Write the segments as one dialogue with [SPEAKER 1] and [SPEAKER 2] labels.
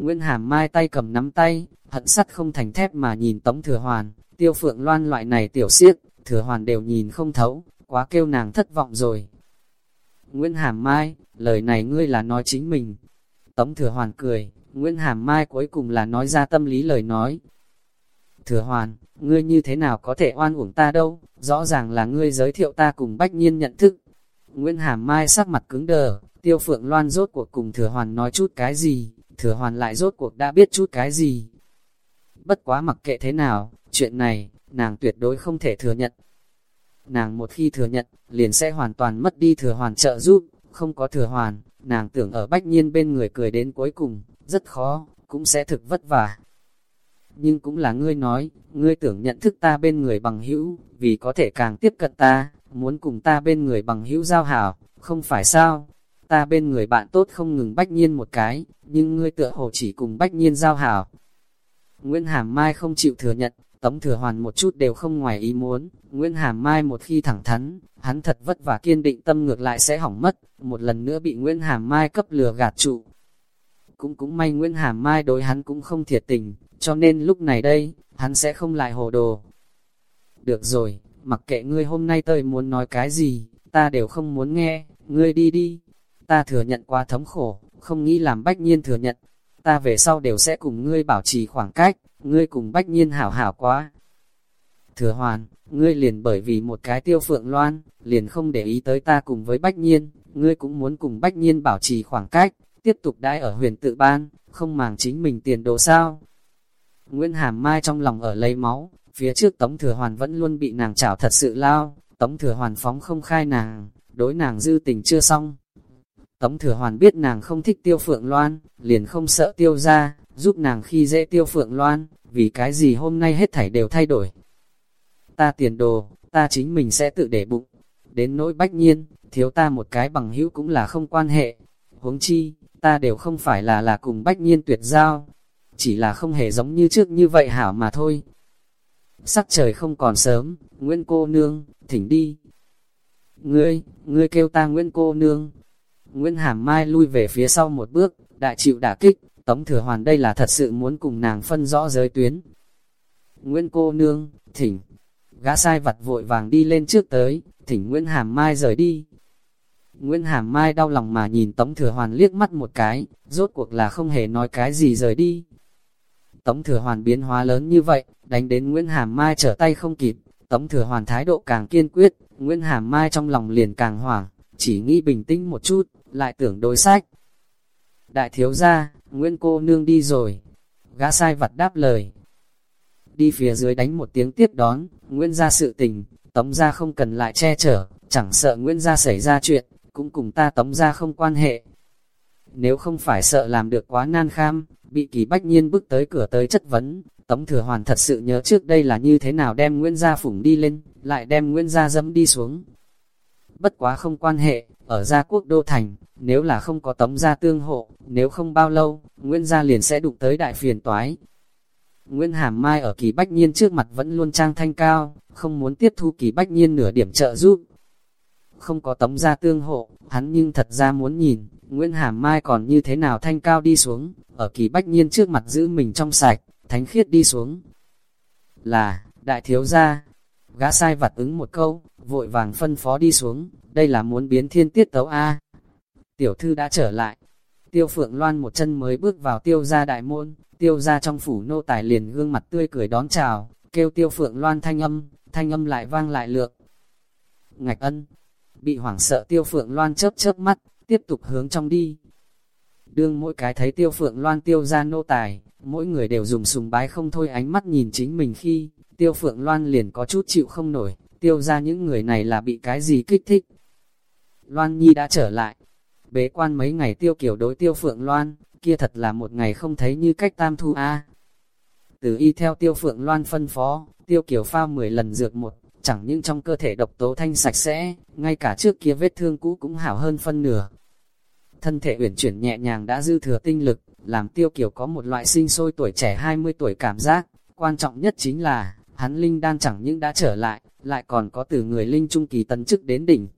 [SPEAKER 1] Nguyễn Hàm Mai tay cầm nắm tay, hận sắt không thành thép mà nhìn Tống Thừa Hoàn, tiêu phượng loan loại này tiểu siếc, Thừa Hoàn đều nhìn không thấu, quá kêu nàng thất vọng rồi. Nguyễn Hàm Mai, lời này ngươi là nói chính mình. Tống Thừa Hoàn cười, Nguyễn Hàm Mai cuối cùng là nói ra tâm lý lời nói. Thừa Hoàn, ngươi như thế nào có thể oan uổng ta đâu, rõ ràng là ngươi giới thiệu ta cùng Bách Nhiên nhận thức. Nguyễn Hàm Mai sắc mặt cứng đờ, Tiêu Phượng Loan rốt cuộc cùng Thừa Hoàn nói chút cái gì, Thừa Hoàn lại rốt cuộc đã biết chút cái gì. Bất quá mặc kệ thế nào, chuyện này, nàng tuyệt đối không thể thừa nhận. Nàng một khi thừa nhận, liền sẽ hoàn toàn mất đi Thừa Hoàn trợ giúp, không có Thừa Hoàn, nàng tưởng ở Bách Nhiên bên người cười đến cuối cùng, rất khó, cũng sẽ thực vất vả. Nhưng cũng là ngươi nói, ngươi tưởng nhận thức ta bên người bằng hữu, vì có thể càng tiếp cận ta, muốn cùng ta bên người bằng hữu giao hảo, không phải sao? Ta bên người bạn tốt không ngừng bách nhiên một cái, nhưng ngươi tựa hồ chỉ cùng bách nhiên giao hảo. Nguyễn Hàm Mai không chịu thừa nhận, Tống Thừa Hoàn một chút đều không ngoài ý muốn, Nguyễn Hàm Mai một khi thẳng thắn, hắn thật vất vả kiên định tâm ngược lại sẽ hỏng mất, một lần nữa bị Nguyễn Hàm Mai cấp lừa gạt trụ. Cũng cũng may Nguyễn Hàm Mai đối hắn cũng không thiệt tình, cho nên lúc này đây, hắn sẽ không lại hồ đồ. Được rồi, mặc kệ ngươi hôm nay tới muốn nói cái gì, ta đều không muốn nghe, ngươi đi đi. Ta thừa nhận quá thống khổ, không nghĩ làm bách nhiên thừa nhận. Ta về sau đều sẽ cùng ngươi bảo trì khoảng cách, ngươi cùng bách nhiên hảo hảo quá. Thừa hoàn, ngươi liền bởi vì một cái tiêu phượng loan, liền không để ý tới ta cùng với bách nhiên, ngươi cũng muốn cùng bách nhiên bảo trì khoảng cách, tiếp tục đãi ở huyền tự ban, không màng chính mình tiền đồ sao. Nguyễn Hàm Mai trong lòng ở lấy máu, phía trước Tống Thừa Hoàn vẫn luôn bị nàng chảo thật sự lao, Tống Thừa Hoàn phóng không khai nàng, đối nàng dư tình chưa xong. Tống Thừa Hoàn biết nàng không thích tiêu phượng loan, liền không sợ tiêu ra, giúp nàng khi dễ tiêu phượng loan, vì cái gì hôm nay hết thảy đều thay đổi. Ta tiền đồ, ta chính mình sẽ tự để bụng, đến nỗi bách nhiên, thiếu ta một cái bằng hữu cũng là không quan hệ. Huống chi, ta đều không phải là là cùng bách nhiên tuyệt giao, chỉ là không hề giống như trước như vậy hảo mà thôi. Sắc trời không còn sớm, Nguyễn cô nương, thỉnh đi. Ngươi, ngươi kêu ta Nguyễn cô nương. Nguyễn Hàm Mai lui về phía sau một bước, đại chịu đả kích, Tống Thừa Hoàn đây là thật sự muốn cùng nàng phân rõ giới tuyến. Nguyễn cô nương, thỉnh. Gã sai vặt vội vàng đi lên trước tới, thỉnh Nguyễn Hàm Mai rời đi. Nguyễn Hàm Mai đau lòng mà nhìn Tống Thừa Hoàn liếc mắt một cái, rốt cuộc là không hề nói cái gì rời đi. Tống Thừa Hoàn biến hóa lớn như vậy, đánh đến Nguyễn Hàm Mai trở tay không kịp, Tống Thừa Hoàn thái độ càng kiên quyết, Nguyễn Hàm Mai trong lòng liền càng hoảng, chỉ nghĩ bình tĩnh một chút, lại tưởng đối sách. Đại thiếu gia, Nguyễn cô nương đi rồi, gã sai vặt đáp lời. Đi phía dưới đánh một tiếng tiếp đón, Nguyễn ra sự tình, Tống ra không cần lại che chở, chẳng sợ Nguyễn ra xảy ra chuyện, cũng cùng ta Tống ra không quan hệ. Nếu không phải sợ làm được quá nan kham, bị kỳ bách nhiên bước tới cửa tới chất vấn, Tống Thừa Hoàn thật sự nhớ trước đây là như thế nào đem Nguyễn Gia Phủng đi lên, lại đem Nguyễn Gia dẫm đi xuống. Bất quá không quan hệ, ở Gia Quốc Đô Thành, nếu là không có Tống Gia tương hộ, nếu không bao lâu, Nguyễn Gia liền sẽ đụng tới đại phiền toái. Nguyễn Hàm Mai ở kỳ bách nhiên trước mặt vẫn luôn trang thanh cao, không muốn tiếp thu kỳ bách nhiên nửa điểm trợ giúp. Không có Tống Gia tương hộ, hắn nhưng thật ra muốn nhìn, Nguyễn Hàm Mai còn như thế nào thanh cao đi xuống, ở kỳ bách nhiên trước mặt giữ mình trong sạch, thánh khiết đi xuống. Là, đại thiếu gia, gã sai vặt ứng một câu, vội vàng phân phó đi xuống, đây là muốn biến thiên tiết tấu A. Tiểu thư đã trở lại, tiêu phượng loan một chân mới bước vào tiêu gia đại môn, tiêu gia trong phủ nô tài liền gương mặt tươi cười đón chào, kêu tiêu phượng loan thanh âm, thanh âm lại vang lại lượng. Ngạch ân, bị hoảng sợ tiêu phượng loan chớp chớp mắt, tiếp tục hướng trong đi. Đương mỗi cái thấy tiêu phượng loan tiêu ra nô tài, mỗi người đều dùng sùng bái không thôi ánh mắt nhìn chính mình khi, tiêu phượng loan liền có chút chịu không nổi, tiêu ra những người này là bị cái gì kích thích. Loan Nhi đã trở lại, bế quan mấy ngày tiêu kiểu đối tiêu phượng loan, kia thật là một ngày không thấy như cách tam thu a. Từ y theo tiêu phượng loan phân phó, tiêu kiểu pha 10 lần dược một, chẳng những trong cơ thể độc tố thanh sạch sẽ, ngay cả trước kia vết thương cũ cũng hảo hơn phân nửa. Thân thể uyển chuyển nhẹ nhàng đã dư thừa tinh lực, làm tiêu kiểu có một loại sinh sôi tuổi trẻ 20 tuổi cảm giác, quan trọng nhất chính là, hắn linh đan chẳng những đã trở lại, lại còn có từ người linh trung kỳ tấn chức đến đỉnh.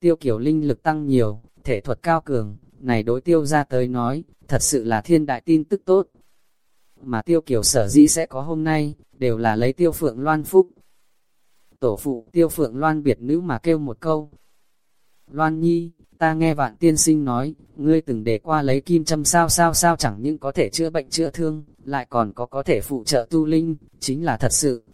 [SPEAKER 1] Tiêu kiểu linh lực tăng nhiều, thể thuật cao cường, này đối tiêu ra tới nói, thật sự là thiên đại tin tức tốt. Mà tiêu kiểu sở dĩ sẽ có hôm nay, đều là lấy tiêu phượng loan phúc. Tổ phụ tiêu phượng loan biệt nữ mà kêu một câu. Loan nhi, ta nghe vạn tiên sinh nói, ngươi từng để qua lấy kim châm sao sao sao chẳng những có thể chữa bệnh chữa thương, lại còn có có thể phụ trợ tu linh, chính là thật sự.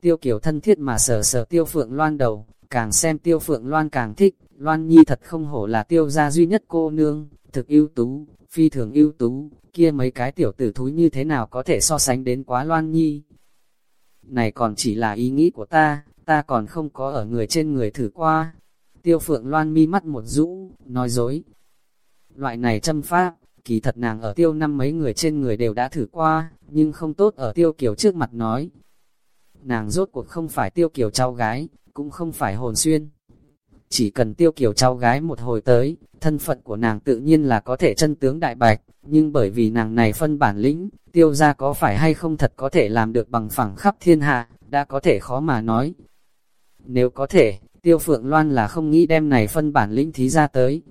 [SPEAKER 1] Tiêu kiểu thân thiết mà sờ sờ tiêu phượng loan đầu, càng xem tiêu phượng loan càng thích, loan nhi thật không hổ là tiêu gia duy nhất cô nương, thực ưu tú, phi thường ưu tú, kia mấy cái tiểu tử thúi như thế nào có thể so sánh đến quá loan nhi. Này còn chỉ là ý nghĩ của ta, ta còn không có ở người trên người thử qua. Tiêu phượng loan mi mắt một rũ, nói dối. Loại này châm pháp, kỳ thật nàng ở tiêu năm mấy người trên người đều đã thử qua, nhưng không tốt ở tiêu kiểu trước mặt nói. Nàng rốt cuộc không phải tiêu kiều cháu gái, cũng không phải hồn xuyên. Chỉ cần tiêu kiều cháu gái một hồi tới, thân phận của nàng tự nhiên là có thể chân tướng đại bạch, nhưng bởi vì nàng này phân bản lĩnh, tiêu ra có phải hay không thật có thể làm được bằng phẳng khắp thiên hạ, đã có thể khó mà nói. Nếu có thể, tiêu phượng loan là không nghĩ đem này phân bản lĩnh thí ra tới.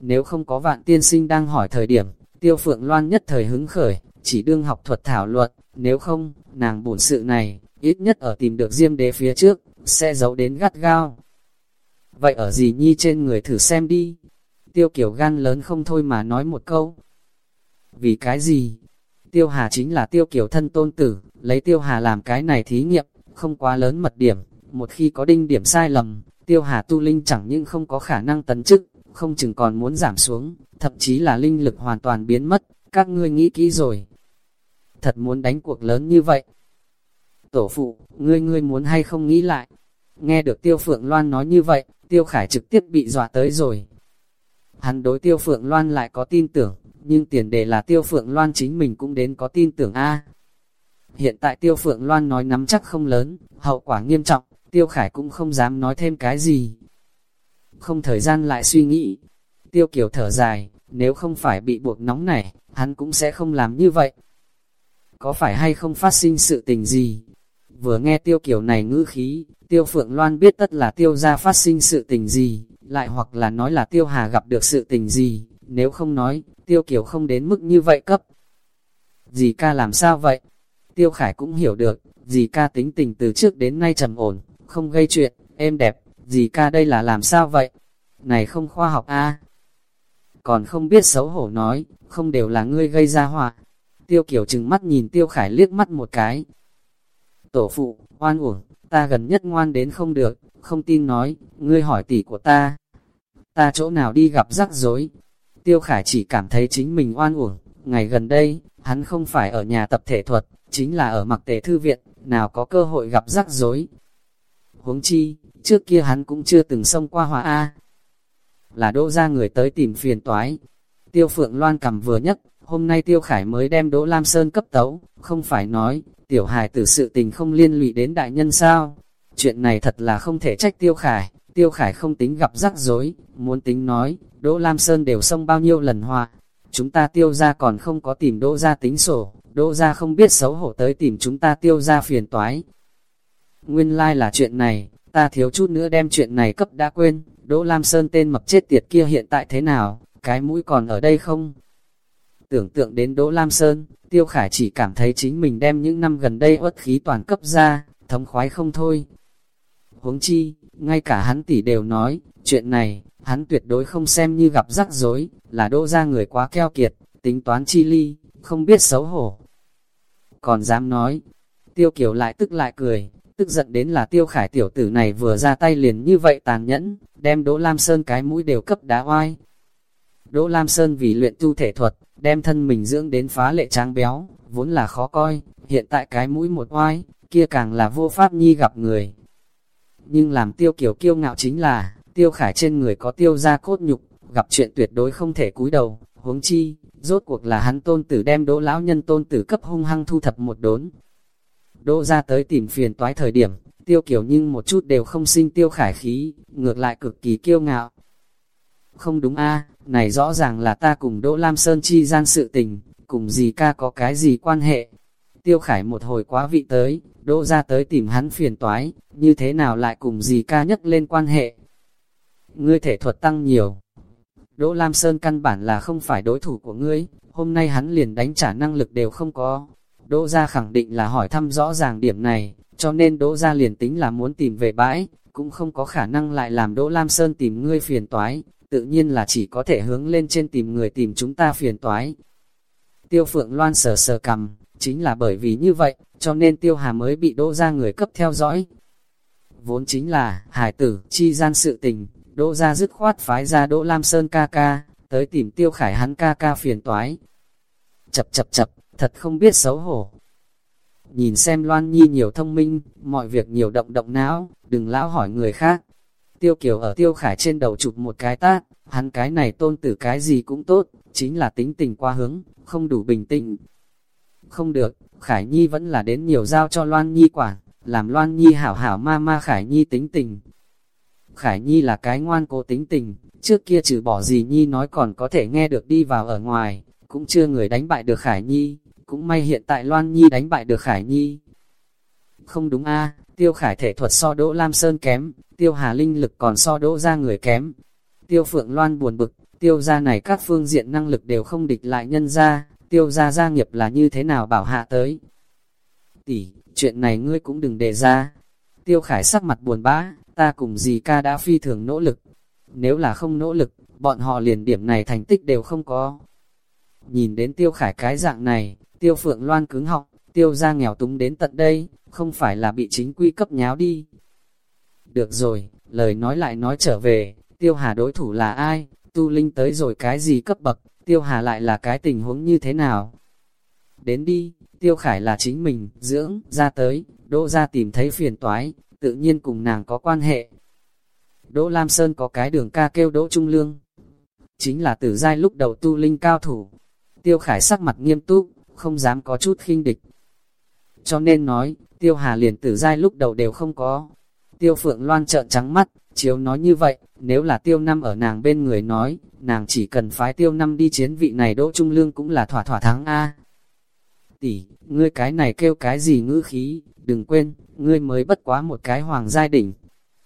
[SPEAKER 1] Nếu không có vạn tiên sinh đang hỏi thời điểm, tiêu phượng loan nhất thời hứng khởi, chỉ đương học thuật thảo luận, nếu không, nàng bổn sự này, ít nhất ở tìm được diêm đế phía trước, sẽ giấu đến gắt gao. Vậy ở gì nhi trên người thử xem đi. Tiêu kiểu gan lớn không thôi mà nói một câu. Vì cái gì? Tiêu Hà chính là tiêu kiểu thân tôn tử, lấy tiêu Hà làm cái này thí nghiệm, không quá lớn mật điểm. Một khi có đinh điểm sai lầm, tiêu Hà tu linh chẳng những không có khả năng tấn chức, không chừng còn muốn giảm xuống, thậm chí là linh lực hoàn toàn biến mất, các ngươi nghĩ kỹ rồi. Thật muốn đánh cuộc lớn như vậy. Tổ phụ, ngươi ngươi muốn hay không nghĩ lại. Nghe được tiêu phượng loan nói như vậy, tiêu khải trực tiếp bị dọa tới rồi. Hắn đối tiêu phượng loan lại có tin tưởng, nhưng tiền đề là tiêu phượng loan chính mình cũng đến có tin tưởng A. Hiện tại tiêu phượng loan nói nắm chắc không lớn, hậu quả nghiêm trọng, tiêu khải cũng không dám nói thêm cái gì. Không thời gian lại suy nghĩ, tiêu Kiều thở dài, nếu không phải bị buộc nóng này, hắn cũng sẽ không làm như vậy. Có phải hay không phát sinh sự tình gì? Vừa nghe tiêu kiểu này ngữ khí, tiêu phượng loan biết tất là tiêu ra phát sinh sự tình gì, lại hoặc là nói là tiêu hà gặp được sự tình gì, nếu không nói, tiêu kiểu không đến mức như vậy cấp. Dì ca làm sao vậy? Tiêu khải cũng hiểu được, dì ca tính tình từ trước đến nay trầm ổn, không gây chuyện, êm đẹp, dì ca đây là làm sao vậy? Này không khoa học a Còn không biết xấu hổ nói, không đều là ngươi gây ra họa. Tiêu kiểu chừng mắt nhìn tiêu khải liếc mắt một cái. Tổ phụ, oan uổng, ta gần nhất ngoan đến không được, không tin nói, ngươi hỏi tỷ của ta. Ta chỗ nào đi gặp rắc rối, Tiêu Khải chỉ cảm thấy chính mình oan uổng, ngày gần đây, hắn không phải ở nhà tập thể thuật, chính là ở mặc tề thư viện, nào có cơ hội gặp rắc rối. Huống chi, trước kia hắn cũng chưa từng xông qua hòa A. Là đỗ ra người tới tìm phiền toái. Tiêu Phượng Loan cầm vừa nhất, hôm nay Tiêu Khải mới đem Đỗ Lam Sơn cấp tấu, không phải nói, tiểu hài tử sự tình không liên lụy đến đại nhân sao. Chuyện này thật là không thể trách Tiêu Khải, Tiêu Khải không tính gặp rắc rối, muốn tính nói, Đỗ Lam Sơn đều xông bao nhiêu lần hòa. Chúng ta tiêu ra còn không có tìm Đỗ ra tính sổ, Đỗ ra không biết xấu hổ tới tìm chúng ta tiêu ra phiền toái. Nguyên lai like là chuyện này, ta thiếu chút nữa đem chuyện này cấp đã quên, Đỗ Lam Sơn tên mập chết tiệt kia hiện tại thế nào, cái mũi còn ở đây không? Tưởng tượng đến Đỗ Lam Sơn, Tiêu Khải chỉ cảm thấy chính mình đem những năm gần đây uất khí toàn cấp ra, thống khoái không thôi. Huống chi, ngay cả hắn tỷ đều nói, chuyện này, hắn tuyệt đối không xem như gặp rắc rối, là đỗ ra người quá keo kiệt, tính toán chi ly, không biết xấu hổ. Còn dám nói, tiêu kiều lại tức lại cười, tức giận đến là tiêu khải tiểu tử này vừa ra tay liền như vậy tàn nhẫn, đem Đỗ Lam Sơn cái mũi đều cấp đá oai. Đỗ Lam Sơn vì luyện tu thể thuật, đem thân mình dưỡng đến phá lệ tráng béo, vốn là khó coi, hiện tại cái mũi một oai, kia càng là vô pháp nhi gặp người. Nhưng làm tiêu kiểu kiêu ngạo chính là, tiêu khải trên người có tiêu ra cốt nhục, gặp chuyện tuyệt đối không thể cúi đầu, huống chi, rốt cuộc là hắn tôn tử đem đỗ lão nhân tôn tử cấp hung hăng thu thập một đốn. Đỗ ra tới tìm phiền toái thời điểm, tiêu kiểu nhưng một chút đều không sinh tiêu khải khí, ngược lại cực kỳ kiêu ngạo. Không đúng a này rõ ràng là ta cùng Đỗ Lam Sơn chi gian sự tình, cùng gì ca có cái gì quan hệ. Tiêu khải một hồi quá vị tới, Đỗ ra tới tìm hắn phiền toái, như thế nào lại cùng gì ca nhất lên quan hệ. Ngươi thể thuật tăng nhiều. Đỗ Lam Sơn căn bản là không phải đối thủ của ngươi, hôm nay hắn liền đánh trả năng lực đều không có. Đỗ gia khẳng định là hỏi thăm rõ ràng điểm này, cho nên Đỗ gia liền tính là muốn tìm về bãi, cũng không có khả năng lại làm Đỗ Lam Sơn tìm ngươi phiền toái, tự nhiên là chỉ có thể hướng lên trên tìm người tìm chúng ta phiền toái. Tiêu Phượng Loan sờ sờ cầm, chính là bởi vì như vậy, cho nên Tiêu Hà mới bị Đỗ gia người cấp theo dõi. Vốn chính là, hải tử, chi gian sự tình, Đỗ gia dứt khoát phái ra Đỗ Lam Sơn ca ca, tới tìm Tiêu Khải hắn ca ca phiền toái. Chập chập chập, thật không biết xấu hổ. Nhìn xem Loan Nhi nhiều thông minh, mọi việc nhiều động động não, đừng lão hỏi người khác. Tiêu Kiều ở Tiêu Khải trên đầu chụp một cái tát, hắn cái này tôn tử cái gì cũng tốt, chính là tính tình qua hướng, không đủ bình tĩnh. Không được, Khải Nhi vẫn là đến nhiều giao cho Loan Nhi quản, làm Loan Nhi hảo hảo ma ma Khải Nhi tính tình. Khải Nhi là cái ngoan cố tính tình, trước kia trừ bỏ gì Nhi nói còn có thể nghe được đi vào ở ngoài, cũng chưa người đánh bại được Khải Nhi, cũng may hiện tại Loan Nhi đánh bại được Khải Nhi. Không đúng a Tiêu Khải thể thuật so Đỗ Lam Sơn kém, Tiêu Hà Linh lực còn so Đỗ ra người kém. Tiêu Phượng Loan buồn bực, Tiêu ra này các phương diện năng lực đều không địch lại nhân ra, Tiêu ra gia nghiệp là như thế nào bảo hạ tới. Tỷ, chuyện này ngươi cũng đừng đề ra. Tiêu Khải sắc mặt buồn bã, ta cùng dì ca đã phi thường nỗ lực. Nếu là không nỗ lực, bọn họ liền điểm này thành tích đều không có. Nhìn đến Tiêu Khải cái dạng này, Tiêu Phượng Loan cứng họng, Tiêu ra nghèo túng đến tận đây, không phải là bị chính quy cấp nháo đi. Được rồi, lời nói lại nói trở về, Tiêu Hà đối thủ là ai, tu linh tới rồi cái gì cấp bậc, Tiêu Hà lại là cái tình huống như thế nào. Đến đi, Tiêu Khải là chính mình, dưỡng, ra tới, đỗ ra tìm thấy phiền toái, tự nhiên cùng nàng có quan hệ. Đỗ Lam Sơn có cái đường ca kêu Đỗ Trung Lương. Chính là tử giai lúc đầu tu linh cao thủ. Tiêu Khải sắc mặt nghiêm túc, không dám có chút khinh địch. Cho nên nói, Tiêu Hà liền tử giai lúc đầu đều không có. Tiêu Phượng Loan trợn trắng mắt, chiếu nói như vậy, nếu là Tiêu Năm ở nàng bên người nói, nàng chỉ cần phái Tiêu Năm đi chiến vị này Đỗ Trung Lương cũng là thỏa thỏa thắng A. Tỷ, ngươi cái này kêu cái gì ngữ khí, đừng quên, ngươi mới bất quá một cái hoàng giai đỉnh.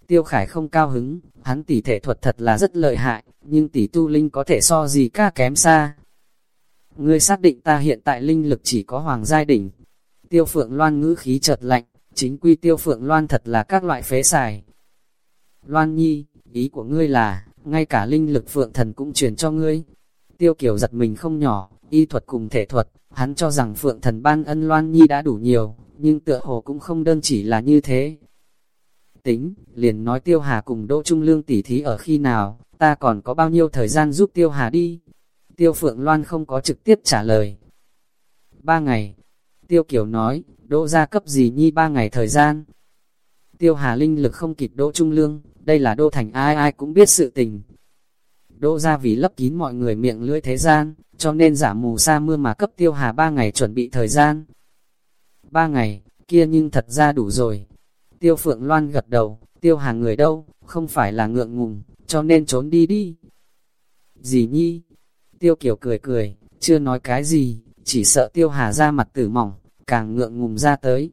[SPEAKER 1] Tiêu Khải không cao hứng, hắn tỷ thể thuật thật là rất lợi hại, nhưng tỷ tu linh có thể so gì ca kém xa. Ngươi xác định ta hiện tại linh lực chỉ có hoàng giai đỉnh. Tiêu Phượng Loan ngữ khí chợt lạnh, chính quy Tiêu Phượng Loan thật là các loại phế xài. Loan Nhi, ý của ngươi là, ngay cả linh lực Phượng Thần cũng truyền cho ngươi. Tiêu Kiều giật mình không nhỏ, y thuật cùng thể thuật, hắn cho rằng Phượng Thần ban ân Loan Nhi đã đủ nhiều, nhưng tựa hồ cũng không đơn chỉ là như thế. Tính, liền nói Tiêu Hà cùng Đỗ Trung Lương tỉ thí ở khi nào, ta còn có bao nhiêu thời gian giúp Tiêu Hà đi. Tiêu Phượng Loan không có trực tiếp trả lời. Ba ngày. Tiêu Kiều nói, Đỗ gia cấp gì nhi ba ngày thời gian. Tiêu Hà linh lực không kịp Đỗ Trung Lương, đây là đô Thành ai ai cũng biết sự tình. Đỗ gia vì lấp kín mọi người miệng lưỡi thế gian, cho nên giả mù sa mưa mà cấp Tiêu Hà ba ngày chuẩn bị thời gian. Ba ngày, kia nhưng thật ra đủ rồi. Tiêu Phượng Loan gật đầu, Tiêu Hà người đâu, không phải là ngượng ngùng, cho nên trốn đi đi. Dì nhi, Tiêu Kiều cười cười, chưa nói cái gì, chỉ sợ Tiêu Hà ra mặt tử mỏng, càng ngượng ngùng ra tới.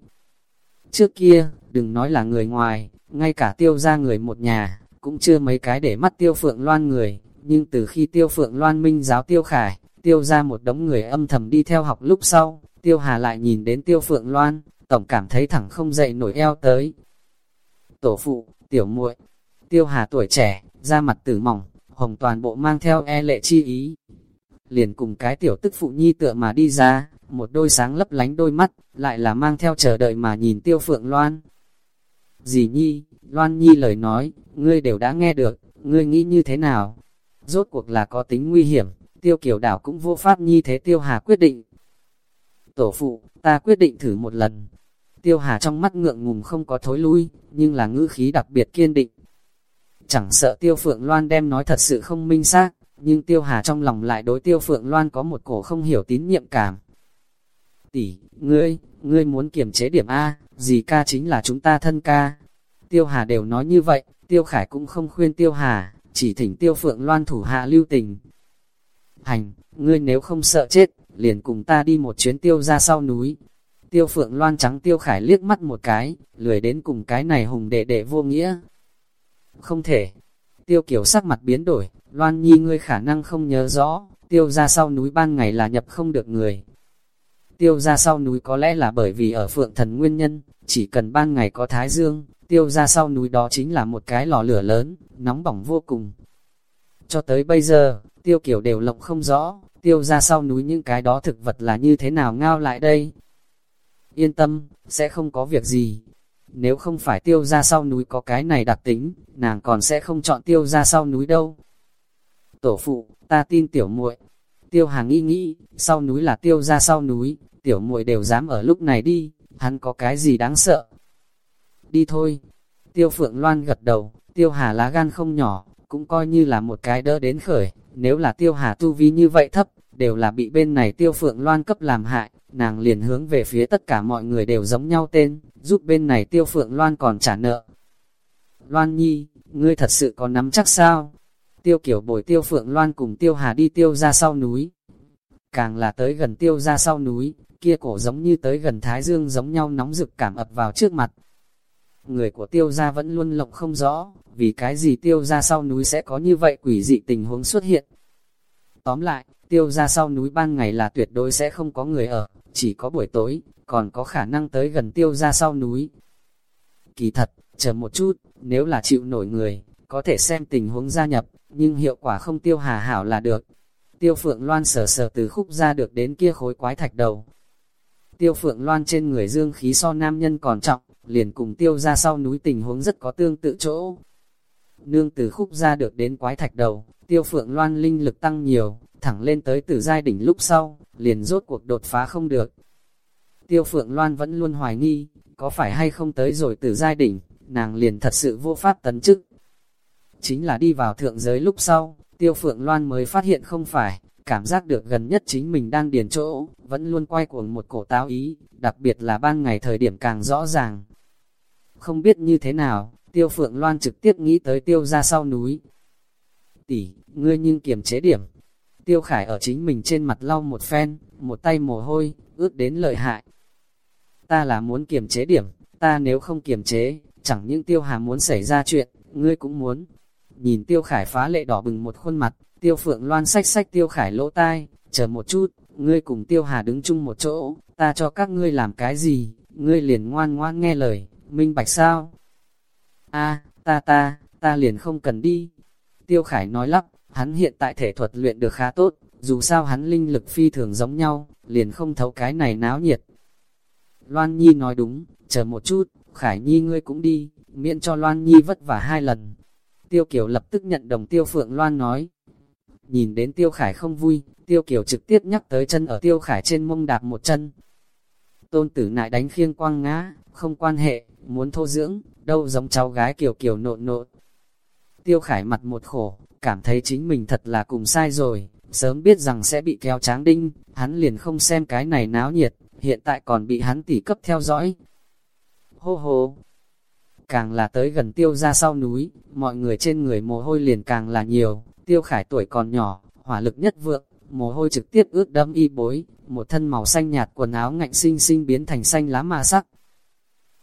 [SPEAKER 1] Trước kia, đừng nói là người ngoài, ngay cả Tiêu ra người một nhà, cũng chưa mấy cái để mắt Tiêu Phượng Loan người, nhưng từ khi Tiêu Phượng Loan minh giáo Tiêu Khải, Tiêu ra một đống người âm thầm đi theo học lúc sau, Tiêu Hà lại nhìn đến Tiêu Phượng Loan, tổng cảm thấy thẳng không dậy nổi eo tới. Tổ phụ, tiểu muội, Tiêu Hà tuổi trẻ, da mặt tử mỏng, hồng toàn bộ mang theo e lệ chi ý. Liền cùng cái tiểu tức phụ nhi tựa mà đi ra, một đôi sáng lấp lánh đôi mắt, lại là mang theo chờ đợi mà nhìn tiêu phượng loan. Dì nhi, loan nhi lời nói, ngươi đều đã nghe được, ngươi nghĩ như thế nào? Rốt cuộc là có tính nguy hiểm, tiêu kiểu đảo cũng vô pháp nhi thế tiêu hà quyết định. Tổ phụ, ta quyết định thử một lần. Tiêu hà trong mắt ngượng ngùng không có thối lui, nhưng là ngữ khí đặc biệt kiên định. Chẳng sợ tiêu phượng loan đem nói thật sự không minh xác, nhưng tiêu hà trong lòng lại đối tiêu phượng loan có một cổ không hiểu tín nhiệm cảm. Tỷ, ngươi, ngươi muốn kiềm chế điểm A, gì ca chính là chúng ta thân ca. Tiêu hà đều nói như vậy, tiêu khải cũng không khuyên tiêu hà, chỉ thỉnh tiêu phượng loan thủ hạ lưu tình. Hành, ngươi nếu không sợ chết, liền cùng ta đi một chuyến tiêu ra sau núi. Tiêu phượng loan trắng tiêu khải liếc mắt một cái, lười đến cùng cái này hùng đệ đệ vô nghĩa. Không thể. Tiêu kiều sắc mặt biến đổi, Loan Nhi ngươi khả năng không nhớ rõ, tiêu ra sau núi ban ngày là nhập không được người. Tiêu ra sau núi có lẽ là bởi vì ở phượng thần nguyên nhân, chỉ cần ban ngày có thái dương, tiêu ra sau núi đó chính là một cái lò lửa lớn, nóng bỏng vô cùng. Cho tới bây giờ, tiêu kiểu đều lộng không rõ, tiêu ra sau núi những cái đó thực vật là như thế nào ngao lại đây. Yên tâm, sẽ không có việc gì. Nếu không phải tiêu ra sau núi có cái này đặc tính, nàng còn sẽ không chọn tiêu ra sau núi đâu. Tổ phụ, ta tin tiểu muội. Tiêu hàng nghĩ nghĩ, sau núi là tiêu ra sau núi, tiểu muội đều dám ở lúc này đi, hắn có cái gì đáng sợ. Đi thôi. Tiêu Phượng Loan gật đầu, tiêu hà lá gan không nhỏ, cũng coi như là một cái đỡ đến khởi, nếu là tiêu hà tu vi như vậy thấp, đều là bị bên này tiêu phượng loan cấp làm hại, nàng liền hướng về phía tất cả mọi người đều giống nhau tên, giúp bên này tiêu phượng loan còn trả nợ. Loan nhi, ngươi thật sự có nắm chắc sao? Tiêu kiểu bồi tiêu phượng loan cùng tiêu hà đi tiêu ra sau núi. Càng là tới gần tiêu ra sau núi, kia cổ giống như tới gần thái dương giống nhau nóng rực cảm ập vào trước mặt. Người của tiêu gia vẫn luôn lộng không rõ, vì cái gì tiêu gia sau núi sẽ có như vậy quỷ dị tình huống xuất hiện. Tóm lại, tiêu gia sau núi ban ngày là tuyệt đối sẽ không có người ở, chỉ có buổi tối, còn có khả năng tới gần tiêu gia sau núi. Kỳ thật, chờ một chút, nếu là chịu nổi người, có thể xem tình huống gia nhập, nhưng hiệu quả không tiêu hà hảo là được. Tiêu phượng loan sờ sờ từ khúc ra được đến kia khối quái thạch đầu. Tiêu phượng loan trên người dương khí so nam nhân còn trọng, liền cùng tiêu ra sau núi tình huống rất có tương tự chỗ. Nương từ khúc ra được đến quái thạch đầu, tiêu phượng loan linh lực tăng nhiều, thẳng lên tới từ giai đỉnh lúc sau, liền rốt cuộc đột phá không được. Tiêu phượng loan vẫn luôn hoài nghi, có phải hay không tới rồi từ giai đỉnh, nàng liền thật sự vô pháp tấn chức. Chính là đi vào thượng giới lúc sau, tiêu phượng loan mới phát hiện không phải, cảm giác được gần nhất chính mình đang điền chỗ, vẫn luôn quay cuồng một cổ táo ý, đặc biệt là ban ngày thời điểm càng rõ ràng. Không biết như thế nào, tiêu phượng loan trực tiếp nghĩ tới tiêu ra sau núi. Tỷ, ngươi nhưng kiềm chế điểm. Tiêu khải ở chính mình trên mặt lau một phen, một tay mồ hôi, ướt đến lợi hại. Ta là muốn kiềm chế điểm, ta nếu không kiềm chế, chẳng những tiêu hà muốn xảy ra chuyện, ngươi cũng muốn. Nhìn tiêu khải phá lệ đỏ bừng một khuôn mặt, tiêu phượng loan sách sách tiêu khải lỗ tai, chờ một chút, ngươi cùng tiêu hà đứng chung một chỗ, ta cho các ngươi làm cái gì, ngươi liền ngoan ngoan nghe lời, minh bạch sao? a ta ta, ta liền không cần đi. Tiêu Khải nói lắp, hắn hiện tại thể thuật luyện được khá tốt, dù sao hắn linh lực phi thường giống nhau, liền không thấu cái này náo nhiệt. Loan Nhi nói đúng, chờ một chút, Khải Nhi ngươi cũng đi, miễn cho Loan Nhi vất vả hai lần. Tiêu Kiều lập tức nhận đồng Tiêu Phượng Loan nói. Nhìn đến Tiêu Khải không vui, Tiêu Kiều trực tiếp nhắc tới chân ở Tiêu Khải trên mông đạp một chân. Tôn tử nại đánh khiêng quang ngã, không quan hệ, muốn thô dưỡng, đâu giống cháu gái Kiều Kiều nộn nộn. Tiêu khải mặt một khổ, cảm thấy chính mình thật là cùng sai rồi, sớm biết rằng sẽ bị kéo tráng đinh, hắn liền không xem cái này náo nhiệt, hiện tại còn bị hắn tỉ cấp theo dõi. Hô hô! Càng là tới gần tiêu ra sau núi, mọi người trên người mồ hôi liền càng là nhiều, tiêu khải tuổi còn nhỏ, hỏa lực nhất vượng, mồ hôi trực tiếp ướt đẫm y bối, một thân màu xanh nhạt quần áo ngạnh sinh sinh biến thành xanh lá ma sắc.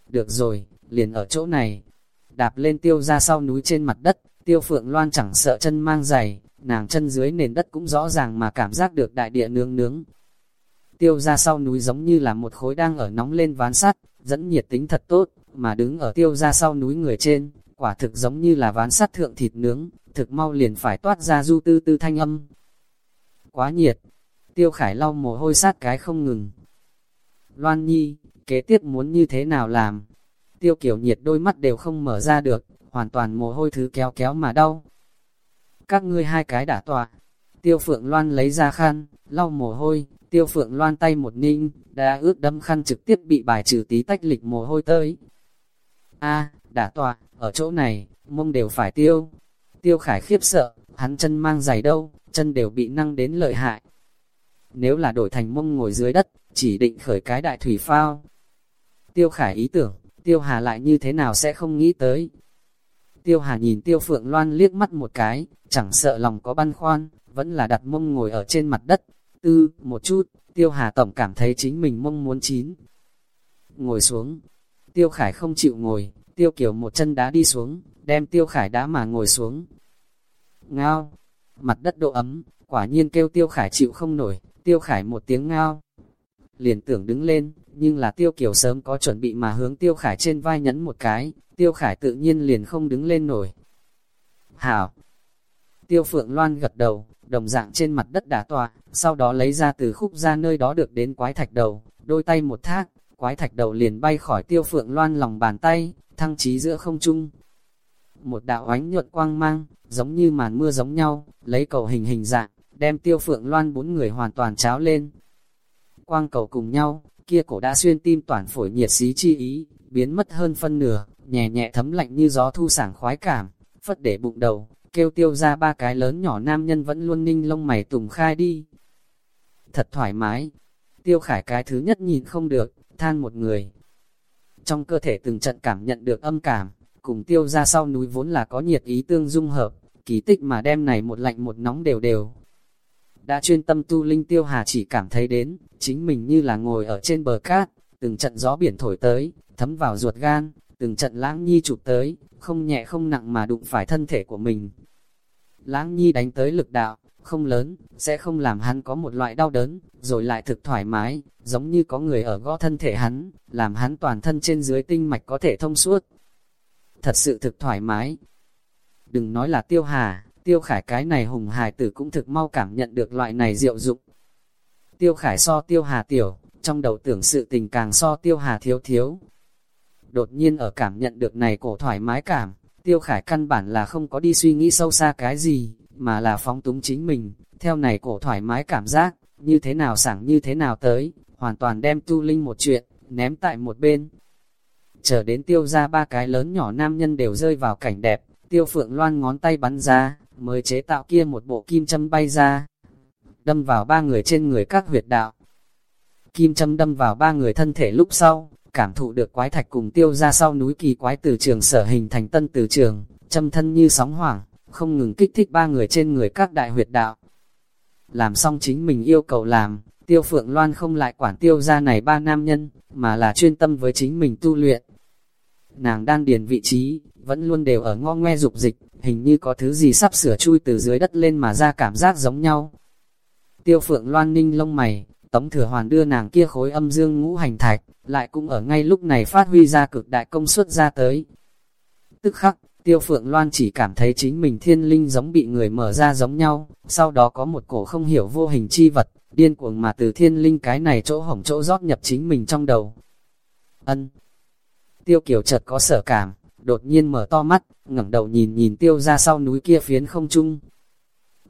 [SPEAKER 1] Được rồi, liền ở chỗ này. Đạp lên tiêu ra sau núi trên mặt đất, tiêu phượng loan chẳng sợ chân mang giày, nàng chân dưới nền đất cũng rõ ràng mà cảm giác được đại địa nướng nướng. Tiêu ra sau núi giống như là một khối đang ở nóng lên ván sắt, dẫn nhiệt tính thật tốt, mà đứng ở tiêu ra sau núi người trên, quả thực giống như là ván sắt thượng thịt nướng, thực mau liền phải toát ra du tư tư thanh âm. Quá nhiệt, tiêu khải lau mồ hôi sát cái không ngừng. Loan Nhi, kế tiếp muốn như thế nào làm? Tiêu kiểu nhiệt đôi mắt đều không mở ra được, hoàn toàn mồ hôi thứ kéo kéo mà đau. Các ngươi hai cái đã tọa. Tiêu Phượng Loan lấy ra khăn, lau mồ hôi, Tiêu Phượng Loan tay một ninh, đã ướt đâm khăn trực tiếp bị bài trừ tí tách lịch mồ hôi tới. A, đã tọa, ở chỗ này, mông đều phải tiêu. Tiêu Khải khiếp sợ, hắn chân mang giày đâu, chân đều bị năng đến lợi hại. Nếu là đổi thành mông ngồi dưới đất, chỉ định khởi cái đại thủy phao. Tiêu Khải ý tưởng, Tiêu Hà lại như thế nào sẽ không nghĩ tới. Tiêu Hà nhìn Tiêu Phượng Loan liếc mắt một cái, chẳng sợ lòng có băn khoăn, vẫn là đặt mông ngồi ở trên mặt đất. Tư, một chút, Tiêu Hà tổng cảm thấy chính mình mông muốn chín. Ngồi xuống, Tiêu Khải không chịu ngồi, Tiêu Kiều một chân đá đi xuống, đem Tiêu Khải đá mà ngồi xuống. Ngao, mặt đất độ ấm, quả nhiên kêu tiêu khải chịu không nổi, tiêu khải một tiếng ngao. Liền tưởng đứng lên, nhưng là tiêu kiều sớm có chuẩn bị mà hướng tiêu khải trên vai nhấn một cái, tiêu khải tự nhiên liền không đứng lên nổi. Hảo! Tiêu phượng loan gật đầu, đồng dạng trên mặt đất đá tọa, sau đó lấy ra từ khúc ra nơi đó được đến quái thạch đầu, đôi tay một thác, quái thạch đầu liền bay khỏi tiêu phượng loan lòng bàn tay, thăng trí giữa không trung. Một đạo ánh nhuận quang mang, giống như màn mưa giống nhau, lấy cầu hình hình dạng, đem tiêu phượng loan bốn người hoàn toàn cháo lên. Quang cầu cùng nhau, kia cổ đã xuyên tim toàn phổi nhiệt xí chi ý, biến mất hơn phân nửa, nhẹ nhẹ thấm lạnh như gió thu sảng khoái cảm, phất để bụng đầu, kêu tiêu ra ba cái lớn nhỏ nam nhân vẫn luôn ninh lông mày tùng khai đi. Thật thoải mái, tiêu khải cái thứ nhất nhìn không được, than một người. Trong cơ thể từng trận cảm nhận được âm cảm, cùng tiêu ra sau núi vốn là có nhiệt ý tương dung hợp, kỳ tích mà đem này một lạnh một nóng đều đều. Đã chuyên tâm tu linh tiêu hà chỉ cảm thấy đến, chính mình như là ngồi ở trên bờ cát, từng trận gió biển thổi tới, thấm vào ruột gan, từng trận lãng nhi chụp tới, không nhẹ không nặng mà đụng phải thân thể của mình. Lãng nhi đánh tới lực đạo, không lớn, sẽ không làm hắn có một loại đau đớn, rồi lại thực thoải mái, giống như có người ở gõ thân thể hắn, làm hắn toàn thân trên dưới tinh mạch có thể thông suốt. Thật sự thực thoải mái. Đừng nói là tiêu hà, tiêu khải cái này hùng hài tử cũng thực mau cảm nhận được loại này diệu dụng. Tiêu khải so tiêu hà tiểu, trong đầu tưởng sự tình càng so tiêu hà thiếu thiếu. Đột nhiên ở cảm nhận được này cổ thoải mái cảm, tiêu khải căn bản là không có đi suy nghĩ sâu xa cái gì, mà là phóng túng chính mình, theo này cổ thoải mái cảm giác, như thế nào sảng như thế nào tới, hoàn toàn đem tu linh một chuyện, ném tại một bên. Chờ đến tiêu ra ba cái lớn nhỏ nam nhân đều rơi vào cảnh đẹp, tiêu phượng loan ngón tay bắn ra, mới chế tạo kia một bộ kim châm bay ra, đâm vào ba người trên người các huyệt đạo. Kim châm đâm vào ba người thân thể lúc sau, cảm thụ được quái thạch cùng tiêu ra sau núi kỳ quái từ trường sở hình thành tân từ trường, châm thân như sóng hoảng, không ngừng kích thích ba người trên người các đại huyệt đạo. Làm xong chính mình yêu cầu làm, tiêu phượng loan không lại quản tiêu ra này ba nam nhân, mà là chuyên tâm với chính mình tu luyện. Nàng đan điền vị trí, vẫn luôn đều ở ngo ngoe dục dịch, hình như có thứ gì sắp sửa chui từ dưới đất lên mà ra cảm giác giống nhau. Tiêu phượng loan ninh lông mày, tống thừa hoàn đưa nàng kia khối âm dương ngũ hành thạch, lại cũng ở ngay lúc này phát huy ra cực đại công suất ra tới. Tức khắc, tiêu phượng loan chỉ cảm thấy chính mình thiên linh giống bị người mở ra giống nhau, sau đó có một cổ không hiểu vô hình chi vật, điên cuồng mà từ thiên linh cái này chỗ hổng chỗ rót nhập chính mình trong đầu. Ân. Tiêu kiều chợt có sở cảm, đột nhiên mở to mắt, ngẩng đầu nhìn nhìn tiêu ra sau núi kia phiến không trung.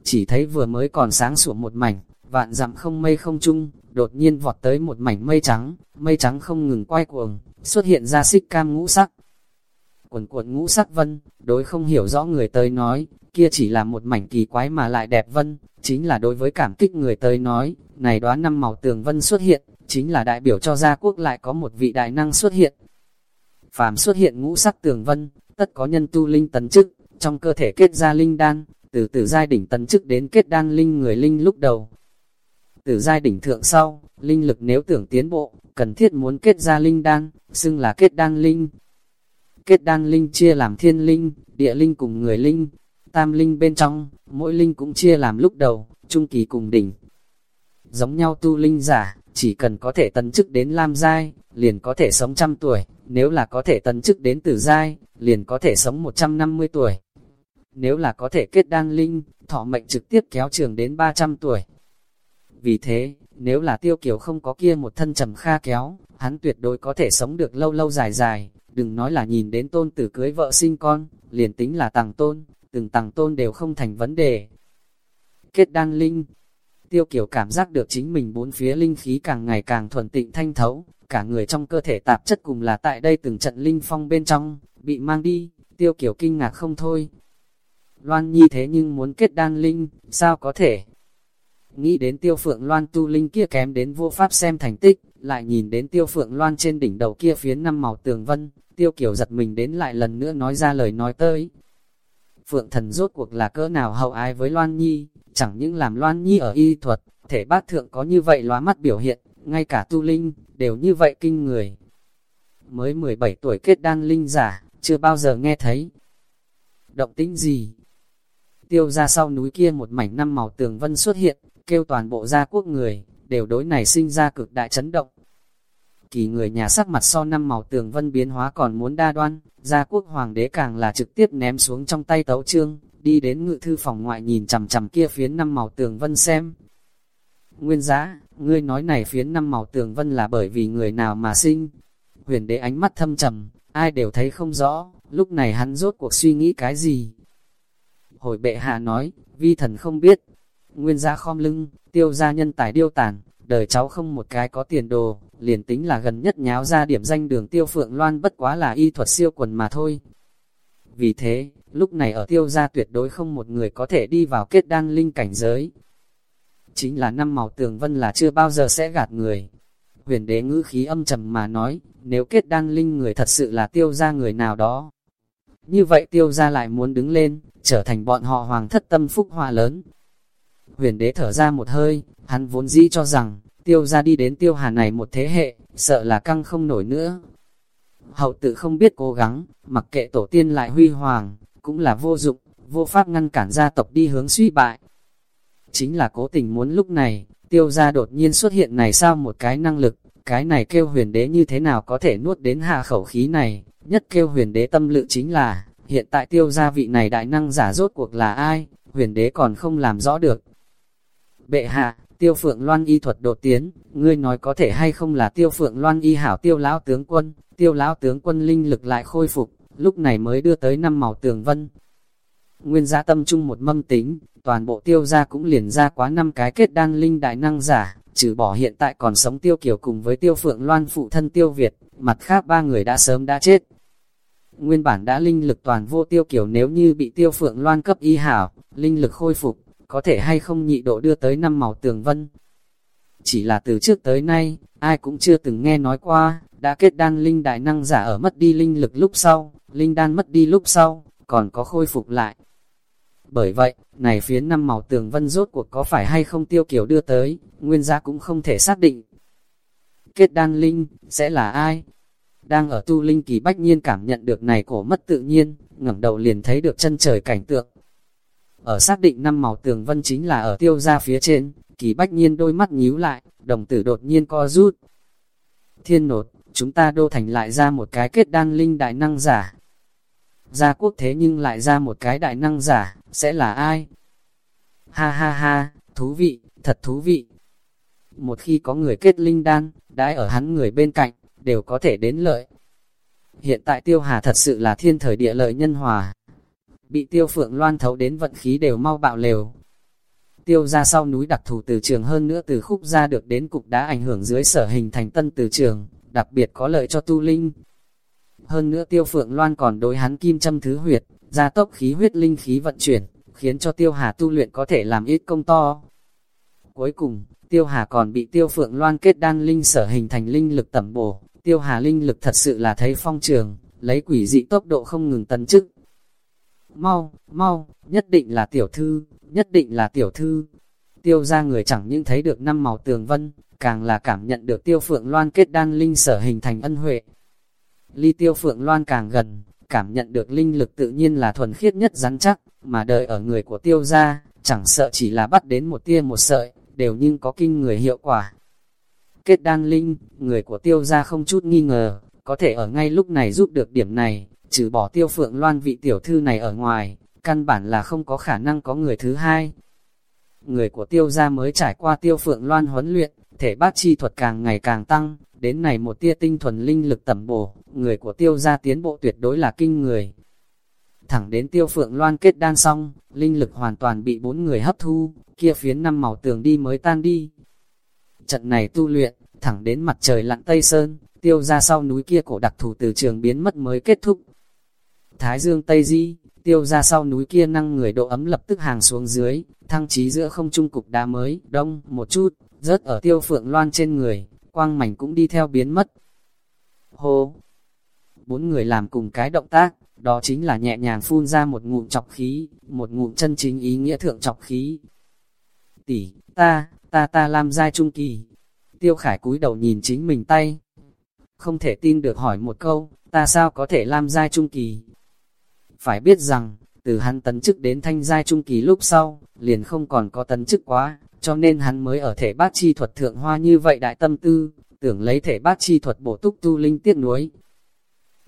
[SPEAKER 1] Chỉ thấy vừa mới còn sáng sủa một mảnh, vạn dặm không mây không trung, đột nhiên vọt tới một mảnh mây trắng, mây trắng không ngừng quay cuồng, xuất hiện ra xích cam ngũ sắc. Quần cuộn ngũ sắc vân, đối không hiểu rõ người tới nói, kia chỉ là một mảnh kỳ quái mà lại đẹp vân, chính là đối với cảm kích người tới nói, này đoán năm màu tường vân xuất hiện, chính là đại biểu cho gia quốc lại có một vị đại năng xuất hiện. Phàm xuất hiện ngũ sắc tường vân, tất có nhân tu linh tấn chức, trong cơ thể kết ra linh đan, từ từ giai đỉnh tấn chức đến kết đan linh người linh lúc đầu, từ giai đỉnh thượng sau, linh lực nếu tưởng tiến bộ, cần thiết muốn kết ra linh đan, xưng là kết đan linh. Kết đan linh chia làm thiên linh, địa linh cùng người linh, tam linh bên trong, mỗi linh cũng chia làm lúc đầu, trung kỳ cùng đỉnh. Giống nhau tu linh giả, chỉ cần có thể tấn chức đến lam giai, liền có thể sống trăm tuổi, nếu là có thể tấn chức đến tử giai, liền có thể sống 150 tuổi. Nếu là có thể kết đan linh, thọ mệnh trực tiếp kéo trường đến 300 tuổi, vì thế, nếu là tiêu kiều không có kia một thân trầm kha kéo, hắn tuyệt đối có thể sống được lâu lâu dài dài, đừng nói là nhìn đến tôn tử cưới vợ sinh con, liền tính là tàng tôn, từng tàng tôn đều không thành vấn đề. Kết đan linh Tiêu kiều cảm giác được chính mình bốn phía linh khí càng ngày càng thuần tịnh thanh thấu, cả người trong cơ thể tạp chất cùng là tại đây từng trận linh phong bên trong, bị mang đi, tiêu kiều kinh ngạc không thôi. Loan nhi thế nhưng muốn kết đan linh, sao có thể? Nghĩ đến tiêu phượng loan tu linh kia kém đến vô pháp xem thành tích, lại nhìn đến tiêu phượng loan trên đỉnh đầu kia phiến năm màu tường vân, tiêu kiểu giật mình đến lại lần nữa nói ra lời nói tới. Phượng thần rốt cuộc là cỡ nào hậu ai với Loan Nhi, chẳng những làm Loan Nhi ở y thuật, thể bát thượng có như vậy lóa mắt biểu hiện, ngay cả tu linh, đều như vậy kinh người. Mới 17 tuổi kết đan linh giả, chưa bao giờ nghe thấy. Động tính gì? tiêu ra sau núi kia một mảnh năm màu tường vân xuất hiện, kêu toàn bộ gia quốc người, đều đối này sinh ra cực đại chấn động. Kỳ người nhà sắc mặt so năm màu tường vân biến hóa còn muốn đa đoan, gia quốc hoàng đế càng là trực tiếp ném xuống trong tay tấu trương, đi đến ngự thư phòng ngoại nhìn chằm chằm kia phiến năm màu tường vân xem. Nguyên giá, ngươi nói này phiến năm màu tường vân là bởi vì người nào mà sinh. Huyền đế ánh mắt thâm trầm, ai đều thấy không rõ, lúc này hắn rốt cuộc suy nghĩ cái gì. Hồi bệ hạ nói, vi thần không biết. Nguyên gia khom lưng, tiêu gia nhân tài điêu tàn, đời cháu không một cái có tiền đồ, liền tính là gần nhất nháo ra điểm danh đường tiêu phượng loan bất quá là y thuật siêu quần mà thôi. Vì thế, lúc này ở tiêu gia tuyệt đối không một người có thể đi vào kết đan linh cảnh giới. Chính là năm màu tường vân là chưa bao giờ sẽ gạt người. Huyền đế ngữ khí âm trầm mà nói, nếu kết đan linh người thật sự là tiêu gia người nào đó. Như vậy tiêu gia lại muốn đứng lên, trở thành bọn họ hoàng thất tâm phúc hòa lớn. Huyền đế thở ra một hơi, hắn vốn dĩ cho rằng, tiêu gia đi đến tiêu hà này một thế hệ, sợ là căng không nổi nữa. Hậu tự không biết cố gắng, mặc kệ tổ tiên lại huy hoàng, cũng là vô dụng, vô pháp ngăn cản gia tộc đi hướng suy bại. Chính là cố tình muốn lúc này, tiêu gia đột nhiên xuất hiện này sao một cái năng lực, cái này kêu huyền đế như thế nào có thể nuốt đến hạ khẩu khí này, nhất kêu huyền đế tâm lự chính là, hiện tại tiêu gia vị này đại năng giả rốt cuộc là ai, huyền đế còn không làm rõ được. Bệ hạ, tiêu phượng loan y thuật đột tiến, ngươi nói có thể hay không là tiêu phượng loan y hảo tiêu lão tướng quân, tiêu lão tướng quân linh lực lại khôi phục, lúc này mới đưa tới năm màu tường vân. Nguyên gia tâm trung một mâm tính, toàn bộ tiêu gia cũng liền ra quá năm cái kết đan linh đại năng giả, trừ bỏ hiện tại còn sống tiêu kiều cùng với tiêu phượng loan phụ thân tiêu Việt, mặt khác ba người đã sớm đã chết. Nguyên bản đã linh lực toàn vô tiêu kiều nếu như bị tiêu phượng loan cấp y hảo, linh lực khôi phục, có thể hay không nhị độ đưa tới năm màu tường vân. Chỉ là từ trước tới nay, ai cũng chưa từng nghe nói qua, đã kết đan linh đại năng giả ở mất đi linh lực lúc sau, linh đan mất đi lúc sau, còn có khôi phục lại. Bởi vậy, này phía năm màu tường vân rốt cuộc có phải hay không tiêu kiểu đưa tới, nguyên gia cũng không thể xác định. Kết đan linh, sẽ là ai? Đang ở tu linh kỳ bách nhiên cảm nhận được này cổ mất tự nhiên, ngẩng đầu liền thấy được chân trời cảnh tượng. Ở xác định năm màu tường vân chính là ở tiêu ra phía trên, kỳ bách nhiên đôi mắt nhíu lại, đồng tử đột nhiên co rút. Thiên nột, chúng ta đô thành lại ra một cái kết đan linh đại năng giả. Gia quốc thế nhưng lại ra một cái đại năng giả, sẽ là ai? Ha ha ha, thú vị, thật thú vị. Một khi có người kết linh đan, đãi ở hắn người bên cạnh, đều có thể đến lợi. Hiện tại tiêu hà thật sự là thiên thời địa lợi nhân hòa. Bị tiêu phượng loan thấu đến vận khí đều mau bạo lều. Tiêu ra sau núi đặc thù từ trường hơn nữa từ khúc ra được đến cục đá ảnh hưởng dưới sở hình thành tân từ trường, đặc biệt có lợi cho tu linh. Hơn nữa tiêu phượng loan còn đối hắn kim châm thứ huyệt, gia tốc khí huyết linh khí vận chuyển, khiến cho tiêu hà tu luyện có thể làm ít công to. Cuối cùng, tiêu hà còn bị tiêu phượng loan kết đan linh sở hình thành linh lực tẩm bổ, tiêu hà linh lực thật sự là thấy phong trường, lấy quỷ dị tốc độ không ngừng tấn chức. Mau, mau, nhất định là tiểu thư, nhất định là tiểu thư. Tiêu ra người chẳng những thấy được năm màu tường vân, càng là cảm nhận được tiêu phượng loan kết đan linh sở hình thành ân huệ. Ly tiêu phượng loan càng gần, cảm nhận được linh lực tự nhiên là thuần khiết nhất rắn chắc, mà đợi ở người của tiêu gia, chẳng sợ chỉ là bắt đến một tia một sợi, đều nhưng có kinh người hiệu quả. Kết đan linh, người của tiêu gia không chút nghi ngờ, có thể ở ngay lúc này giúp được điểm này, trừ bỏ tiêu phượng loan vị tiểu thư này ở ngoài, căn bản là không có khả năng có người thứ hai. Người của tiêu gia mới trải qua tiêu phượng loan huấn luyện, thể bát chi thuật càng ngày càng tăng, đến này một tia tinh thuần linh lực tẩm bổ, người của tiêu gia tiến bộ tuyệt đối là kinh người. Thẳng đến tiêu phượng loan kết đan xong, linh lực hoàn toàn bị bốn người hấp thu, kia phiến năm màu tường đi mới tan đi. Trận này tu luyện, thẳng đến mặt trời lặn tây sơn, tiêu ra sau núi kia cổ đặc thù từ trường biến mất mới kết thúc. Thái dương Tây Di, tiêu ra sau núi kia năng người độ ấm lập tức hàng xuống dưới, thăng trí giữa không trung cục đá mới, đông, một chút, rớt ở tiêu phượng loan trên người, quang mảnh cũng đi theo biến mất. Hô! Bốn người làm cùng cái động tác, đó chính là nhẹ nhàng phun ra một ngụm chọc khí, một ngụm chân chính ý nghĩa thượng chọc khí. Tỷ, ta, ta ta làm giai trung kỳ. Tiêu khải cúi đầu nhìn chính mình tay. Không thể tin được hỏi một câu, ta sao có thể làm giai trung kỳ? Phải biết rằng, từ hắn tấn chức đến thanh giai trung kỳ lúc sau, liền không còn có tấn chức quá, cho nên hắn mới ở thể bát chi thuật thượng hoa như vậy đại tâm tư, tưởng lấy thể bát chi thuật bổ túc tu linh tiếc nuối.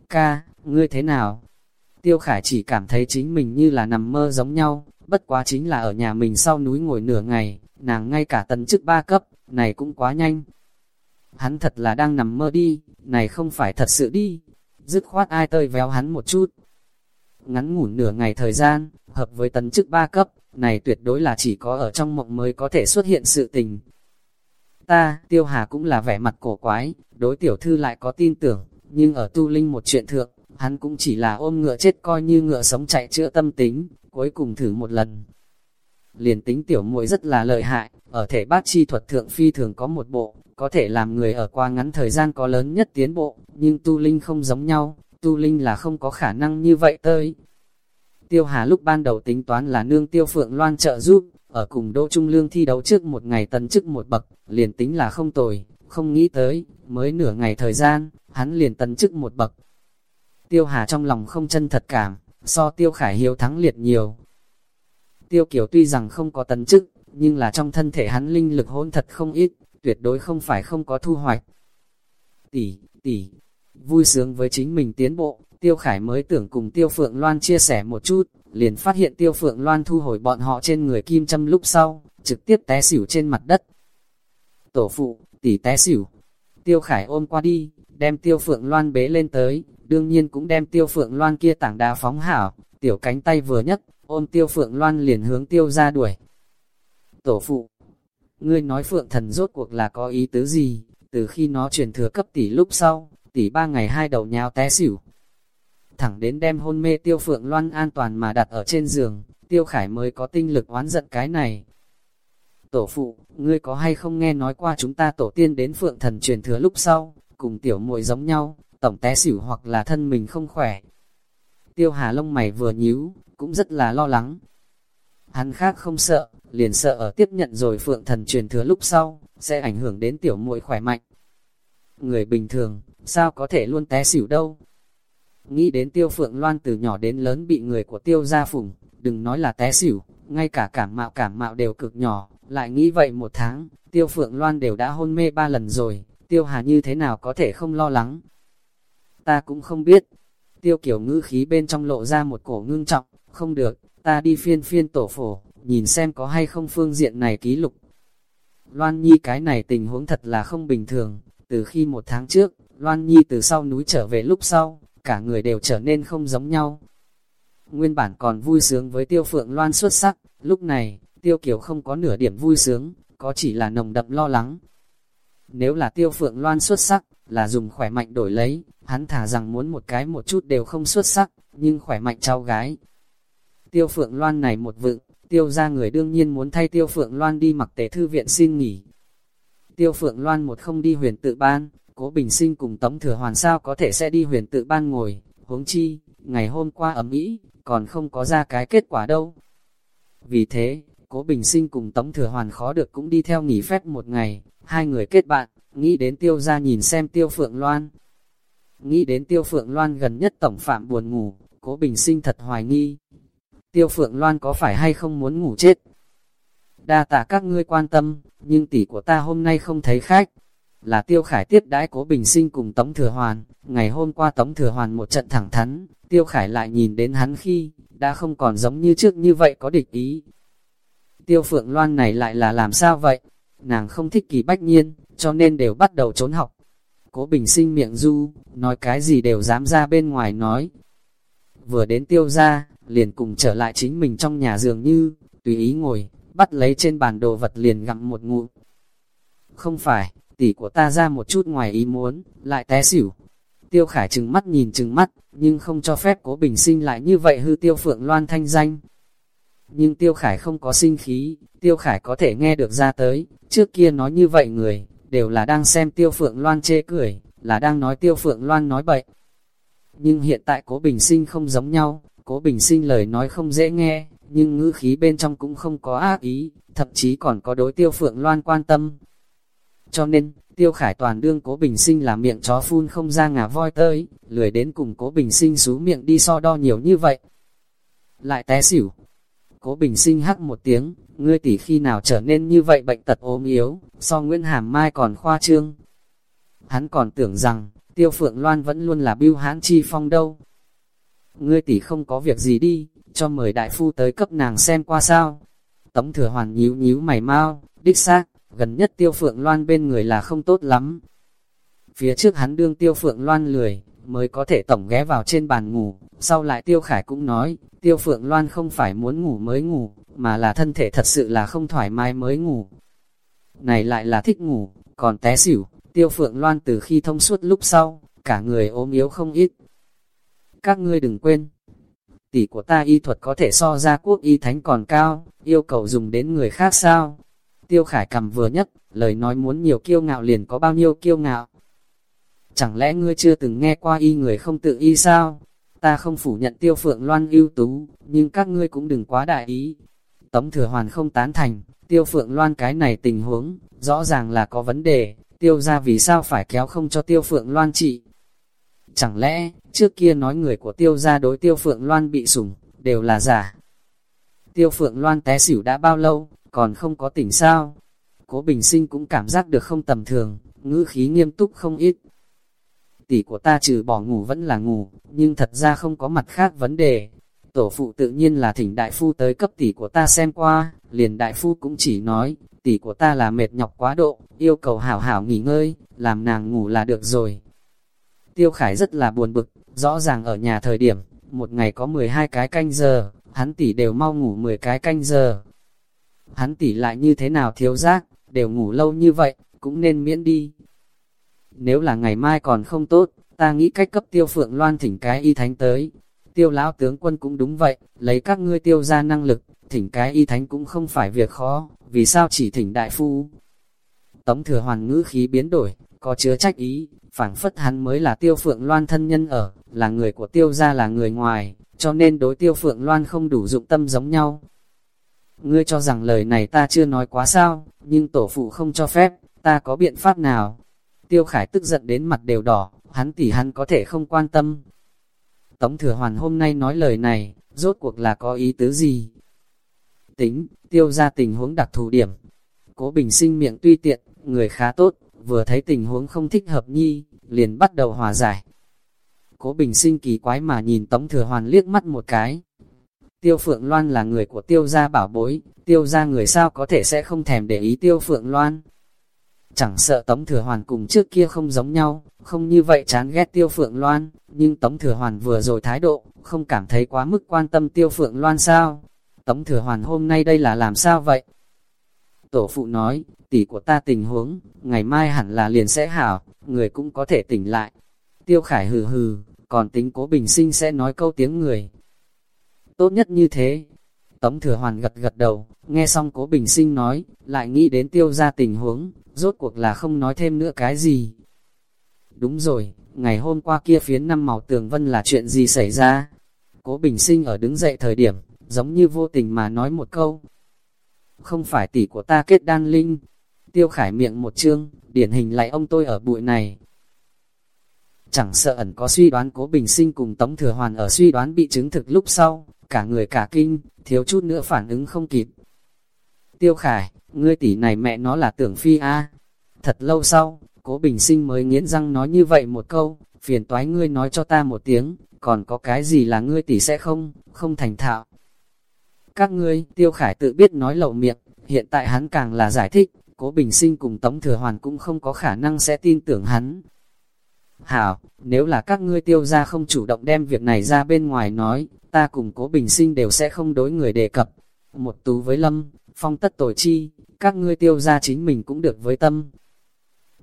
[SPEAKER 1] Ca, ngươi thế nào? Tiêu Khải chỉ cảm thấy chính mình như là nằm mơ giống nhau, bất quá chính là ở nhà mình sau núi ngồi nửa ngày, nàng ngay cả tấn chức ba cấp, này cũng quá nhanh. Hắn thật là đang nằm mơ đi, này không phải thật sự đi. Dứt khoát ai tơi véo hắn một chút. Ngắn ngủn nửa ngày thời gian, hợp với tấn chức ba cấp, này tuyệt đối là chỉ có ở trong mộng mới có thể xuất hiện sự tình. Ta, tiêu hà cũng là vẻ mặt cổ quái, đối tiểu thư lại có tin tưởng, nhưng ở tu linh một chuyện thượng, hắn cũng chỉ là ôm ngựa chết coi như ngựa sống chạy chữa tâm tính, cuối cùng thử một lần. Liền tính tiểu muội rất là lợi hại, ở thể bát chi thuật thượng phi thường có một bộ, có thể làm người ở qua ngắn thời gian có lớn nhất tiến bộ, nhưng tu linh không giống nhau, tu linh là không có khả năng như vậy tới. Tiêu Hà lúc ban đầu tính toán là nương tiêu phượng loan trợ giúp, ở cùng Đỗ Trung Lương thi đấu trước một ngày tấn chức một bậc, liền tính là không tồi, không nghĩ tới, mới nửa ngày thời gian, hắn liền tấn chức một bậc. Tiêu Hà trong lòng không chân thật cảm, so Tiêu Khải Hiếu thắng liệt nhiều. Tiêu Kiều tuy rằng không có tấn chức, nhưng là trong thân thể hắn linh lực hỗn thật không ít, tuyệt đối không phải không có thu hoạch. Tỷ, tỷ, vui sướng với chính mình tiến bộ, Tiêu Khải mới tưởng cùng Tiêu Phượng Loan chia sẻ một chút, liền phát hiện Tiêu Phượng Loan thu hồi bọn họ trên người kim châm lúc sau, trực tiếp té xỉu trên mặt đất. Tổ phụ, tỷ té xỉu. Tiêu Khải ôm qua đi, đem Tiêu Phượng Loan bế lên tới, đương nhiên cũng đem Tiêu Phượng Loan kia tảng đá phóng hảo, tiểu cánh tay vừa nhấc, ôm Tiêu Phượng Loan liền hướng Tiêu ra đuổi. Tổ phụ, ngươi nói Phượng thần rốt cuộc là có ý tứ gì, từ khi nó chuyển thừa cấp tỷ lúc sau, tỷ ba ngày hai đầu nhào té xỉu, thẳng đến đem hôn mê tiêu phượng loan an toàn mà đặt ở trên giường, tiêu khải mới có tinh lực oán giận cái này. Tổ phụ, ngươi có hay không nghe nói qua chúng ta tổ tiên đến phượng thần truyền thừa lúc sau, cùng tiểu muội giống nhau, tổng té xỉu hoặc là thân mình không khỏe. Tiêu hà lông mày vừa nhíu, cũng rất là lo lắng. Hắn khác không sợ, liền sợ ở tiếp nhận rồi phượng thần truyền thừa lúc sau, sẽ ảnh hưởng đến tiểu muội khỏe mạnh. Người bình thường, sao có thể luôn té xỉu đâu? Nghĩ đến tiêu phượng loan từ nhỏ đến lớn bị người của tiêu gia phủng, đừng nói là té xỉu, ngay cả cảm mạo cảm mạo đều cực nhỏ, lại nghĩ vậy một tháng, tiêu phượng loan đều đã hôn mê ba lần rồi, tiêu hà như thế nào có thể không lo lắng. Ta cũng không biết, tiêu kiểu ngữ khí bên trong lộ ra một cổ ngưng trọng, không được, ta đi phiên phiên tổ phổ, nhìn xem có hay không phương diện này ký lục. Loan Nhi cái này tình huống thật là không bình thường, từ khi một tháng trước, Loan Nhi từ sau núi trở về lúc sau, cả người đều trở nên không giống nhau. Nguyên bản còn vui sướng với tiêu phượng loan xuất sắc, lúc này, tiêu kiều không có nửa điểm vui sướng, có chỉ là nồng đậm lo lắng. Nếu là tiêu phượng loan xuất sắc, là dùng khỏe mạnh đổi lấy, hắn thả rằng muốn một cái một chút đều không xuất sắc, nhưng khỏe mạnh trao gái. Tiêu phượng loan này một vựng, tiêu ra người đương nhiên muốn thay tiêu phượng loan đi mặc tế thư viện xin nghỉ. Tiêu phượng loan một không đi huyền tự ban, Cố Bình Sinh cùng Tống Thừa Hoàn sao có thể sẽ đi huyền tự ban ngồi, huống chi, ngày hôm qua ấm ý, còn không có ra cái kết quả đâu. Vì thế, Cố Bình Sinh cùng Tống Thừa Hoàn khó được cũng đi theo nghỉ phép một ngày, hai người kết bạn, nghĩ đến tiêu ra nhìn xem tiêu phượng loan. Nghĩ đến tiêu phượng loan gần nhất tổng phạm buồn ngủ, Cố Bình Sinh thật hoài nghi. Tiêu phượng loan có phải hay không muốn ngủ chết? Đa tạ các ngươi quan tâm, nhưng tỷ của ta hôm nay không thấy khách, là Tiêu Khải tiếp đãi Cố Bình Sinh cùng Tống Thừa Hoàn. Ngày hôm qua Tống Thừa Hoàn một trận thẳng thắn, Tiêu Khải lại nhìn đến hắn khi, đã không còn giống như trước như vậy có địch ý. Tiêu Phượng Loan này lại là làm sao vậy? Nàng không thích kỳ bách nhiên, cho nên đều bắt đầu trốn học. Cố Bình Sinh miệng du, nói cái gì đều dám ra bên ngoài nói. Vừa đến tiêu ra, liền cùng trở lại chính mình trong nhà giường như, tùy ý ngồi, bắt lấy trên bàn đồ vật liền gặm một ngụm. Không phải, tỷ của ta ra một chút ngoài ý muốn, lại té xỉu. Tiêu Khải trừng mắt nhìn trừng mắt, nhưng không cho phép cố bình sinh lại như vậy hư Tiêu Phượng Loan thanh danh. Nhưng Tiêu Khải không có sinh khí, Tiêu Khải có thể nghe được ra tới, trước kia nói như vậy người, đều là đang xem Tiêu Phượng Loan chê cười, là đang nói Tiêu Phượng Loan nói bậy. Nhưng hiện tại cố bình sinh không giống nhau, cố bình sinh lời nói không dễ nghe, nhưng ngữ khí bên trong cũng không có ác ý, thậm chí còn có đối Tiêu Phượng Loan quan tâm, cho nên, tiêu khải toàn đương cố bình sinh là miệng chó phun không ra ngà voi tới, lười đến cùng cố bình sinh xú miệng đi so đo nhiều như vậy. lại té xỉu. Cố Bình Sinh hắc một tiếng, ngươi tỷ khi nào trở nên như vậy bệnh tật ốm yếu, so Nguyễn Hàm Mai còn khoa trương. Hắn còn tưởng rằng, Tiêu Phượng Loan vẫn luôn là biêu hãn chi phong đâu. Ngươi tỷ không có việc gì đi, cho mời đại phu tới cấp nàng xem qua sao. Tống thừa hoàn nhíu nhíu mày mau, đích xác, gần nhất Tiêu Phượng Loan bên người là không tốt lắm. Phía trước hắn đương Tiêu Phượng Loan lười, mới có thể tổng ghé vào trên bàn ngủ, sau lại Tiêu Khải cũng nói, Tiêu Phượng Loan không phải muốn ngủ mới ngủ, mà là thân thể thật sự là không thoải mái mới ngủ. Này lại là thích ngủ, còn té xỉu, Tiêu Phượng Loan từ khi thông suốt lúc sau, cả người ốm yếu không ít. Các ngươi đừng quên, tỷ của ta y thuật có thể so ra quốc y thánh còn cao, yêu cầu dùng đến người khác sao? Tiêu Khải cầm vừa nhất, lời nói muốn nhiều kiêu ngạo liền có bao nhiêu kiêu ngạo. Chẳng lẽ ngươi chưa từng nghe qua y người không tự y sao? Ta không phủ nhận tiêu phượng loan ưu tú, nhưng các ngươi cũng đừng quá đại ý. Tống thừa hoàn không tán thành, tiêu phượng loan cái này tình huống, rõ ràng là có vấn đề, tiêu ra vì sao phải kéo không cho tiêu phượng loan trị. Chẳng lẽ, trước kia nói người của tiêu gia đối tiêu phượng loan bị sủng, đều là giả. Tiêu phượng loan té xỉu đã bao lâu, còn không có tỉnh sao. Cố bình sinh cũng cảm giác được không tầm thường, ngữ khí nghiêm túc không ít, tỷ của ta trừ bỏ ngủ vẫn là ngủ, nhưng thật ra không có mặt khác vấn đề. Tổ phụ tự nhiên là thỉnh đại phu tới cấp tỷ của ta xem qua, liền đại phu cũng chỉ nói, tỷ của ta là mệt nhọc quá độ, yêu cầu hảo hảo nghỉ ngơi, làm nàng ngủ là được rồi. Tiêu Khải rất là buồn bực, rõ ràng ở nhà thời điểm, một ngày có 12 cái canh giờ, hắn tỷ đều mau ngủ 10 cái canh giờ. Hắn tỷ lại như thế nào thiếu giác, đều ngủ lâu như vậy, cũng nên miễn đi. Nếu là ngày mai còn không tốt, ta nghĩ cách cấp tiêu phượng loan thỉnh cái y thánh tới. Tiêu lão tướng quân cũng đúng vậy, lấy các ngươi tiêu ra năng lực, thỉnh cái y thánh cũng không phải việc khó, vì sao chỉ thỉnh đại phu. Tống thừa hoàn ngữ khí biến đổi, có chứa trách ý, phảng phất hắn mới là tiêu phượng loan thân nhân ở, là người của tiêu gia là người ngoài, cho nên đối tiêu phượng loan không đủ dụng tâm giống nhau. Ngươi cho rằng lời này ta chưa nói quá sao, nhưng tổ phụ không cho phép, ta có biện pháp nào? Tiêu Khải tức giận đến mặt đều đỏ, hắn tỉ hắn có thể không quan tâm. Tống Thừa Hoàn hôm nay nói lời này, rốt cuộc là có ý tứ gì? Tính, tiêu ra tình huống đặc thù điểm. Cố Bình sinh miệng tuy tiện, người khá tốt, vừa thấy tình huống không thích hợp nhi, liền bắt đầu hòa giải. Cố Bình sinh kỳ quái mà nhìn Tống Thừa Hoàn liếc mắt một cái. Tiêu Phượng Loan là người của tiêu gia bảo bối, tiêu gia người sao có thể sẽ không thèm để ý tiêu Phượng Loan, Chẳng sợ Tống Thừa Hoàn cùng trước kia không giống nhau, không như vậy chán ghét Tiêu Phượng Loan, nhưng Tống Thừa Hoàn vừa rồi thái độ, không cảm thấy quá mức quan tâm Tiêu Phượng Loan sao? Tống Thừa Hoàn hôm nay đây là làm sao vậy? Tổ phụ nói, tỷ của ta tình huống, ngày mai hẳn là liền sẽ hảo, người cũng có thể tỉnh lại. Tiêu Khải hừ hừ, còn tính cố bình sinh sẽ nói câu tiếng người. Tốt nhất như thế. Tống Thừa Hoàn gật gật đầu, nghe xong cố bình sinh nói, lại nghĩ đến tiêu ra tình huống, rốt cuộc là không nói thêm nữa cái gì. Đúng rồi, ngày hôm qua kia phiến năm màu tường vân là chuyện gì xảy ra? Cố Bình Sinh ở đứng dậy thời điểm, giống như vô tình mà nói một câu. Không phải tỷ của ta kết đan linh. Tiêu khải miệng một chương, điển hình lại ông tôi ở bụi này. Chẳng sợ ẩn có suy đoán cố bình sinh cùng Tống Thừa Hoàn ở suy đoán bị chứng thực lúc sau, cả người cả kinh, thiếu chút nữa phản ứng không kịp. Tiêu khải, ngươi tỷ này mẹ nó là tưởng phi a Thật lâu sau, cố bình sinh mới nghiến răng nói như vậy một câu, phiền toái ngươi nói cho ta một tiếng, còn có cái gì là ngươi tỷ sẽ không, không thành thạo. Các ngươi, tiêu khải tự biết nói lậu miệng, hiện tại hắn càng là giải thích, cố bình sinh cùng Tống Thừa Hoàn cũng không có khả năng sẽ tin tưởng hắn. Hảo, nếu là các ngươi tiêu ra không chủ động đem việc này ra bên ngoài nói, ta cùng cố bình sinh đều sẽ không đối người đề cập. Một tú với lâm, phong tất tội chi, các ngươi tiêu ra chính mình cũng được với tâm.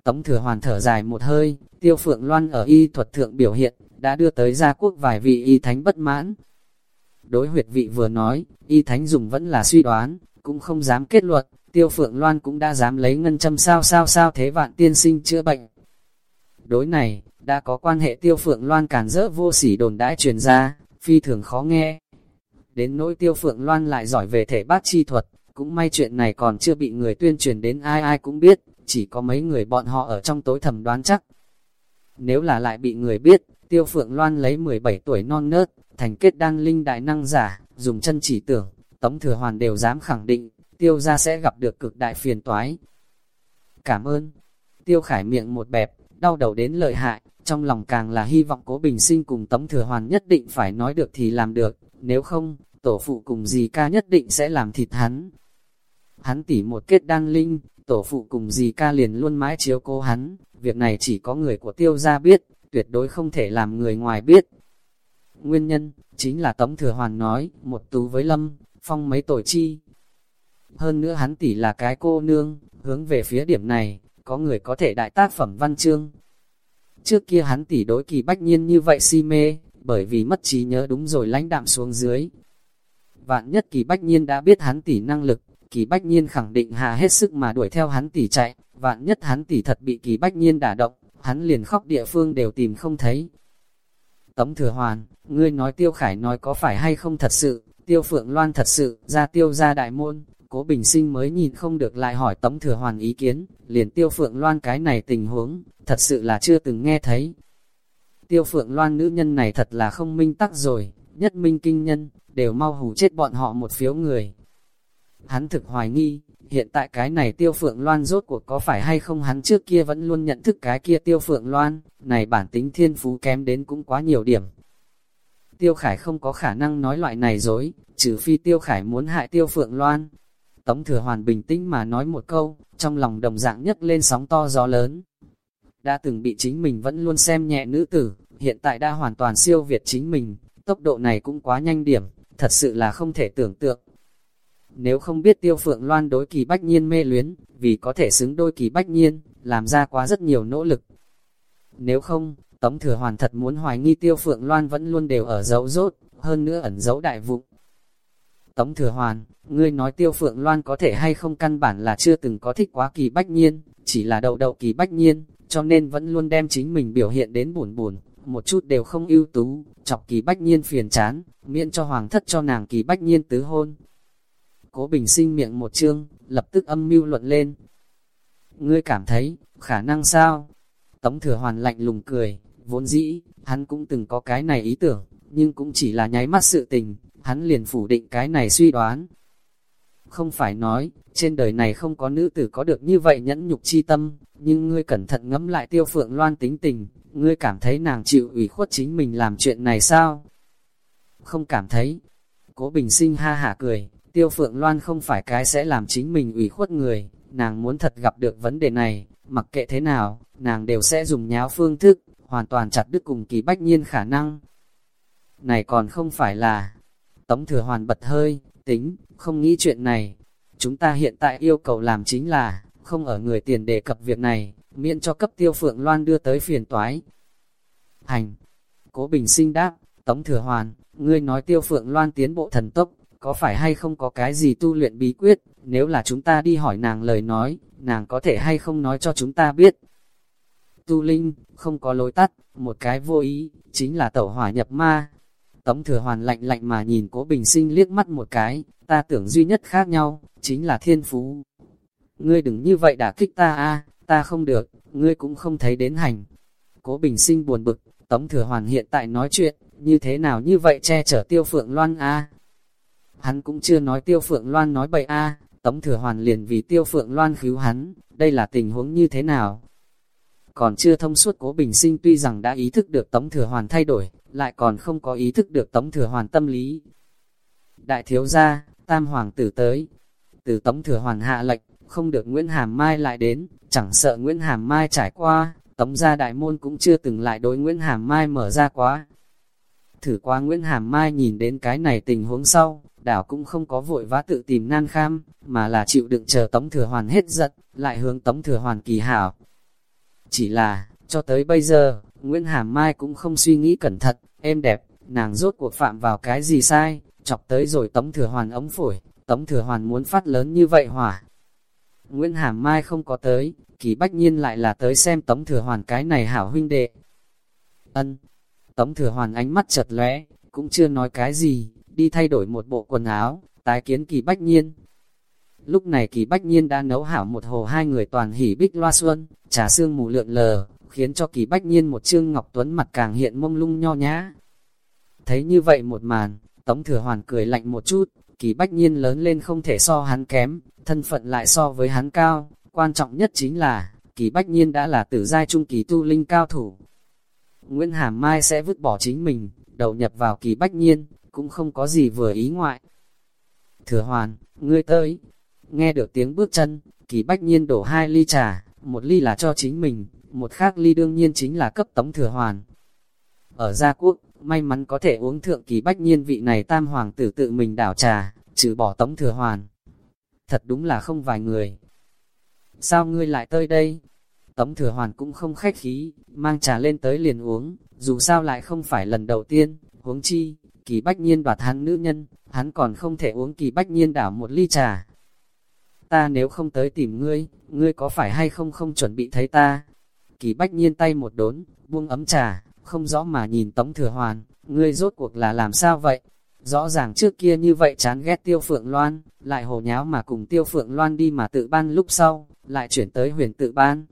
[SPEAKER 1] Tống thừa hoàn thở dài một hơi, tiêu phượng loan ở y thuật thượng biểu hiện, đã đưa tới gia quốc vài vị y thánh bất mãn. Đối huyệt vị vừa nói, y thánh dùng vẫn là suy đoán, cũng không dám kết luận, tiêu phượng loan cũng đã dám lấy ngân châm sao sao sao thế vạn tiên sinh chữa bệnh. Đối này, đã có quan hệ tiêu phượng loan cản rỡ vô sỉ đồn đãi truyền ra, phi thường khó nghe. Đến nỗi tiêu phượng loan lại giỏi về thể bát chi thuật, cũng may chuyện này còn chưa bị người tuyên truyền đến ai ai cũng biết, chỉ có mấy người bọn họ ở trong tối thầm đoán chắc. Nếu là lại bị người biết, Tiêu Phượng Loan lấy 17 tuổi non nớt, thành kết đan linh đại năng giả, dùng chân chỉ tưởng, Tống Thừa Hoàn đều dám khẳng định, tiêu ra sẽ gặp được cực đại phiền toái. Cảm ơn. Tiêu Khải miệng một bẹp, đau đầu đến lợi hại, trong lòng càng là hy vọng cố bình sinh cùng Tống Thừa Hoàn nhất định phải nói được thì làm được, nếu không, tổ phụ cùng dì ca nhất định sẽ làm thịt hắn. Hắn tỉ một kết đan linh, tổ phụ cùng dì ca liền luôn mãi chiếu cố hắn, việc này chỉ có người của tiêu gia biết, tuyệt đối không thể làm người ngoài biết. Nguyên nhân, chính là Tống Thừa Hoàn nói, một tú với Lâm, phong mấy tội chi. Hơn nữa hắn tỷ là cái cô nương, hướng về phía điểm này, có người có thể đại tác phẩm văn chương. Trước kia hắn tỷ đối kỳ bách nhiên như vậy si mê, bởi vì mất trí nhớ đúng rồi lãnh đạm xuống dưới. Vạn nhất kỳ bách nhiên đã biết hắn tỷ năng lực, kỳ bách nhiên khẳng định hà hết sức mà đuổi theo hắn tỷ chạy, vạn nhất hắn tỷ thật bị kỳ bách nhiên đả động, hắn liền khóc địa phương đều tìm không thấy. Tống thừa hoàn, ngươi nói tiêu khải nói có phải hay không thật sự, tiêu phượng loan thật sự, ra tiêu ra đại môn, cố bình sinh mới nhìn không được lại hỏi tống thừa hoàn ý kiến, liền tiêu phượng loan cái này tình huống, thật sự là chưa từng nghe thấy. Tiêu phượng loan nữ nhân này thật là không minh tắc rồi, nhất minh kinh nhân, đều mau hù chết bọn họ một phiếu người. Hắn thực hoài nghi, hiện tại cái này tiêu phượng loan rốt cuộc có phải hay không hắn trước kia vẫn luôn nhận thức cái kia tiêu phượng loan, này bản tính thiên phú kém đến cũng quá nhiều điểm. Tiêu Khải không có khả năng nói loại này dối, trừ phi Tiêu Khải muốn hại Tiêu Phượng Loan. Tống Thừa Hoàn bình tĩnh mà nói một câu, trong lòng đồng dạng nhất lên sóng to gió lớn. Đã từng bị chính mình vẫn luôn xem nhẹ nữ tử, hiện tại đã hoàn toàn siêu việt chính mình, tốc độ này cũng quá nhanh điểm, thật sự là không thể tưởng tượng. Nếu không biết tiêu phượng loan đối kỳ bách nhiên mê luyến, vì có thể xứng đôi kỳ bách nhiên, làm ra quá rất nhiều nỗ lực. Nếu không, Tống Thừa Hoàn thật muốn hoài nghi tiêu phượng loan vẫn luôn đều ở dấu rốt, hơn nữa ẩn dấu đại vụ. Tống Thừa Hoàn, ngươi nói tiêu phượng loan có thể hay không căn bản là chưa từng có thích quá kỳ bách nhiên, chỉ là đầu đầu kỳ bách nhiên, cho nên vẫn luôn đem chính mình biểu hiện đến buồn buồn, một chút đều không ưu tú, chọc kỳ bách nhiên phiền chán, miễn cho hoàng thất cho nàng kỳ bách nhiên tứ hôn. Cố bình sinh miệng một chương, lập tức âm mưu luận lên. Ngươi cảm thấy, khả năng sao? Tống thừa hoàn lạnh lùng cười, vốn dĩ, hắn cũng từng có cái này ý tưởng, nhưng cũng chỉ là nháy mắt sự tình, hắn liền phủ định cái này suy đoán. Không phải nói, trên đời này không có nữ tử có được như vậy nhẫn nhục chi tâm, nhưng ngươi cẩn thận ngẫm lại tiêu phượng loan tính tình, ngươi cảm thấy nàng chịu ủy khuất chính mình làm chuyện này sao? Không cảm thấy. Cố bình sinh ha hả cười, tiêu phượng loan không phải cái sẽ làm chính mình ủy khuất người, nàng muốn thật gặp được vấn đề này, mặc kệ thế nào, nàng đều sẽ dùng nháo phương thức, hoàn toàn chặt đứt cùng kỳ bách nhiên khả năng. Này còn không phải là, Tống Thừa Hoàn bật hơi, tính, không nghĩ chuyện này. Chúng ta hiện tại yêu cầu làm chính là, không ở người tiền đề cập việc này, miễn cho cấp tiêu phượng loan đưa tới phiền toái. Hành, Cố Bình Sinh đáp, Tống Thừa Hoàn, ngươi nói tiêu phượng loan tiến bộ thần tốc, có phải hay không có cái gì tu luyện bí quyết, nếu là chúng ta đi hỏi nàng lời nói, nàng có thể hay không nói cho chúng ta biết. Tu Linh, không có lối tắt, một cái vô ý, chính là tẩu hỏa nhập ma. Tống thừa hoàn lạnh lạnh mà nhìn cố bình sinh liếc mắt một cái, ta tưởng duy nhất khác nhau, chính là thiên phú. Ngươi đừng như vậy đã kích ta a ta không được, ngươi cũng không thấy đến hành. Cố bình sinh buồn bực, tống thừa hoàn hiện tại nói chuyện, như thế nào như vậy che chở tiêu phượng loan a Hắn cũng chưa nói tiêu phượng loan nói bậy a tống thừa hoàn liền vì tiêu phượng loan khíu hắn, đây là tình huống như thế nào? Còn chưa thông suốt cố bình sinh tuy rằng đã ý thức được tống thừa hoàn thay đổi, lại còn không có ý thức được tống thừa hoàn tâm lý. Đại thiếu gia, tam hoàng tử tới, từ tống thừa hoàn hạ lệnh, không được Nguyễn Hàm Mai lại đến, chẳng sợ Nguyễn Hàm Mai trải qua, tống gia đại môn cũng chưa từng lại đối Nguyễn Hàm Mai mở ra quá. Thử qua Nguyễn Hàm Mai nhìn đến cái này tình huống sau, đảo cũng không có vội vã tự tìm nan kham, mà là chịu đựng chờ tống thừa hoàn hết giận, lại hướng tống thừa hoàn kỳ hảo. Chỉ là, cho tới bây giờ, Nguyễn Hàm Mai cũng không suy nghĩ cẩn thận, êm đẹp, nàng rốt cuộc phạm vào cái gì sai, chọc tới rồi tống thừa hoàn ống phổi, tống thừa hoàn muốn phát lớn như vậy hỏa. Nguyễn Hàm Mai không có tới, kỳ bách nhiên lại là tới xem tống thừa hoàn cái này hảo huynh đệ. Ân, tống thừa hoàn ánh mắt chật lóe, cũng chưa nói cái gì, đi thay đổi một bộ quần áo, tái kiến kỳ bách nhiên. Lúc này kỳ bách nhiên đã nấu hảo một hồ hai người toàn hỉ bích loa xuân, trà xương mù lượn lờ, khiến cho kỳ bách nhiên một trương ngọc tuấn mặt càng hiện mông lung nho nhã. Thấy như vậy một màn, Tống thừa hoàn cười lạnh một chút, kỳ bách nhiên lớn lên không thể so hắn kém, thân phận lại so với hắn cao, quan trọng nhất chính là, kỳ bách nhiên đã là tử giai trung kỳ tu linh cao thủ. Nguyễn Hàm Mai sẽ vứt bỏ chính mình, đầu nhập vào kỳ bách nhiên, cũng không có gì vừa ý ngoại. Thừa hoàn, ngươi tới, nghe được tiếng bước chân, kỳ bách nhiên đổ hai ly trà, một ly là cho chính mình, một khác ly đương nhiên chính là cấp tống thừa hoàn. Ở Gia Quốc, may mắn có thể uống thượng kỳ bách nhiên vị này tam hoàng tử tự mình đảo trà, trừ bỏ tống thừa hoàn. Thật đúng là không vài người. Sao ngươi lại tới đây? Tống thừa hoàn cũng không khách khí, mang trà lên tới liền uống, dù sao lại không phải lần đầu tiên, uống chi, kỳ bách nhiên đoạt hắn nữ nhân, hắn còn không thể uống kỳ bách nhiên đảo một ly trà. Ta nếu không tới tìm ngươi, ngươi có phải hay không không chuẩn bị thấy ta? Kỳ bách nhiên tay một đốn, buông ấm trà, không rõ mà nhìn Tống Thừa Hoàn, ngươi rốt cuộc là làm sao vậy? Rõ ràng trước kia như vậy chán ghét Tiêu Phượng Loan, lại hồ nháo mà cùng Tiêu Phượng Loan đi mà tự ban lúc sau, lại chuyển tới huyền tự ban.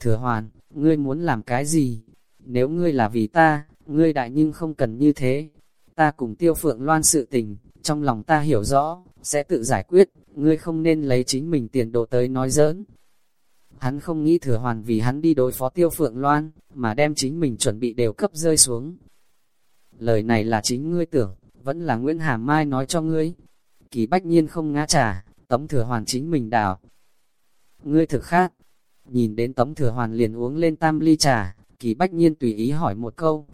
[SPEAKER 1] Thừa Hoàn, ngươi muốn làm cái gì? Nếu ngươi là vì ta, ngươi đại nhưng không cần như thế. Ta cùng Tiêu Phượng Loan sự tình, trong lòng ta hiểu rõ, sẽ tự giải quyết, ngươi không nên lấy chính mình tiền đồ tới nói giỡn, Hắn không nghĩ thừa hoàn vì hắn đi đối phó tiêu phượng loan, mà đem chính mình chuẩn bị đều cấp rơi xuống. Lời này là chính ngươi tưởng, vẫn là Nguyễn Hà Mai nói cho ngươi. Kỳ bách nhiên không ngã trả, tống thừa hoàn chính mình đào. Ngươi thực khác, nhìn đến tống thừa hoàn liền uống lên tam ly trà, kỳ bách nhiên tùy ý hỏi một câu.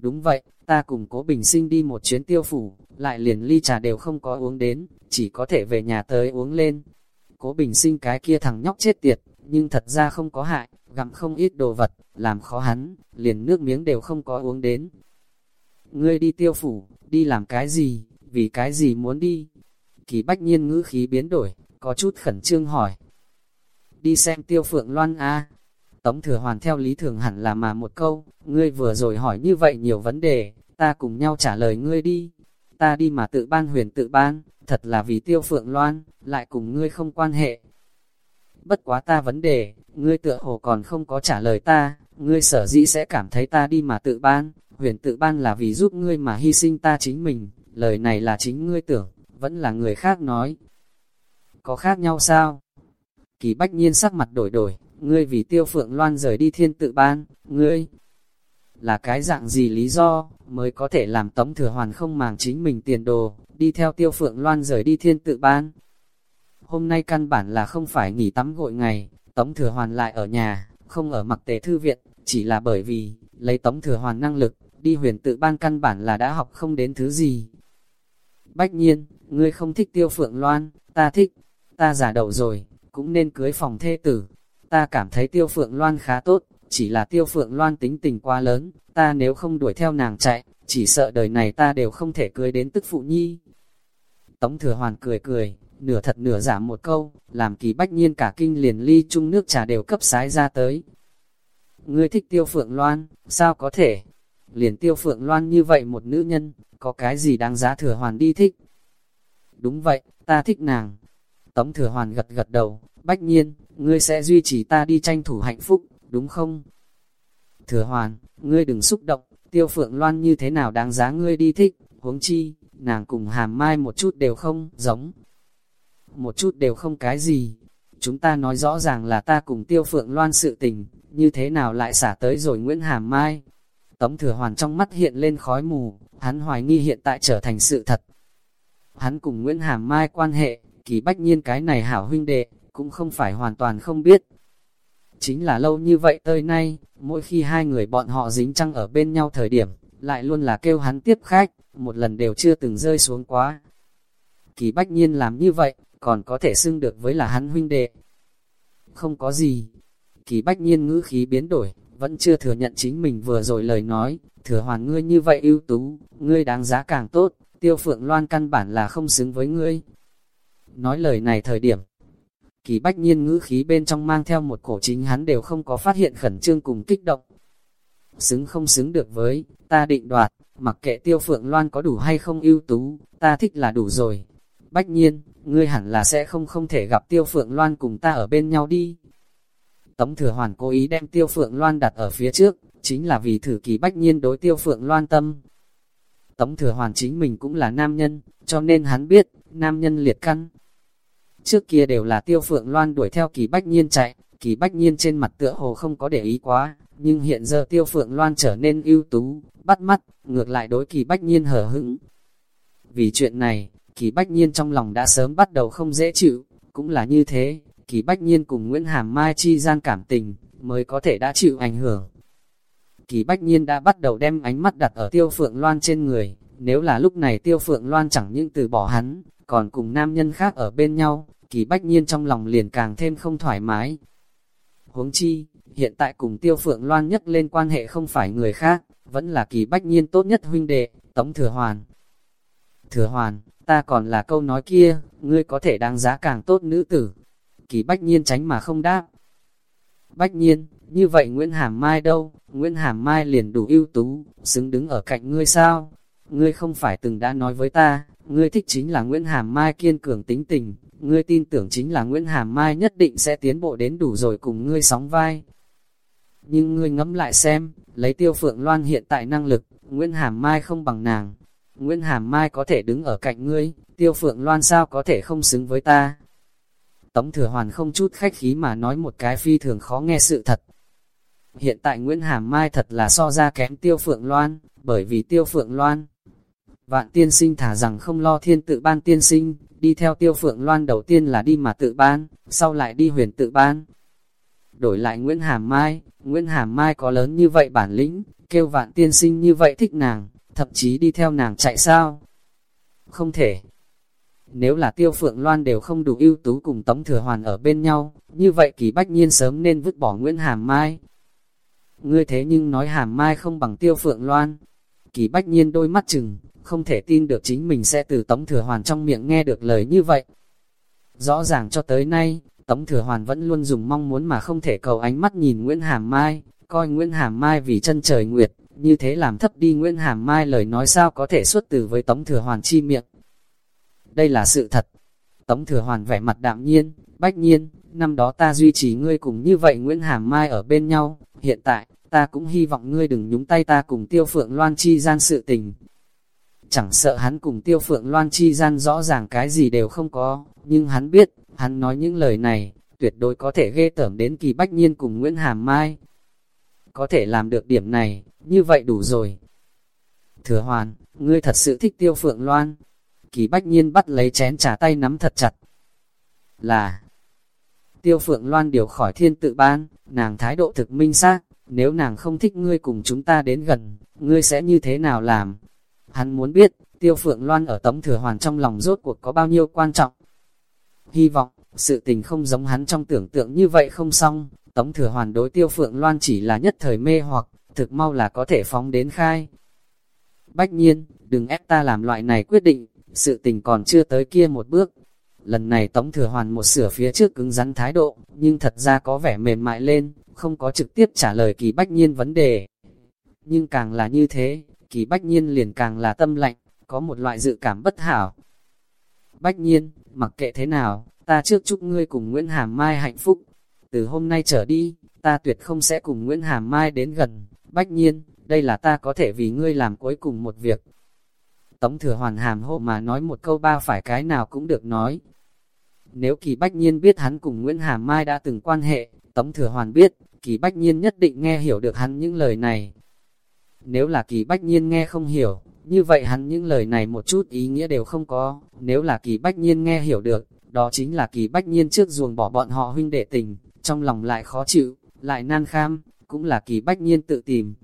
[SPEAKER 1] Đúng vậy, ta cùng cố bình sinh đi một chuyến tiêu phủ, lại liền ly trà đều không có uống đến, chỉ có thể về nhà tới uống lên. Cố bình sinh cái kia thằng nhóc chết tiệt, nhưng thật ra không có hại, gặm không ít đồ vật, làm khó hắn, liền nước miếng đều không có uống đến. Ngươi đi tiêu phủ, đi làm cái gì, vì cái gì muốn đi? Kỳ bách nhiên ngữ khí biến đổi, có chút khẩn trương hỏi. Đi xem tiêu phượng loan a Tống thừa hoàn theo lý thường hẳn là mà một câu, ngươi vừa rồi hỏi như vậy nhiều vấn đề, ta cùng nhau trả lời ngươi đi. Ta đi mà tự ban huyền tự ban, thật là vì tiêu phượng loan, lại cùng ngươi không quan hệ. Bất quá ta vấn đề, ngươi tựa hồ còn không có trả lời ta, ngươi sở dĩ sẽ cảm thấy ta đi mà tự ban, huyền tự ban là vì giúp ngươi mà hy sinh ta chính mình, lời này là chính ngươi tưởng, vẫn là người khác nói. Có khác nhau sao? Kỳ bách nhiên sắc mặt đổi đổi, ngươi vì tiêu phượng loan rời đi thiên tự ban, ngươi là cái dạng gì lý do, mới có thể làm tống thừa hoàn không màng chính mình tiền đồ, đi theo tiêu phượng loan rời đi thiên tự ban. Hôm nay căn bản là không phải nghỉ tắm gội ngày, tống thừa hoàn lại ở nhà, không ở mặc tề thư viện, chỉ là bởi vì, lấy tống thừa hoàn năng lực, đi huyền tự ban căn bản là đã học không đến thứ gì. Bách nhiên, ngươi không thích tiêu phượng loan, ta thích, ta giả đầu rồi, cũng nên cưới phòng thê tử. Ta cảm thấy tiêu phượng loan khá tốt, chỉ là tiêu phượng loan tính tình quá lớn, ta nếu không đuổi theo nàng chạy, chỉ sợ đời này ta đều không thể cưới đến tức phụ nhi. Tống thừa hoàn cười cười, nửa thật nửa giả một câu, làm kỳ bách nhiên cả kinh liền ly chung nước trà đều cấp sái ra tới. Ngươi thích tiêu phượng loan, sao có thể? Liền tiêu phượng loan như vậy một nữ nhân, có cái gì đáng giá thừa hoàn đi thích? Đúng vậy, ta thích nàng. Tống thừa hoàn gật gật đầu, bách nhiên, ngươi sẽ duy trì ta đi tranh thủ hạnh phúc, đúng không? Thừa hoàn, ngươi đừng xúc động, tiêu phượng loan như thế nào đáng giá ngươi đi thích, huống chi, nàng cùng hàm mai một chút đều không, giống. Một chút đều không cái gì. Chúng ta nói rõ ràng là ta cùng tiêu phượng loan sự tình, như thế nào lại xả tới rồi Nguyễn Hàm Mai. Tống thừa hoàn trong mắt hiện lên khói mù, hắn hoài nghi hiện tại trở thành sự thật. Hắn cùng Nguyễn Hàm Mai quan hệ, kỳ bách nhiên cái này hảo huynh đệ, cũng không phải hoàn toàn không biết. Chính là lâu như vậy tới nay, mỗi khi hai người bọn họ dính trăng ở bên nhau thời điểm, lại luôn là kêu hắn tiếp khách, một lần đều chưa từng rơi xuống quá. Kỳ bách nhiên làm như vậy, còn có thể xưng được với là hắn huynh đệ. Không có gì. Kỳ bách nhiên ngữ khí biến đổi, vẫn chưa thừa nhận chính mình vừa rồi lời nói, thừa hoàn ngươi như vậy ưu tú, ngươi đáng giá càng tốt, tiêu phượng loan căn bản là không xứng với ngươi. Nói lời này thời điểm, kỳ bách nhiên ngữ khí bên trong mang theo một cổ chính hắn đều không có phát hiện khẩn trương cùng kích động. Xứng không xứng được với, ta định đoạt, mặc kệ tiêu phượng loan có đủ hay không ưu tú, ta thích là đủ rồi. Bách nhiên, ngươi hẳn là sẽ không không thể gặp tiêu phượng loan cùng ta ở bên nhau đi. Tống thừa hoàn cố ý đem tiêu phượng loan đặt ở phía trước, chính là vì thử kỳ bách nhiên đối tiêu phượng loan tâm. Tống Thừa Hoàn chính mình cũng là nam nhân, cho nên hắn biết, nam nhân liệt căn. Trước kia đều là tiêu phượng loan đuổi theo kỳ bách nhiên chạy, kỳ bách nhiên trên mặt tựa hồ không có để ý quá, nhưng hiện giờ tiêu phượng loan trở nên ưu tú, bắt mắt, ngược lại đối kỳ bách nhiên hở hững. Vì chuyện này, kỳ bách nhiên trong lòng đã sớm bắt đầu không dễ chịu, cũng là như thế, kỳ bách nhiên cùng Nguyễn Hàm Mai chi gian cảm tình, mới có thể đã chịu ảnh hưởng. Kỳ bách nhiên đã bắt đầu đem ánh mắt đặt ở tiêu phượng loan trên người, nếu là lúc này tiêu phượng loan chẳng những từ bỏ hắn, còn cùng nam nhân khác ở bên nhau, kỳ bách nhiên trong lòng liền càng thêm không thoải mái. Huống chi, hiện tại cùng tiêu phượng loan nhất lên quan hệ không phải người khác, vẫn là kỳ bách nhiên tốt nhất huynh đệ, Tống Thừa Hoàn. Thừa Hoàn, ta còn là câu nói kia, ngươi có thể đáng giá càng tốt nữ tử. Kỳ bách nhiên tránh mà không đáp. Bách nhiên, như vậy Nguyễn Hàm Mai đâu? Nguyễn Hàm Mai liền đủ ưu tú, xứng đứng ở cạnh ngươi sao? Ngươi không phải từng đã nói với ta, ngươi thích chính là Nguyễn Hàm Mai kiên cường tính tình, ngươi tin tưởng chính là Nguyễn Hàm Mai nhất định sẽ tiến bộ đến đủ rồi cùng ngươi sóng vai. Nhưng ngươi ngẫm lại xem, lấy tiêu phượng loan hiện tại năng lực, Nguyễn Hàm Mai không bằng nàng. Nguyễn Hàm Mai có thể đứng ở cạnh ngươi, tiêu phượng loan sao có thể không xứng với ta. Tống thừa hoàn không chút khách khí mà nói một cái phi thường khó nghe sự thật. Hiện tại Nguyễn Hàm Mai thật là so ra kém tiêu phượng loan, bởi vì tiêu phượng loan. Vạn tiên sinh thả rằng không lo thiên tự ban tiên sinh, đi theo tiêu phượng loan đầu tiên là đi mà tự ban, sau lại đi huyền tự ban. Đổi lại Nguyễn Hàm Mai, Nguyễn Hàm Mai có lớn như vậy bản lĩnh, kêu vạn tiên sinh như vậy thích nàng, thậm chí đi theo nàng chạy sao? Không thể. Nếu là tiêu phượng loan đều không đủ ưu tú cùng Tống Thừa Hoàn ở bên nhau, như vậy kỳ bách nhiên sớm nên vứt bỏ Nguyễn Hàm Mai. Ngươi thế nhưng nói Hàm Mai không bằng tiêu phượng loan. Kỳ bách nhiên đôi mắt chừng, không thể tin được chính mình sẽ từ Tống Thừa Hoàn trong miệng nghe được lời như vậy. Rõ ràng cho tới nay, Tống Thừa Hoàn vẫn luôn dùng mong muốn mà không thể cầu ánh mắt nhìn Nguyễn Hàm Mai, coi Nguyễn Hàm Mai vì chân trời nguyệt, như thế làm thấp đi Nguyễn Hàm Mai lời nói sao có thể xuất từ với Tống Thừa Hoàn chi miệng. Đây là sự thật. Tống Thừa Hoàn vẻ mặt đạm nhiên, bách nhiên, năm đó ta duy trì ngươi cùng như vậy Nguyễn Hàm Mai ở bên nhau, hiện tại, ta cũng hy vọng ngươi đừng nhúng tay ta cùng Tiêu Phượng Loan chi gian sự tình. Chẳng sợ hắn cùng Tiêu Phượng Loan chi gian rõ ràng cái gì đều không có, nhưng hắn biết, hắn nói những lời này, tuyệt đối có thể ghê tởm đến kỳ bách nhiên cùng Nguyễn Hàm Mai. Có thể làm được điểm này, như vậy đủ rồi. Thừa hoàn, ngươi thật sự thích tiêu phượng loan. Kỳ bách nhiên bắt lấy chén trà tay nắm thật chặt. Là, tiêu phượng loan điều khỏi thiên tự ban, nàng thái độ thực minh xác nếu nàng không thích ngươi cùng chúng ta đến gần, ngươi sẽ như thế nào làm? Hắn muốn biết, tiêu phượng loan ở tống thừa hoàn trong lòng rốt cuộc có bao nhiêu quan trọng. Hy vọng, sự tình không giống hắn trong tưởng tượng như vậy không xong, tống thừa hoàn đối tiêu phượng loan chỉ là nhất thời mê hoặc, thực mau là có thể phóng đến khai. Bách nhiên, đừng ép ta làm loại này quyết định, sự tình còn chưa tới kia một bước. Lần này Tống Thừa Hoàn một sửa phía trước cứng rắn thái độ, nhưng thật ra có vẻ mềm mại lên, không có trực tiếp trả lời kỳ bách nhiên vấn đề. Nhưng càng là như thế, kỳ bách nhiên liền càng là tâm lạnh, có một loại dự cảm bất hảo. Bách nhiên, mặc kệ thế nào, ta trước chúc ngươi cùng Nguyễn Hàm Mai hạnh phúc. Từ hôm nay trở đi, ta tuyệt không sẽ cùng Nguyễn Hàm Mai đến gần. Bách nhiên, đây là ta có thể vì ngươi làm cuối cùng một việc. Tống thừa hoàn hàm hộ mà nói một câu ba phải cái nào cũng được nói. Nếu kỳ bách nhiên biết hắn cùng Nguyễn Hàm Mai đã từng quan hệ, Tống thừa hoàn biết, kỳ bách nhiên nhất định nghe hiểu được hắn những lời này. Nếu là kỳ bách nhiên nghe không hiểu, như vậy hắn những lời này một chút ý nghĩa đều không có. Nếu là kỳ bách nhiên nghe hiểu được, đó chính là kỳ bách nhiên trước ruồng bỏ bọn họ huynh đệ tình, trong lòng lại khó chịu, lại nan kham, cũng là kỳ bách nhiên tự tìm.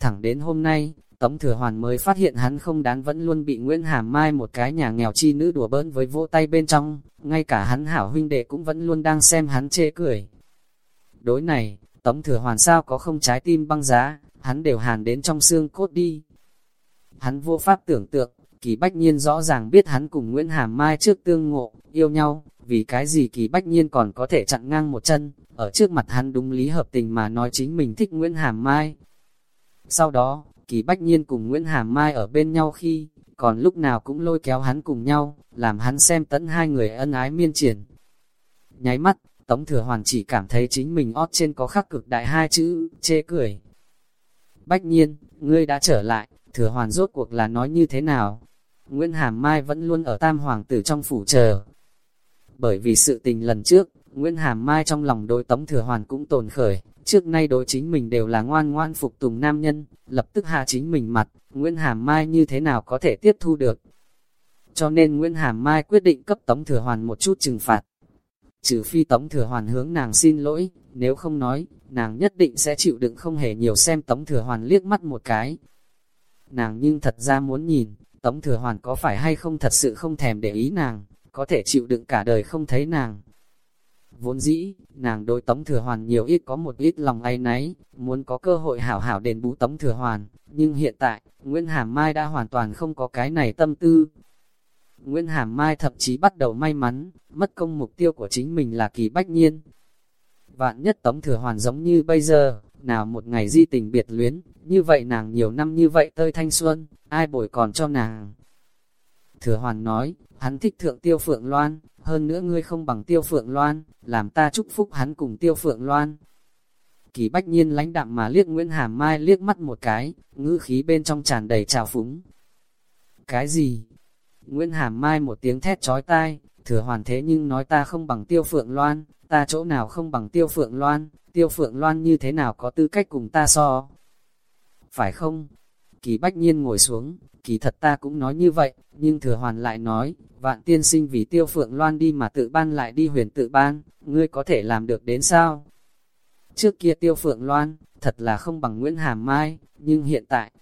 [SPEAKER 1] Thẳng đến hôm nay, Tống Thừa Hoàn mới phát hiện hắn không đáng vẫn luôn bị Nguyễn Hàm Mai một cái nhà nghèo chi nữ đùa bỡn với vỗ tay bên trong, ngay cả hắn hảo huynh đệ cũng vẫn luôn đang xem hắn chê cười. Đối này, Tống Thừa Hoàn sao có không trái tim băng giá, hắn đều hàn đến trong xương cốt đi. Hắn vô pháp tưởng tượng, kỳ bách nhiên rõ ràng biết hắn cùng Nguyễn Hàm Mai trước tương ngộ, yêu nhau, vì cái gì kỳ bách nhiên còn có thể chặn ngang một chân, ở trước mặt hắn đúng lý hợp tình mà nói chính mình thích Nguyễn Hàm Mai. Sau đó, kỳ bách nhiên cùng Nguyễn Hàm Mai ở bên nhau khi, còn lúc nào cũng lôi kéo hắn cùng nhau, làm hắn xem tận hai người ân ái miên triển. Nháy mắt, Tống Thừa Hoàn chỉ cảm thấy chính mình ót trên có khắc cực đại hai chữ, chê cười. Bách nhiên, ngươi đã trở lại, thừa hoàn rốt cuộc là nói như thế nào? Nguyễn Hàm Mai vẫn luôn ở tam hoàng tử trong phủ chờ. Bởi vì sự tình lần trước, Nguyễn Hàm Mai trong lòng đối tống thừa hoàn cũng tồn khởi, trước nay đối chính mình đều là ngoan ngoan phục tùng nam nhân, lập tức hạ chính mình mặt, Nguyễn Hàm Mai như thế nào có thể tiếp thu được. Cho nên Nguyễn Hàm Mai quyết định cấp tống thừa hoàn một chút trừng phạt. Trừ phi tống thừa hoàn hướng nàng xin lỗi, nếu không nói, nàng nhất định sẽ chịu đựng không hề nhiều xem tống thừa hoàn liếc mắt một cái. Nàng nhưng thật ra muốn nhìn, tống thừa hoàn có phải hay không thật sự không thèm để ý nàng, có thể chịu đựng cả đời không thấy nàng. Vốn dĩ, nàng đối Tống Thừa Hoàn nhiều ít có một ít lòng ai náy, muốn có cơ hội hảo hảo đền bù Tống Thừa Hoàn, nhưng hiện tại, Nguyễn Hàm Mai đã hoàn toàn không có cái này tâm tư. Nguyễn Hàm Mai thậm chí bắt đầu may mắn, mất công mục tiêu của chính mình là kỳ bách nhiên. Vạn nhất Tống Thừa Hoàn giống như bây giờ, nào một ngày di tình biệt luyến, như vậy nàng nhiều năm như vậy tơi thanh xuân, ai bồi còn cho nàng. Thừa Hoàn nói, hắn thích thượng tiêu phượng loan, hơn nữa ngươi không bằng tiêu phượng loan, làm ta chúc phúc hắn cùng tiêu phượng loan. Kỳ bách nhiên lãnh đạm mà liếc Nguyễn Hàm Mai liếc mắt một cái, ngữ khí bên trong tràn đầy trào phúng. Cái gì? Nguyễn Hàm Mai một tiếng thét trói tai, thừa hoàn thế nhưng nói ta không bằng tiêu phượng loan, ta chỗ nào không bằng tiêu phượng loan, tiêu phượng loan như thế nào có tư cách cùng ta so. Phải không? Kỳ bách nhiên ngồi xuống, kỳ thật ta cũng nói như vậy, nhưng thừa hoàn lại nói, vạn tiên sinh vì tiêu phượng loan đi mà tự ban lại đi huyền tự ban, ngươi có thể làm được đến sao? Trước kia tiêu phượng loan, thật là không bằng Nguyễn Hàm Mai, nhưng hiện tại,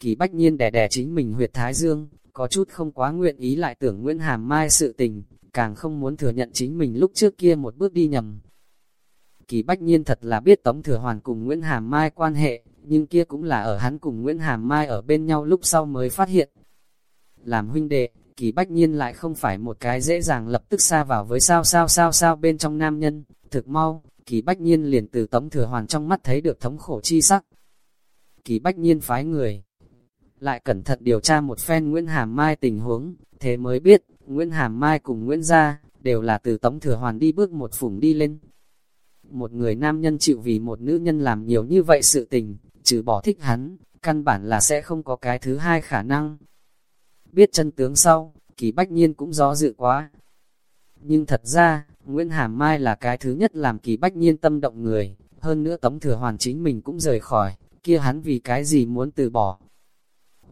[SPEAKER 1] kỳ bách nhiên đè đè chính mình huyệt thái dương, có chút không quá nguyện ý lại tưởng Nguyễn Hàm Mai sự tình, càng không muốn thừa nhận chính mình lúc trước kia một bước đi nhầm. Kỳ bách nhiên thật là biết Tống Thừa Hoàn cùng Nguyễn Hàm Mai quan hệ, nhưng kia cũng là ở hắn cùng Nguyễn Hàm Mai ở bên nhau lúc sau mới phát hiện. Làm huynh đệ, kỳ bách nhiên lại không phải một cái dễ dàng lập tức xa vào với sao sao sao sao bên trong nam nhân, thực mau, kỳ bách nhiên liền từ tống thừa hoàn trong mắt thấy được thống khổ chi sắc. Kỳ bách nhiên phái người, lại cẩn thận điều tra một phen Nguyễn Hàm Mai tình huống, thế mới biết, Nguyễn Hàm Mai cùng Nguyễn Gia, đều là từ tống thừa hoàn đi bước một phủng đi lên. Một người nam nhân chịu vì một nữ nhân làm nhiều như vậy sự tình, trừ bỏ thích hắn, căn bản là sẽ không có cái thứ hai khả năng. Biết chân tướng sau, kỳ bách nhiên cũng do dự quá. Nhưng thật ra, Nguyễn Hàm Mai là cái thứ nhất làm kỳ bách nhiên tâm động người, hơn nữa tống thừa hoàn chính mình cũng rời khỏi, kia hắn vì cái gì muốn từ bỏ.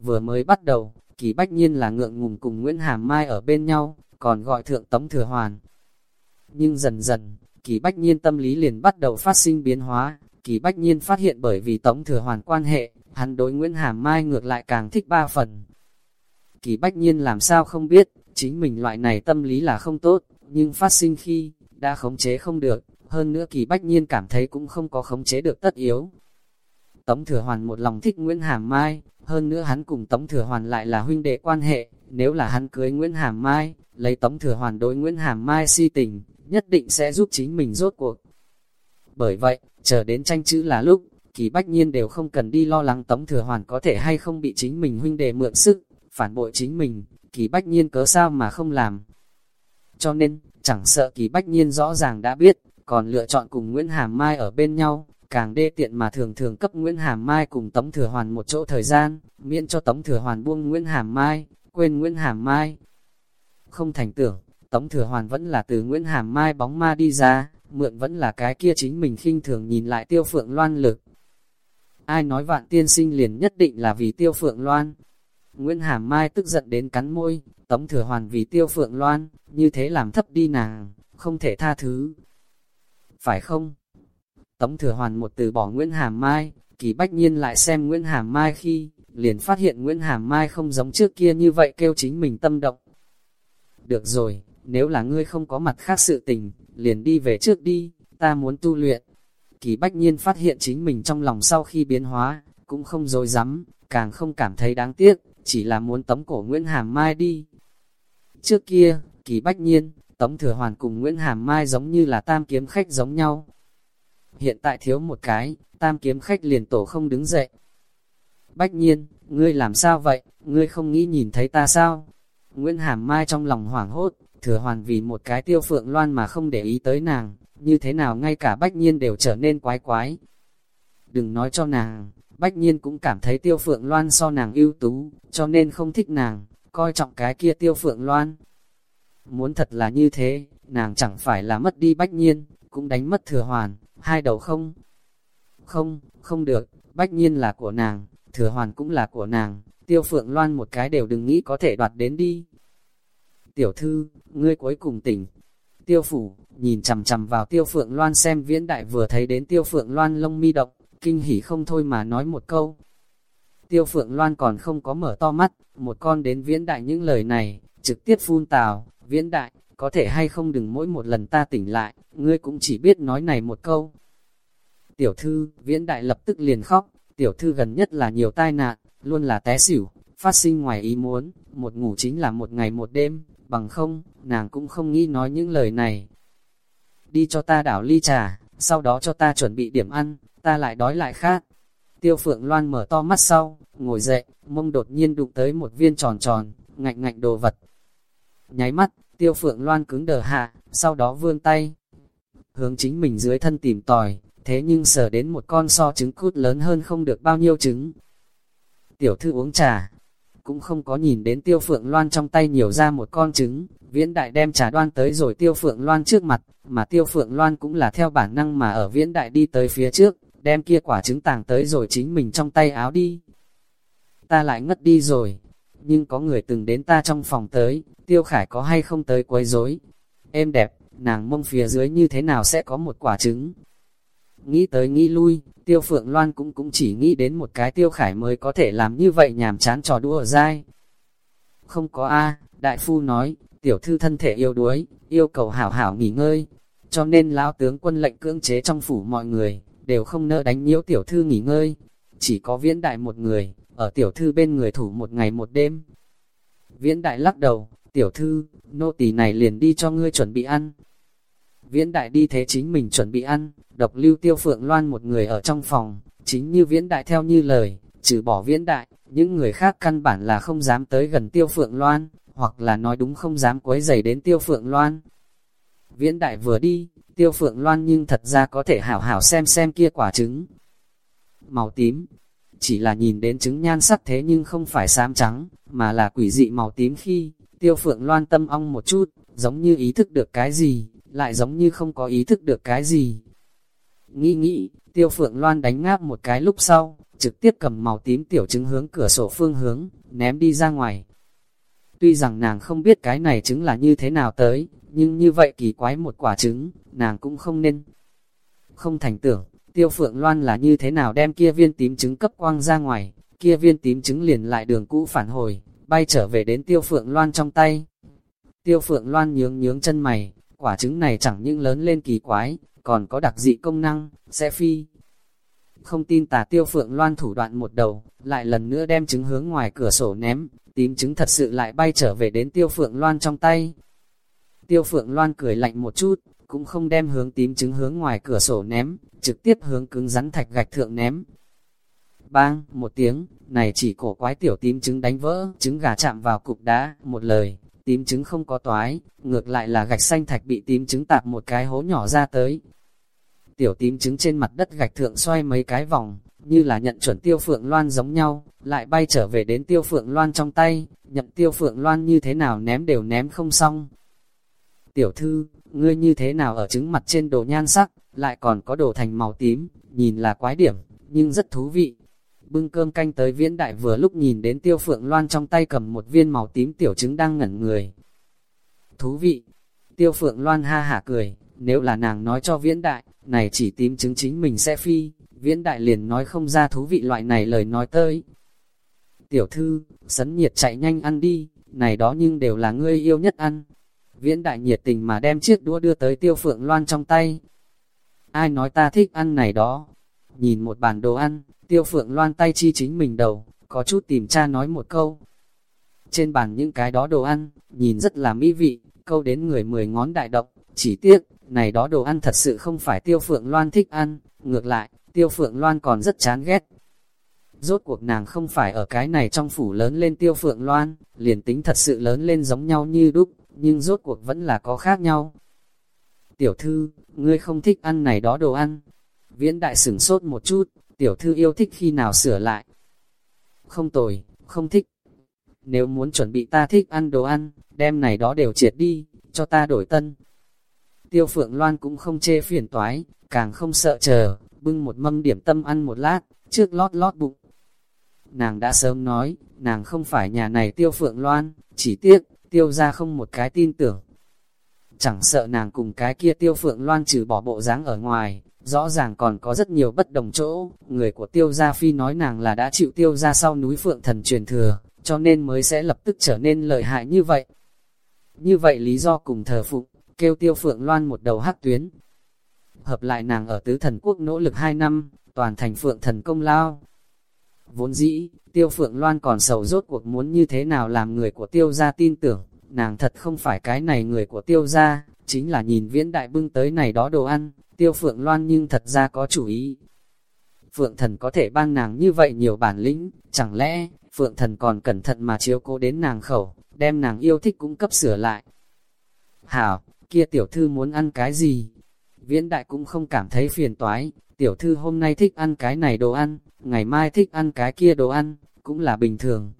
[SPEAKER 1] Vừa mới bắt đầu, kỳ bách nhiên là ngượng ngùng cùng Nguyễn Hàm Mai ở bên nhau, còn gọi thượng tống thừa hoàn. Nhưng dần dần, kỳ bách nhiên tâm lý liền bắt đầu phát sinh biến hóa, kỳ bách nhiên phát hiện bởi vì tống thừa hoàn quan hệ, hắn đối Nguyễn Hàm Mai ngược lại càng thích ba phần. Kỳ bách nhiên làm sao không biết, chính mình loại này tâm lý là không tốt, nhưng phát sinh khi, đã khống chế không được, hơn nữa kỳ bách nhiên cảm thấy cũng không có khống chế được tất yếu. Tống Thừa Hoàn một lòng thích Nguyễn Hàm Mai, hơn nữa hắn cùng Tống Thừa Hoàn lại là huynh đệ quan hệ, nếu là hắn cưới Nguyễn Hàm Mai, lấy Tống Thừa Hoàn đối Nguyễn Hàm Mai si tình, nhất định sẽ giúp chính mình rốt cuộc. Bởi vậy, chờ đến tranh chữ là lúc, kỳ bách nhiên đều không cần đi lo lắng Tống Thừa Hoàn có thể hay không bị chính mình huynh đệ mượn sức, phản bội chính mình, kỳ bách nhiên cớ sao mà không làm. Cho nên, chẳng sợ kỳ bách nhiên rõ ràng đã biết, còn lựa chọn cùng Nguyễn Hàm Mai ở bên nhau, càng đê tiện mà thường thường cấp Nguyễn Hàm Mai cùng Tống Thừa Hoàn một chỗ thời gian, miễn cho Tống Thừa Hoàn buông Nguyễn Hàm Mai, quên Nguyễn Hàm Mai. Không thành tưởng, Tống Thừa Hoàn vẫn là từ Nguyễn Hàm Mai bóng ma đi ra, mượn vẫn là cái kia chính mình khinh thường nhìn lại tiêu phượng loan lực. Ai nói vạn tiên sinh liền nhất định là vì tiêu phượng loan, Nguyễn Hàm Mai tức giận đến cắn môi, Tống Thừa Hoàn vì tiêu phượng loan, như thế làm thấp đi nàng, không thể tha thứ. Phải không? Tống Thừa Hoàn một từ bỏ Nguyễn Hàm Mai, kỳ bách nhiên lại xem Nguyễn Hàm Mai khi, liền phát hiện Nguyễn Hàm Mai không giống trước kia như vậy kêu chính mình tâm động. Được rồi, nếu là ngươi không có mặt khác sự tình, liền đi về trước đi, ta muốn tu luyện. Kỳ bách nhiên phát hiện chính mình trong lòng sau khi biến hóa, cũng không dối rắm càng không cảm thấy đáng tiếc, chỉ là muốn tống cổ Nguyễn Hàm Mai đi. Trước kia, kỳ bách nhiên, tống thừa hoàn cùng Nguyễn Hàm Mai giống như là tam kiếm khách giống nhau. Hiện tại thiếu một cái, tam kiếm khách liền tổ không đứng dậy. Bách nhiên, ngươi làm sao vậy, ngươi không nghĩ nhìn thấy ta sao? Nguyễn Hàm Mai trong lòng hoảng hốt, thừa hoàn vì một cái tiêu phượng loan mà không để ý tới nàng, như thế nào ngay cả bách nhiên đều trở nên quái quái. Đừng nói cho nàng, Bách nhiên cũng cảm thấy tiêu phượng loan so nàng ưu tú, cho nên không thích nàng, coi trọng cái kia tiêu phượng loan. Muốn thật là như thế, nàng chẳng phải là mất đi bách nhiên, cũng đánh mất thừa hoàn, hai đầu không? Không, không được, bách nhiên là của nàng, thừa hoàn cũng là của nàng, tiêu phượng loan một cái đều đừng nghĩ có thể đoạt đến đi. Tiểu thư, ngươi cuối cùng tỉnh. Tiêu phủ, nhìn chằm chằm vào tiêu phượng loan xem viễn đại vừa thấy đến tiêu phượng loan lông mi động, kinh hỉ không thôi mà nói một câu. Tiêu phượng loan còn không có mở to mắt, một con đến viễn đại những lời này, trực tiếp phun tào, viễn đại, có thể hay không đừng mỗi một lần ta tỉnh lại, ngươi cũng chỉ biết nói này một câu. Tiểu thư, viễn đại lập tức liền khóc, tiểu thư gần nhất là nhiều tai nạn, luôn là té xỉu, phát sinh ngoài ý muốn, một ngủ chính là một ngày một đêm, bằng không, nàng cũng không nghĩ nói những lời này. Đi cho ta đảo ly trà, sau đó cho ta chuẩn bị điểm ăn, ta lại đói lại khát. Tiêu Phượng Loan mở to mắt sau, ngồi dậy, mông đột nhiên đụng tới một viên tròn tròn, ngạnh ngạnh đồ vật. Nháy mắt, Tiêu Phượng Loan cứng đờ hạ, sau đó vươn tay, hướng chính mình dưới thân tìm tòi, thế nhưng sờ đến một con so trứng cút lớn hơn không được bao nhiêu trứng. Tiểu thư uống trà, cũng không có nhìn đến tiêu phượng loan trong tay nhiều ra một con trứng, viễn đại đem trà đoan tới rồi tiêu phượng loan trước mặt, mà tiêu phượng loan cũng là theo bản năng mà ở viễn đại đi tới phía trước, đem kia quả trứng tàng tới rồi chính mình trong tay áo đi. Ta lại ngất đi rồi, nhưng có người từng đến ta trong phòng tới, tiêu khải có hay không tới quấy rối? Êm đẹp, nàng mông phía dưới như thế nào sẽ có một quả trứng, Nghĩ tới nghĩ lui, tiêu phượng loan cũng cũng chỉ nghĩ đến một cái tiêu khải mới có thể làm như vậy nhàm chán trò đua ở dai. Không có A, đại phu nói, tiểu thư thân thể yêu đuối, yêu cầu hảo hảo nghỉ ngơi, cho nên lão tướng quân lệnh cưỡng chế trong phủ mọi người, đều không nỡ đánh nhiễu tiểu thư nghỉ ngơi. Chỉ có viễn đại một người, ở tiểu thư bên người thủ một ngày một đêm. Viễn đại lắc đầu, tiểu thư, nô tỳ này liền đi cho ngươi chuẩn bị ăn, Viễn đại đi thế chính mình chuẩn bị ăn, độc lưu tiêu phượng loan một người ở trong phòng, chính như viễn đại theo như lời, trừ bỏ viễn đại, những người khác căn bản là không dám tới gần tiêu phượng loan, hoặc là nói đúng không dám quấy dày đến tiêu phượng loan. Viễn đại vừa đi, tiêu phượng loan nhưng thật ra có thể hảo hảo xem xem kia quả trứng. Màu tím, chỉ là nhìn đến trứng nhan sắc thế nhưng không phải xám trắng, mà là quỷ dị màu tím khi, tiêu phượng loan tâm ong một chút, giống như ý thức được cái gì, lại giống như không có ý thức được cái gì. Nghĩ nghĩ, tiêu phượng loan đánh ngáp một cái lúc sau, trực tiếp cầm màu tím tiểu trứng hướng cửa sổ phương hướng, ném đi ra ngoài. Tuy rằng nàng không biết cái này trứng là như thế nào tới, nhưng như vậy kỳ quái một quả trứng, nàng cũng không nên. Không thành tưởng, tiêu phượng loan là như thế nào đem kia viên tím trứng cấp quang ra ngoài, kia viên tím trứng liền lại đường cũ phản hồi, bay trở về đến tiêu phượng loan trong tay. Tiêu phượng loan nhướng nhướng chân mày, quả trứng này chẳng những lớn lên kỳ quái, còn có đặc dị công năng, sẽ phi. Không tin tà tiêu phượng loan thủ đoạn một đầu, lại lần nữa đem trứng hướng ngoài cửa sổ ném, tím trứng thật sự lại bay trở về đến tiêu phượng loan trong tay. Tiêu phượng loan cười lạnh một chút, cũng không đem hướng tím trứng hướng ngoài cửa sổ ném, trực tiếp hướng cứng rắn thạch gạch thượng ném. Bang, một tiếng, này chỉ cổ quái tiểu tím trứng đánh vỡ, trứng gà chạm vào cục đá, một lời, tím trứng không có toái, ngược lại là gạch xanh thạch bị tím trứng tạp một cái hố nhỏ ra tới. Tiểu tím trứng trên mặt đất gạch thượng xoay mấy cái vòng, như là nhận chuẩn tiêu phượng loan giống nhau, lại bay trở về đến tiêu phượng loan trong tay, nhận tiêu phượng loan như thế nào ném đều ném không xong. Tiểu thư, ngươi như thế nào ở trứng mặt trên đồ nhan sắc, lại còn có đồ thành màu tím, nhìn là quái điểm, nhưng rất thú vị, bưng cơm canh tới viễn đại vừa lúc nhìn đến tiêu phượng loan trong tay cầm một viên màu tím tiểu trứng đang ngẩn người. Thú vị! Tiêu phượng loan ha hả cười, nếu là nàng nói cho viễn đại, này chỉ tím trứng chính mình sẽ phi, viễn đại liền nói không ra thú vị loại này lời nói tới. Tiểu thư, sấn nhiệt chạy nhanh ăn đi, này đó nhưng đều là ngươi yêu nhất ăn. Viễn đại nhiệt tình mà đem chiếc đũa đưa tới tiêu phượng loan trong tay. Ai nói ta thích ăn này đó? Nhìn một bàn đồ ăn, Tiêu phượng loan tay chi chính mình đầu, có chút tìm cha nói một câu. Trên bàn những cái đó đồ ăn, nhìn rất là mỹ vị, câu đến người mười ngón đại động, chỉ tiếc, này đó đồ ăn thật sự không phải tiêu phượng loan thích ăn, ngược lại, tiêu phượng loan còn rất chán ghét. Rốt cuộc nàng không phải ở cái này trong phủ lớn lên tiêu phượng loan, liền tính thật sự lớn lên giống nhau như đúc, nhưng rốt cuộc vẫn là có khác nhau. Tiểu thư, ngươi không thích ăn này đó đồ ăn. Viễn đại sửng sốt một chút, tiểu thư yêu thích khi nào sửa lại. Không tồi, không thích. Nếu muốn chuẩn bị ta thích ăn đồ ăn, đem này đó đều triệt đi, cho ta đổi tân. Tiêu Phượng Loan cũng không chê phiền toái, càng không sợ chờ, bưng một mâm điểm tâm ăn một lát, trước lót lót bụng. Nàng đã sớm nói, nàng không phải nhà này Tiêu Phượng Loan, chỉ tiếc, Tiêu ra không một cái tin tưởng. Chẳng sợ nàng cùng cái kia Tiêu Phượng Loan trừ bỏ bộ dáng ở ngoài, rõ ràng còn có rất nhiều bất đồng chỗ. Người của Tiêu Gia Phi nói nàng là đã chịu Tiêu Gia sau núi Phượng Thần truyền thừa, cho nên mới sẽ lập tức trở nên lợi hại như vậy. Như vậy lý do cùng thờ phụng, kêu Tiêu Phượng Loan một đầu hắc tuyến. Hợp lại nàng ở tứ thần quốc nỗ lực 2 năm, toàn thành Phượng Thần công lao. Vốn dĩ, Tiêu Phượng Loan còn sầu rốt cuộc muốn như thế nào làm người của Tiêu Gia tin tưởng, nàng thật không phải cái này người của Tiêu Gia, chính là nhìn viễn đại bưng tới này đó đồ ăn, Tiêu Phượng Loan nhưng thật ra có chủ ý. Phượng Thần có thể ban nàng như vậy nhiều bản lĩnh, chẳng lẽ, Phượng Thần còn cẩn thận mà chiếu cố đến nàng khẩu, đem nàng yêu thích cũng cấp sửa lại. Hảo, kia tiểu thư muốn ăn cái gì? Viễn đại cũng không cảm thấy phiền toái, tiểu thư hôm nay thích ăn cái này đồ ăn, ngày mai thích ăn cái kia đồ ăn, cũng là bình thường.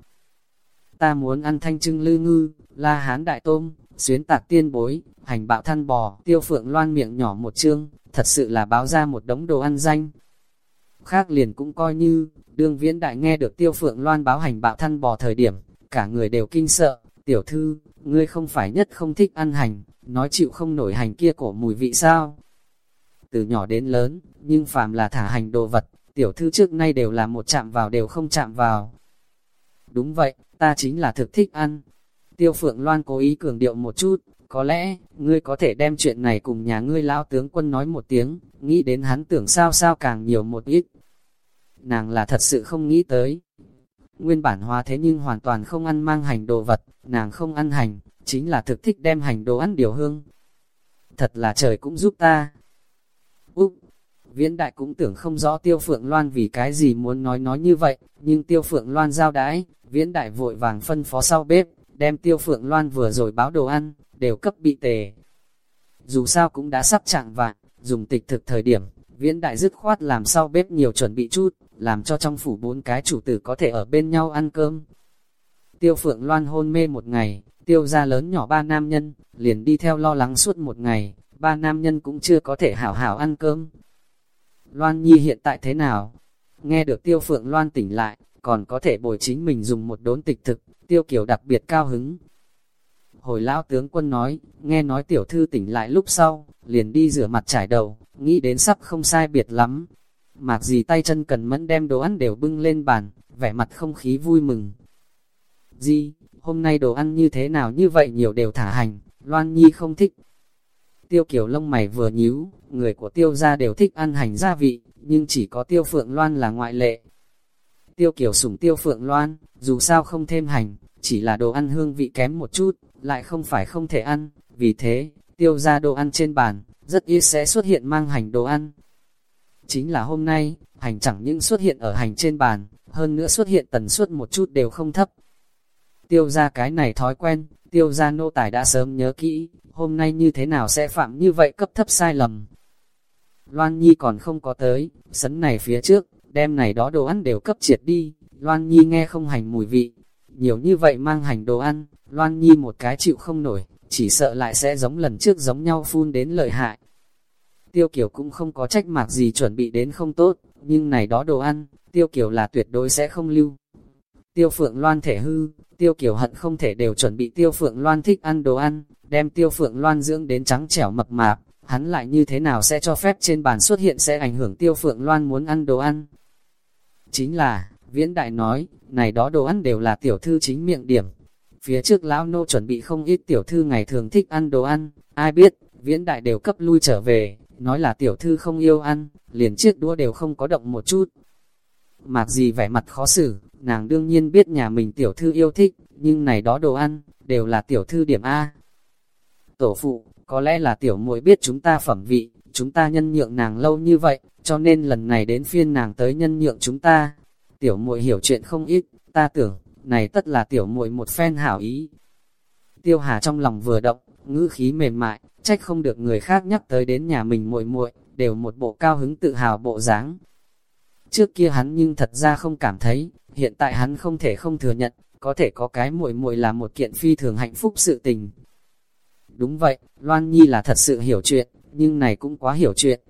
[SPEAKER 1] Ta muốn ăn thanh trưng lư ngư, la hán đại tôm, xuyến tạc tiên bối, hành bạo than bò, tiêu phượng loan miệng nhỏ một chương, thật sự là báo ra một đống đồ ăn danh. Khác liền cũng coi như, đương viễn đại nghe được tiêu phượng loan báo hành bạo than bò thời điểm, cả người đều kinh sợ, tiểu thư, ngươi không phải nhất không thích ăn hành, nói chịu không nổi hành kia cổ mùi vị sao. Từ nhỏ đến lớn, nhưng phàm là thả hành đồ vật, tiểu thư trước nay đều là một chạm vào đều không chạm vào. Đúng vậy, ta chính là thực thích ăn. Tiêu Phượng Loan cố ý cường điệu một chút, có lẽ, ngươi có thể đem chuyện này cùng nhà ngươi lão tướng quân nói một tiếng, nghĩ đến hắn tưởng sao sao càng nhiều một ít. Nàng là thật sự không nghĩ tới. Nguyên bản hóa thế nhưng hoàn toàn không ăn mang hành đồ vật, nàng không ăn hành, chính là thực thích đem hành đồ ăn điều hương. Thật là trời cũng giúp ta. Úc, viễn đại cũng tưởng không rõ tiêu phượng loan vì cái gì muốn nói nói như vậy, nhưng tiêu phượng loan giao đãi, viễn đại vội vàng phân phó sau bếp, đem tiêu phượng loan vừa rồi báo đồ ăn, đều cấp bị tề. Dù sao cũng đã sắp chạng vạn, dùng tịch thực thời điểm, viễn đại dứt khoát làm sau bếp nhiều chuẩn bị chút, làm cho trong phủ bốn cái chủ tử có thể ở bên nhau ăn cơm. Tiêu phượng loan hôn mê một ngày, tiêu ra lớn nhỏ ba nam nhân, liền đi theo lo lắng suốt một ngày, ba nam nhân cũng chưa có thể hảo hảo ăn cơm. Loan Nhi hiện tại thế nào? Nghe được tiêu phượng Loan tỉnh lại, còn có thể bồi chính mình dùng một đốn tịch thực, tiêu kiểu đặc biệt cao hứng. Hồi lão tướng quân nói, nghe nói tiểu thư tỉnh lại lúc sau, liền đi rửa mặt trải đầu, nghĩ đến sắp không sai biệt lắm. Mạc gì tay chân cần mẫn đem đồ ăn đều bưng lên bàn, vẻ mặt không khí vui mừng. Di, hôm nay đồ ăn như thế nào như vậy nhiều đều thả hành, Loan Nhi không thích. Tiêu kiểu lông mày vừa nhíu, người của tiêu gia đều thích ăn hành gia vị, nhưng chỉ có tiêu phượng loan là ngoại lệ. Tiêu kiểu sủng tiêu phượng loan, dù sao không thêm hành, chỉ là đồ ăn hương vị kém một chút, lại không phải không thể ăn, vì thế, tiêu ra đồ ăn trên bàn, rất ít sẽ xuất hiện mang hành đồ ăn. Chính là hôm nay, hành chẳng những xuất hiện ở hành trên bàn, hơn nữa xuất hiện tần suất một chút đều không thấp. Tiêu ra cái này thói quen, tiêu ra nô tài đã sớm nhớ kỹ, hôm nay như thế nào sẽ phạm như vậy cấp thấp sai lầm. Loan Nhi còn không có tới, sấn này phía trước, đem này đó đồ ăn đều cấp triệt đi, Loan Nhi nghe không hành mùi vị, nhiều như vậy mang hành đồ ăn, Loan Nhi một cái chịu không nổi, chỉ sợ lại sẽ giống lần trước giống nhau phun đến lợi hại. Tiêu Kiều cũng không có trách mạc gì chuẩn bị đến không tốt, nhưng này đó đồ ăn, Tiêu Kiều là tuyệt đối sẽ không lưu. Tiêu Phượng Loan thể hư, Tiêu Kiều hận không thể đều chuẩn bị Tiêu Phượng Loan thích ăn đồ ăn, đem Tiêu Phượng Loan dưỡng đến trắng trẻo mập mạp, hắn lại như thế nào sẽ cho phép trên bàn xuất hiện sẽ ảnh hưởng Tiêu Phượng Loan muốn ăn đồ ăn. Chính là, Viễn Đại nói, này đó đồ ăn đều là tiểu thư chính miệng điểm. Phía trước lão nô chuẩn bị không ít tiểu thư ngày thường thích ăn đồ ăn, ai biết, Viễn Đại đều cấp lui trở về, nói là tiểu thư không yêu ăn, liền chiếc đũa đều không có động một chút. Mạc gì vẻ mặt khó xử, nàng đương nhiên biết nhà mình tiểu thư yêu thích, nhưng này đó đồ ăn, đều là tiểu thư điểm A. Tổ phụ, có lẽ là tiểu muội biết chúng ta phẩm vị, chúng ta nhân nhượng nàng lâu như vậy, cho nên lần này đến phiên nàng tới nhân nhượng chúng ta. Tiểu muội hiểu chuyện không ít, ta tưởng, này tất là tiểu muội một phen hảo ý. Tiêu Hà trong lòng vừa động, ngữ khí mềm mại, trách không được người khác nhắc tới đến nhà mình muội muội, đều một bộ cao hứng tự hào bộ dáng. Trước kia hắn nhưng thật ra không cảm thấy, hiện tại hắn không thể không thừa nhận, có thể có cái muội muội là một kiện phi thường hạnh phúc sự tình. Đúng vậy, Loan Nhi là thật sự hiểu chuyện, nhưng này cũng quá hiểu chuyện.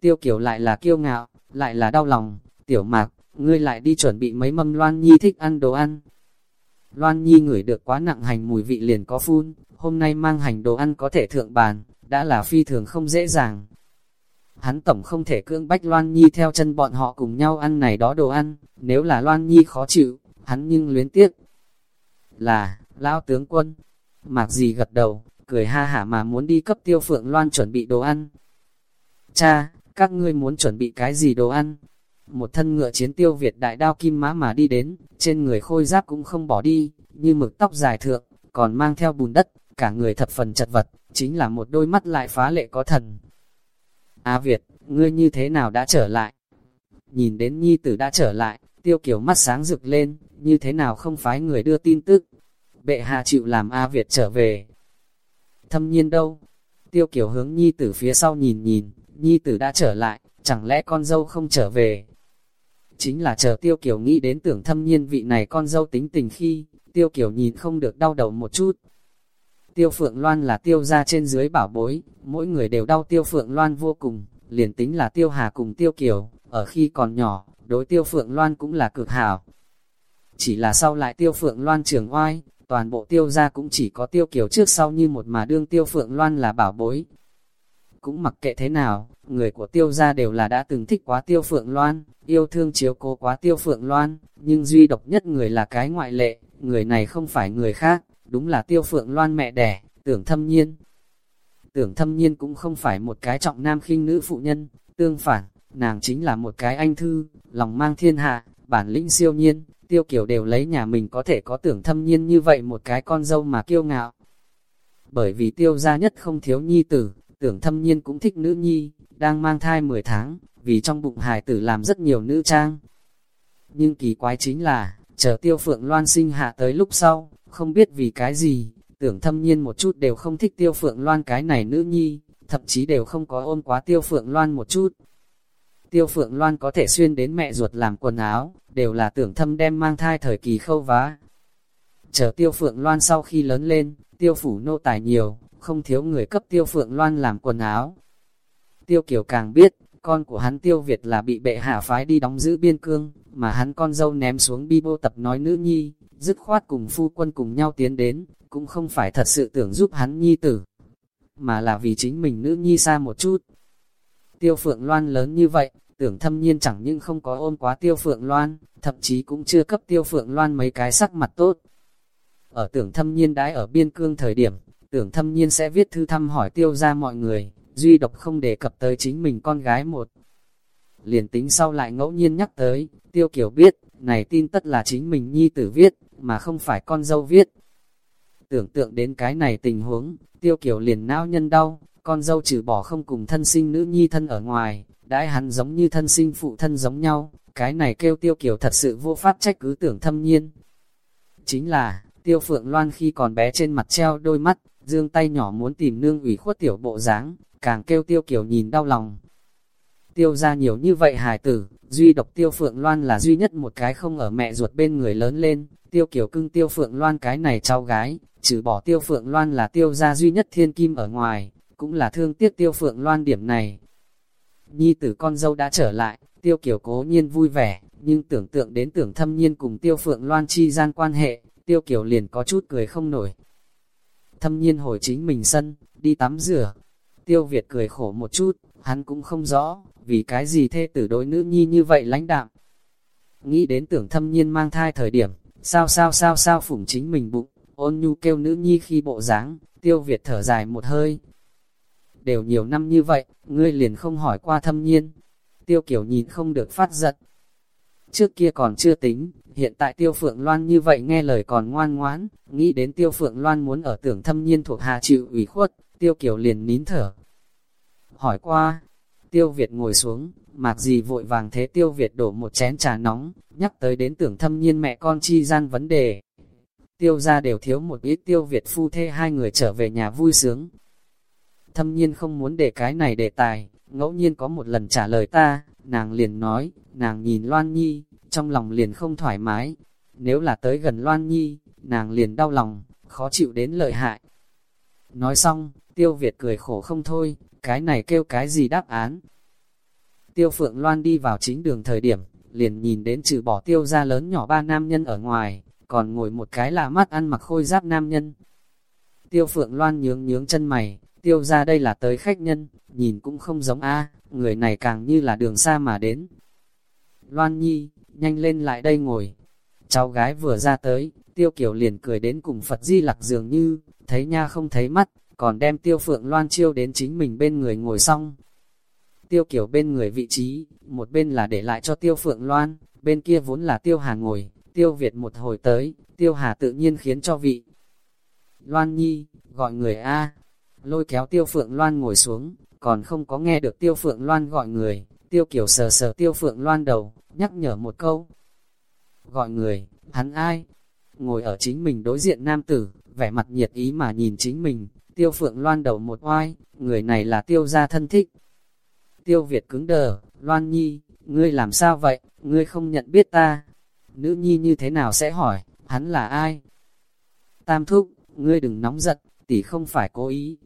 [SPEAKER 1] Tiêu Kiều lại là kiêu ngạo, lại là đau lòng, tiểu mạc, ngươi lại đi chuẩn bị mấy mâm Loan Nhi thích ăn đồ ăn. Loan Nhi ngửi được quá nặng hành mùi vị liền có phun, hôm nay mang hành đồ ăn có thể thượng bàn, đã là phi thường không dễ dàng. Hắn tổng không thể cưỡng bách Loan Nhi theo chân bọn họ cùng nhau ăn này đó đồ ăn, nếu là Loan Nhi khó chịu, hắn nhưng luyến tiếc. Là, lão tướng quân, mạc gì gật đầu, cười ha hả mà muốn đi cấp tiêu phượng Loan chuẩn bị đồ ăn. Cha, các ngươi muốn chuẩn bị cái gì đồ ăn? Một thân ngựa chiến tiêu Việt đại đao kim mã mà đi đến, trên người khôi giáp cũng không bỏ đi, như mực tóc dài thượng, còn mang theo bùn đất, cả người thập phần chật vật, chính là một đôi mắt lại phá lệ có thần. A à Việt, ngươi như thế nào đã trở lại? Nhìn đến nhi tử đã trở lại, tiêu kiểu mắt sáng rực lên, như thế nào không phái người đưa tin tức? Bệ hạ chịu làm A Việt trở về. Thâm nhiên đâu? Tiêu kiểu hướng nhi tử phía sau nhìn nhìn, nhi tử đã trở lại, chẳng lẽ con dâu không trở về? Chính là chờ tiêu kiểu nghĩ đến tưởng thâm nhiên vị này con dâu tính tình khi, tiêu kiểu nhìn không được đau đầu một chút. Tiêu Phượng Loan là tiêu ra trên dưới bảo bối, mỗi người đều đau tiêu Phượng Loan vô cùng, liền tính là tiêu hà cùng tiêu kiều, ở khi còn nhỏ, đối tiêu Phượng Loan cũng là cực hảo. Chỉ là sau lại tiêu Phượng Loan trường oai, toàn bộ tiêu ra cũng chỉ có tiêu kiều trước sau như một mà đương tiêu Phượng Loan là bảo bối. Cũng mặc kệ thế nào, người của tiêu gia đều là đã từng thích quá tiêu Phượng Loan, yêu thương chiếu cố quá tiêu Phượng Loan, nhưng duy độc nhất người là cái ngoại lệ, người này không phải người khác, đúng là tiêu Phượng Loan mẹ đẻ, tưởng thâm nhiên. Tưởng thâm nhiên cũng không phải một cái trọng nam khinh nữ phụ nhân, tương phản, nàng chính là một cái anh thư, lòng mang thiên hạ, bản lĩnh siêu nhiên, tiêu kiểu đều lấy nhà mình có thể có tưởng thâm nhiên như vậy một cái con dâu mà kiêu ngạo. Bởi vì tiêu gia nhất không thiếu nhi tử, tưởng thâm nhiên cũng thích nữ nhi, đang mang thai 10 tháng, vì trong bụng hài tử làm rất nhiều nữ trang. Nhưng kỳ quái chính là, chờ tiêu phượng loan sinh hạ tới lúc sau, không biết vì cái gì, tưởng thâm nhiên một chút đều không thích tiêu phượng loan cái này nữ nhi, thậm chí đều không có ôm quá tiêu phượng loan một chút. Tiêu phượng loan có thể xuyên đến mẹ ruột làm quần áo, đều là tưởng thâm đem mang thai thời kỳ khâu vá. Chờ tiêu phượng loan sau khi lớn lên, tiêu phủ nô tài nhiều, không thiếu người cấp tiêu phượng loan làm quần áo. Tiêu Kiều càng biết, con của hắn tiêu Việt là bị bệ hạ phái đi đóng giữ biên cương, mà hắn con dâu ném xuống bi bô tập nói nữ nhi, dứt khoát cùng phu quân cùng nhau tiến đến, cũng không phải thật sự tưởng giúp hắn nhi tử, mà là vì chính mình nữ nhi xa một chút. Tiêu Phượng Loan lớn như vậy, tưởng thâm nhiên chẳng nhưng không có ôm quá Tiêu Phượng Loan, thậm chí cũng chưa cấp Tiêu Phượng Loan mấy cái sắc mặt tốt. Ở tưởng thâm nhiên đãi ở biên cương thời điểm, tưởng thâm nhiên sẽ viết thư thăm hỏi Tiêu ra mọi người, duy độc không đề cập tới chính mình con gái một. Liền tính sau lại ngẫu nhiên nhắc tới, Tiêu Kiều biết, này tin tất là chính mình nhi tử viết, mà không phải con dâu viết. Tưởng tượng đến cái này tình huống, tiêu kiểu liền não nhân đau, con dâu trừ bỏ không cùng thân sinh nữ nhi thân ở ngoài, đãi hắn giống như thân sinh phụ thân giống nhau, cái này kêu tiêu kiểu thật sự vô pháp trách cứ tưởng thâm nhiên. Chính là, tiêu phượng loan khi còn bé trên mặt treo đôi mắt, dương tay nhỏ muốn tìm nương ủy khuất tiểu bộ dáng càng kêu tiêu kiểu nhìn đau lòng. Tiêu ra nhiều như vậy hài tử, duy độc tiêu phượng loan là duy nhất một cái không ở mẹ ruột bên người lớn lên, tiêu kiểu cưng tiêu phượng loan cái này cháu gái, trừ bỏ tiêu phượng loan là tiêu gia duy nhất thiên kim ở ngoài, cũng là thương tiếc tiêu phượng loan điểm này. Nhi tử con dâu đã trở lại, tiêu kiểu cố nhiên vui vẻ, nhưng tưởng tượng đến tưởng thâm nhiên cùng tiêu phượng loan chi gian quan hệ, tiêu kiểu liền có chút cười không nổi. Thâm nhiên hồi chính mình sân, đi tắm rửa. Tiêu Việt cười khổ một chút, hắn cũng không rõ, vì cái gì thê tử đối nữ nhi như vậy lãnh đạm. Nghĩ đến tưởng thâm nhiên mang thai thời điểm, sao sao sao sao phủng chính mình bụng, ôn nhu kêu nữ nhi khi bộ dáng tiêu Việt thở dài một hơi. Đều nhiều năm như vậy, ngươi liền không hỏi qua thâm nhiên. Tiêu kiểu nhìn không được phát giận. Trước kia còn chưa tính, hiện tại tiêu phượng loan như vậy nghe lời còn ngoan ngoãn, nghĩ đến tiêu phượng loan muốn ở tưởng thâm nhiên thuộc Hà chịu ủy khuất, tiêu kiểu liền nín thở. Hỏi qua, tiêu Việt ngồi xuống, mạc gì vội vàng thế tiêu Việt đổ một chén trà nóng, nhắc tới đến tưởng thâm nhiên mẹ con chi gian vấn đề. Tiêu ra đều thiếu một ít tiêu Việt phu thê hai người trở về nhà vui sướng. Thâm nhiên không muốn để cái này đề tài, ngẫu nhiên có một lần trả lời ta, nàng liền nói, nàng nhìn Loan Nhi, trong lòng liền không thoải mái. Nếu là tới gần Loan Nhi, nàng liền đau lòng, khó chịu đến lợi hại. Nói xong, Tiêu Việt cười khổ không thôi, cái này kêu cái gì đáp án. Tiêu Phượng Loan đi vào chính đường thời điểm, liền nhìn đến trừ bỏ tiêu ra lớn nhỏ ba nam nhân ở ngoài, còn ngồi một cái lạ mắt ăn mặc khôi giáp nam nhân. Tiêu Phượng Loan nhướng nhướng chân mày, tiêu ra đây là tới khách nhân, nhìn cũng không giống a người này càng như là đường xa mà đến. Loan Nhi, nhanh lên lại đây ngồi. Cháu gái vừa ra tới, tiêu kiểu liền cười đến cùng Phật Di Lặc dường như, thấy nha không thấy mắt, còn đem tiêu phượng loan chiêu đến chính mình bên người ngồi xong. Tiêu kiểu bên người vị trí, một bên là để lại cho tiêu phượng loan, bên kia vốn là tiêu hà ngồi, tiêu Việt một hồi tới, tiêu hà tự nhiên khiến cho vị. Loan Nhi, gọi người A, lôi kéo tiêu phượng loan ngồi xuống, còn không có nghe được tiêu phượng loan gọi người, tiêu kiểu sờ sờ tiêu phượng loan đầu, nhắc nhở một câu. Gọi người, hắn ai? Ngồi ở chính mình đối diện nam tử, vẻ mặt nhiệt ý mà nhìn chính mình, tiêu phượng loan đầu một oai, người này là tiêu gia thân thích. Tiêu Việt cứng đờ, Loan Nhi, ngươi làm sao vậy, ngươi không nhận biết ta. Nữ Nhi như thế nào sẽ hỏi, hắn là ai? Tam thúc, ngươi đừng nóng giận, tỷ không phải cố ý.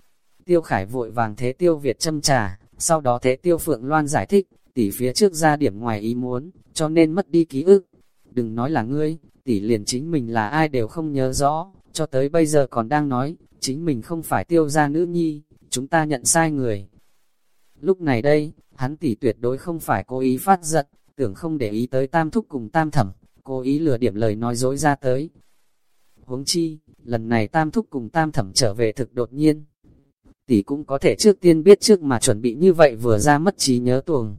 [SPEAKER 1] Tiêu Khải vội vàng thế Tiêu Việt châm trà, sau đó thế Tiêu Phượng Loan giải thích, tỷ phía trước ra điểm ngoài ý muốn, cho nên mất đi ký ức. Đừng nói là ngươi, tỷ liền chính mình là ai đều không nhớ rõ, cho tới bây giờ còn đang nói, chính mình không phải tiêu gia nữ nhi, chúng ta nhận sai người. Lúc này đây, hắn tỷ tuyệt đối không phải cố ý phát giận, tưởng không để ý tới tam thúc cùng tam thẩm, cố ý lừa điểm lời nói dối ra tới. Huống chi, lần này tam thúc cùng tam thẩm trở về thực đột nhiên. Tỷ cũng có thể trước tiên biết trước mà chuẩn bị như vậy vừa ra mất trí nhớ tuồng.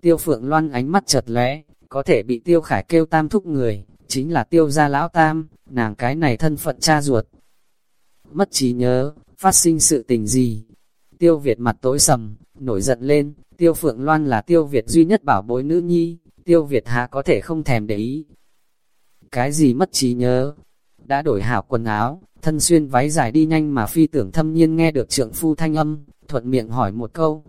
[SPEAKER 1] Tiêu phượng loan ánh mắt chợt lóe, có thể bị tiêu khải kêu tam thúc người, chính là tiêu gia lão tam, nàng cái này thân phận cha ruột. Mất trí nhớ, phát sinh sự tình gì? Tiêu Việt mặt tối sầm, nổi giận lên, tiêu phượng loan là tiêu Việt duy nhất bảo bối nữ nhi, tiêu Việt hạ có thể không thèm để ý. Cái gì mất trí nhớ? Đã đổi hảo quần áo, thân xuyên váy dài đi nhanh mà phi tưởng thâm nhiên nghe được trượng phu thanh âm, thuận miệng hỏi một câu,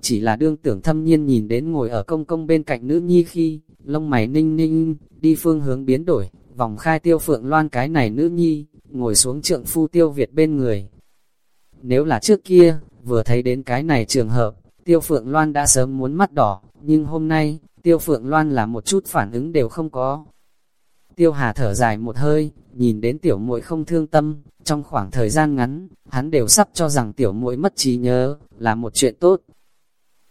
[SPEAKER 1] chỉ là đương tưởng thâm nhiên nhìn đến ngồi ở công công bên cạnh nữ nhi khi, lông mày ninh ninh, đi phương hướng biến đổi, vòng khai tiêu phượng loan cái này nữ nhi, ngồi xuống trượng phu tiêu Việt bên người. Nếu là trước kia, vừa thấy đến cái này trường hợp, tiêu phượng loan đã sớm muốn mắt đỏ, nhưng hôm nay, tiêu phượng loan là một chút phản ứng đều không có. Tiêu hà thở dài một hơi, nhìn đến tiểu muội không thương tâm, trong khoảng thời gian ngắn, hắn đều sắp cho rằng tiểu muội mất trí nhớ, là một chuyện tốt,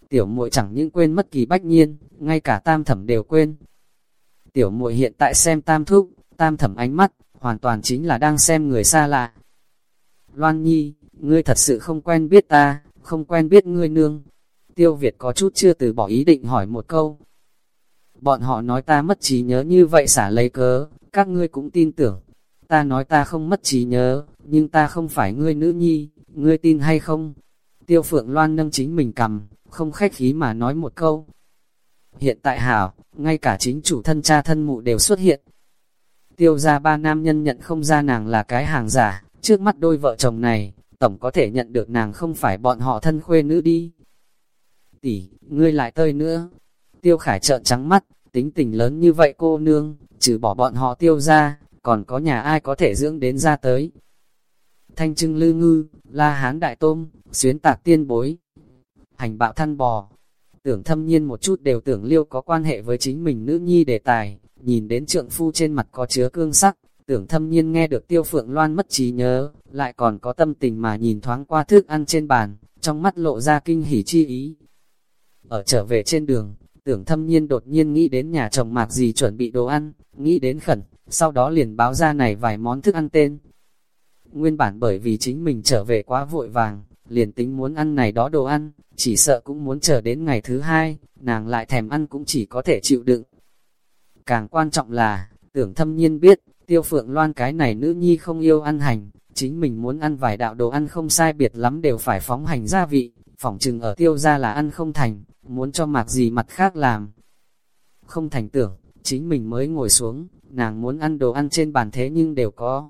[SPEAKER 1] Tiểu muội chẳng những quên mất kỳ bách nhiên, ngay cả tam thẩm đều quên. Tiểu muội hiện tại xem tam thúc, tam thẩm ánh mắt, hoàn toàn chính là đang xem người xa lạ. Loan Nhi, ngươi thật sự không quen biết ta, không quen biết ngươi nương. Tiêu Việt có chút chưa từ bỏ ý định hỏi một câu. Bọn họ nói ta mất trí nhớ như vậy xả lấy cớ, các ngươi cũng tin tưởng. Ta nói ta không mất trí nhớ, nhưng ta không phải ngươi nữ nhi, ngươi tin hay không? Tiêu Phượng Loan nâng chính mình cầm, không khách khí mà nói một câu. Hiện tại hảo, ngay cả chính chủ thân cha thân mụ đều xuất hiện. Tiêu ra ba nam nhân nhận không ra nàng là cái hàng giả, trước mắt đôi vợ chồng này, tổng có thể nhận được nàng không phải bọn họ thân khuê nữ đi. Tỷ, ngươi lại tơi nữa. Tiêu khải trợn trắng mắt, tính tình lớn như vậy cô nương, trừ bỏ bọn họ tiêu ra, còn có nhà ai có thể dưỡng đến ra tới. Thanh trưng lư ngư, la hán đại tôm, xuyến tạc tiên bối hành bạo thăn bò. Tưởng thâm nhiên một chút đều tưởng liêu có quan hệ với chính mình nữ nhi đề tài, nhìn đến trượng phu trên mặt có chứa cương sắc, tưởng thâm nhiên nghe được tiêu phượng loan mất trí nhớ, lại còn có tâm tình mà nhìn thoáng qua thức ăn trên bàn, trong mắt lộ ra kinh hỉ chi ý. Ở trở về trên đường, tưởng thâm nhiên đột nhiên nghĩ đến nhà chồng mạc gì chuẩn bị đồ ăn, nghĩ đến khẩn, sau đó liền báo ra này vài món thức ăn tên. Nguyên bản bởi vì chính mình trở về quá vội vàng, liền tính muốn ăn này đó đồ ăn, chỉ sợ cũng muốn chờ đến ngày thứ hai, nàng lại thèm ăn cũng chỉ có thể chịu đựng. Càng quan trọng là, tưởng thâm nhiên biết, tiêu phượng loan cái này nữ nhi không yêu ăn hành, chính mình muốn ăn vài đạo đồ ăn không sai biệt lắm đều phải phóng hành gia vị, phỏng chừng ở tiêu ra là ăn không thành, muốn cho mạc gì mặt khác làm. Không thành tưởng, chính mình mới ngồi xuống, nàng muốn ăn đồ ăn trên bàn thế nhưng đều có.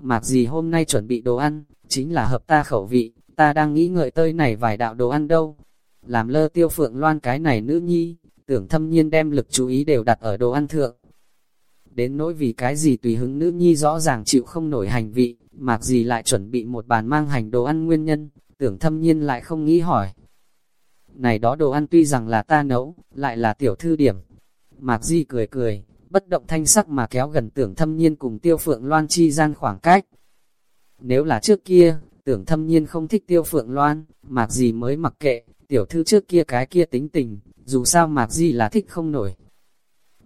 [SPEAKER 1] Mạc gì hôm nay chuẩn bị đồ ăn, chính là hợp ta khẩu vị, ta đang nghĩ ngợi tơi này vài đạo đồ ăn đâu. làm lơ tiêu phượng loan cái này nữ nhi, tưởng thâm nhiên đem lực chú ý đều đặt ở đồ ăn thượng. Đến nỗi vì cái gì tùy hứng nữ nhi rõ ràng chịu không nổi hành vị, mạc gì lại chuẩn bị một bàn mang hành đồ ăn nguyên nhân, tưởng thâm nhiên lại không nghĩ hỏi. Này đó đồ ăn tuy rằng là ta nấu, lại là tiểu thư điểm. Mạc Di cười cười, bất động thanh sắc mà kéo gần tưởng thâm nhiên cùng tiêu phượng loan chi gian khoảng cách. Nếu là trước kia, tưởng thâm nhiên không thích tiêu phượng loan, Mạc gì mới mặc kệ, tiểu thư trước kia cái kia tính tình, dù sao Mạc di là thích không nổi.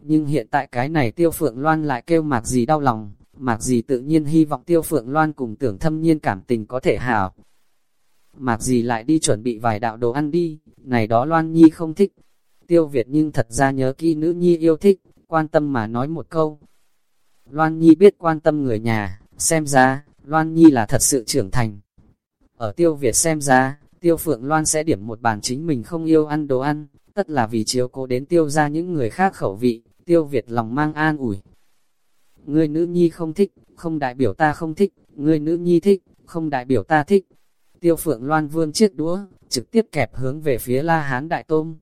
[SPEAKER 1] Nhưng hiện tại cái này tiêu phượng loan lại kêu Mạc gì đau lòng, Mạc gì tự nhiên hy vọng tiêu phượng loan cùng tưởng thâm nhiên cảm tình có thể hảo. Mạc gì lại đi chuẩn bị vài đạo đồ ăn đi, này đó loan nhi không thích. Tiêu Việt nhưng thật ra nhớ kỹ nữ nhi yêu thích, quan tâm mà nói một câu. Loan nhi biết quan tâm người nhà, xem ra, Loan nhi là thật sự trưởng thành. Ở tiêu Việt xem ra, tiêu phượng Loan sẽ điểm một bàn chính mình không yêu ăn đồ ăn, tất là vì chiếu cố đến tiêu ra những người khác khẩu vị, tiêu Việt lòng mang an ủi, ngươi nữ nhi không thích, không đại biểu ta không thích, ngươi nữ nhi thích, không đại biểu ta thích. Tiêu phượng loan vươn chiếc đũa, trực tiếp kẹp hướng về phía la hán đại tôm.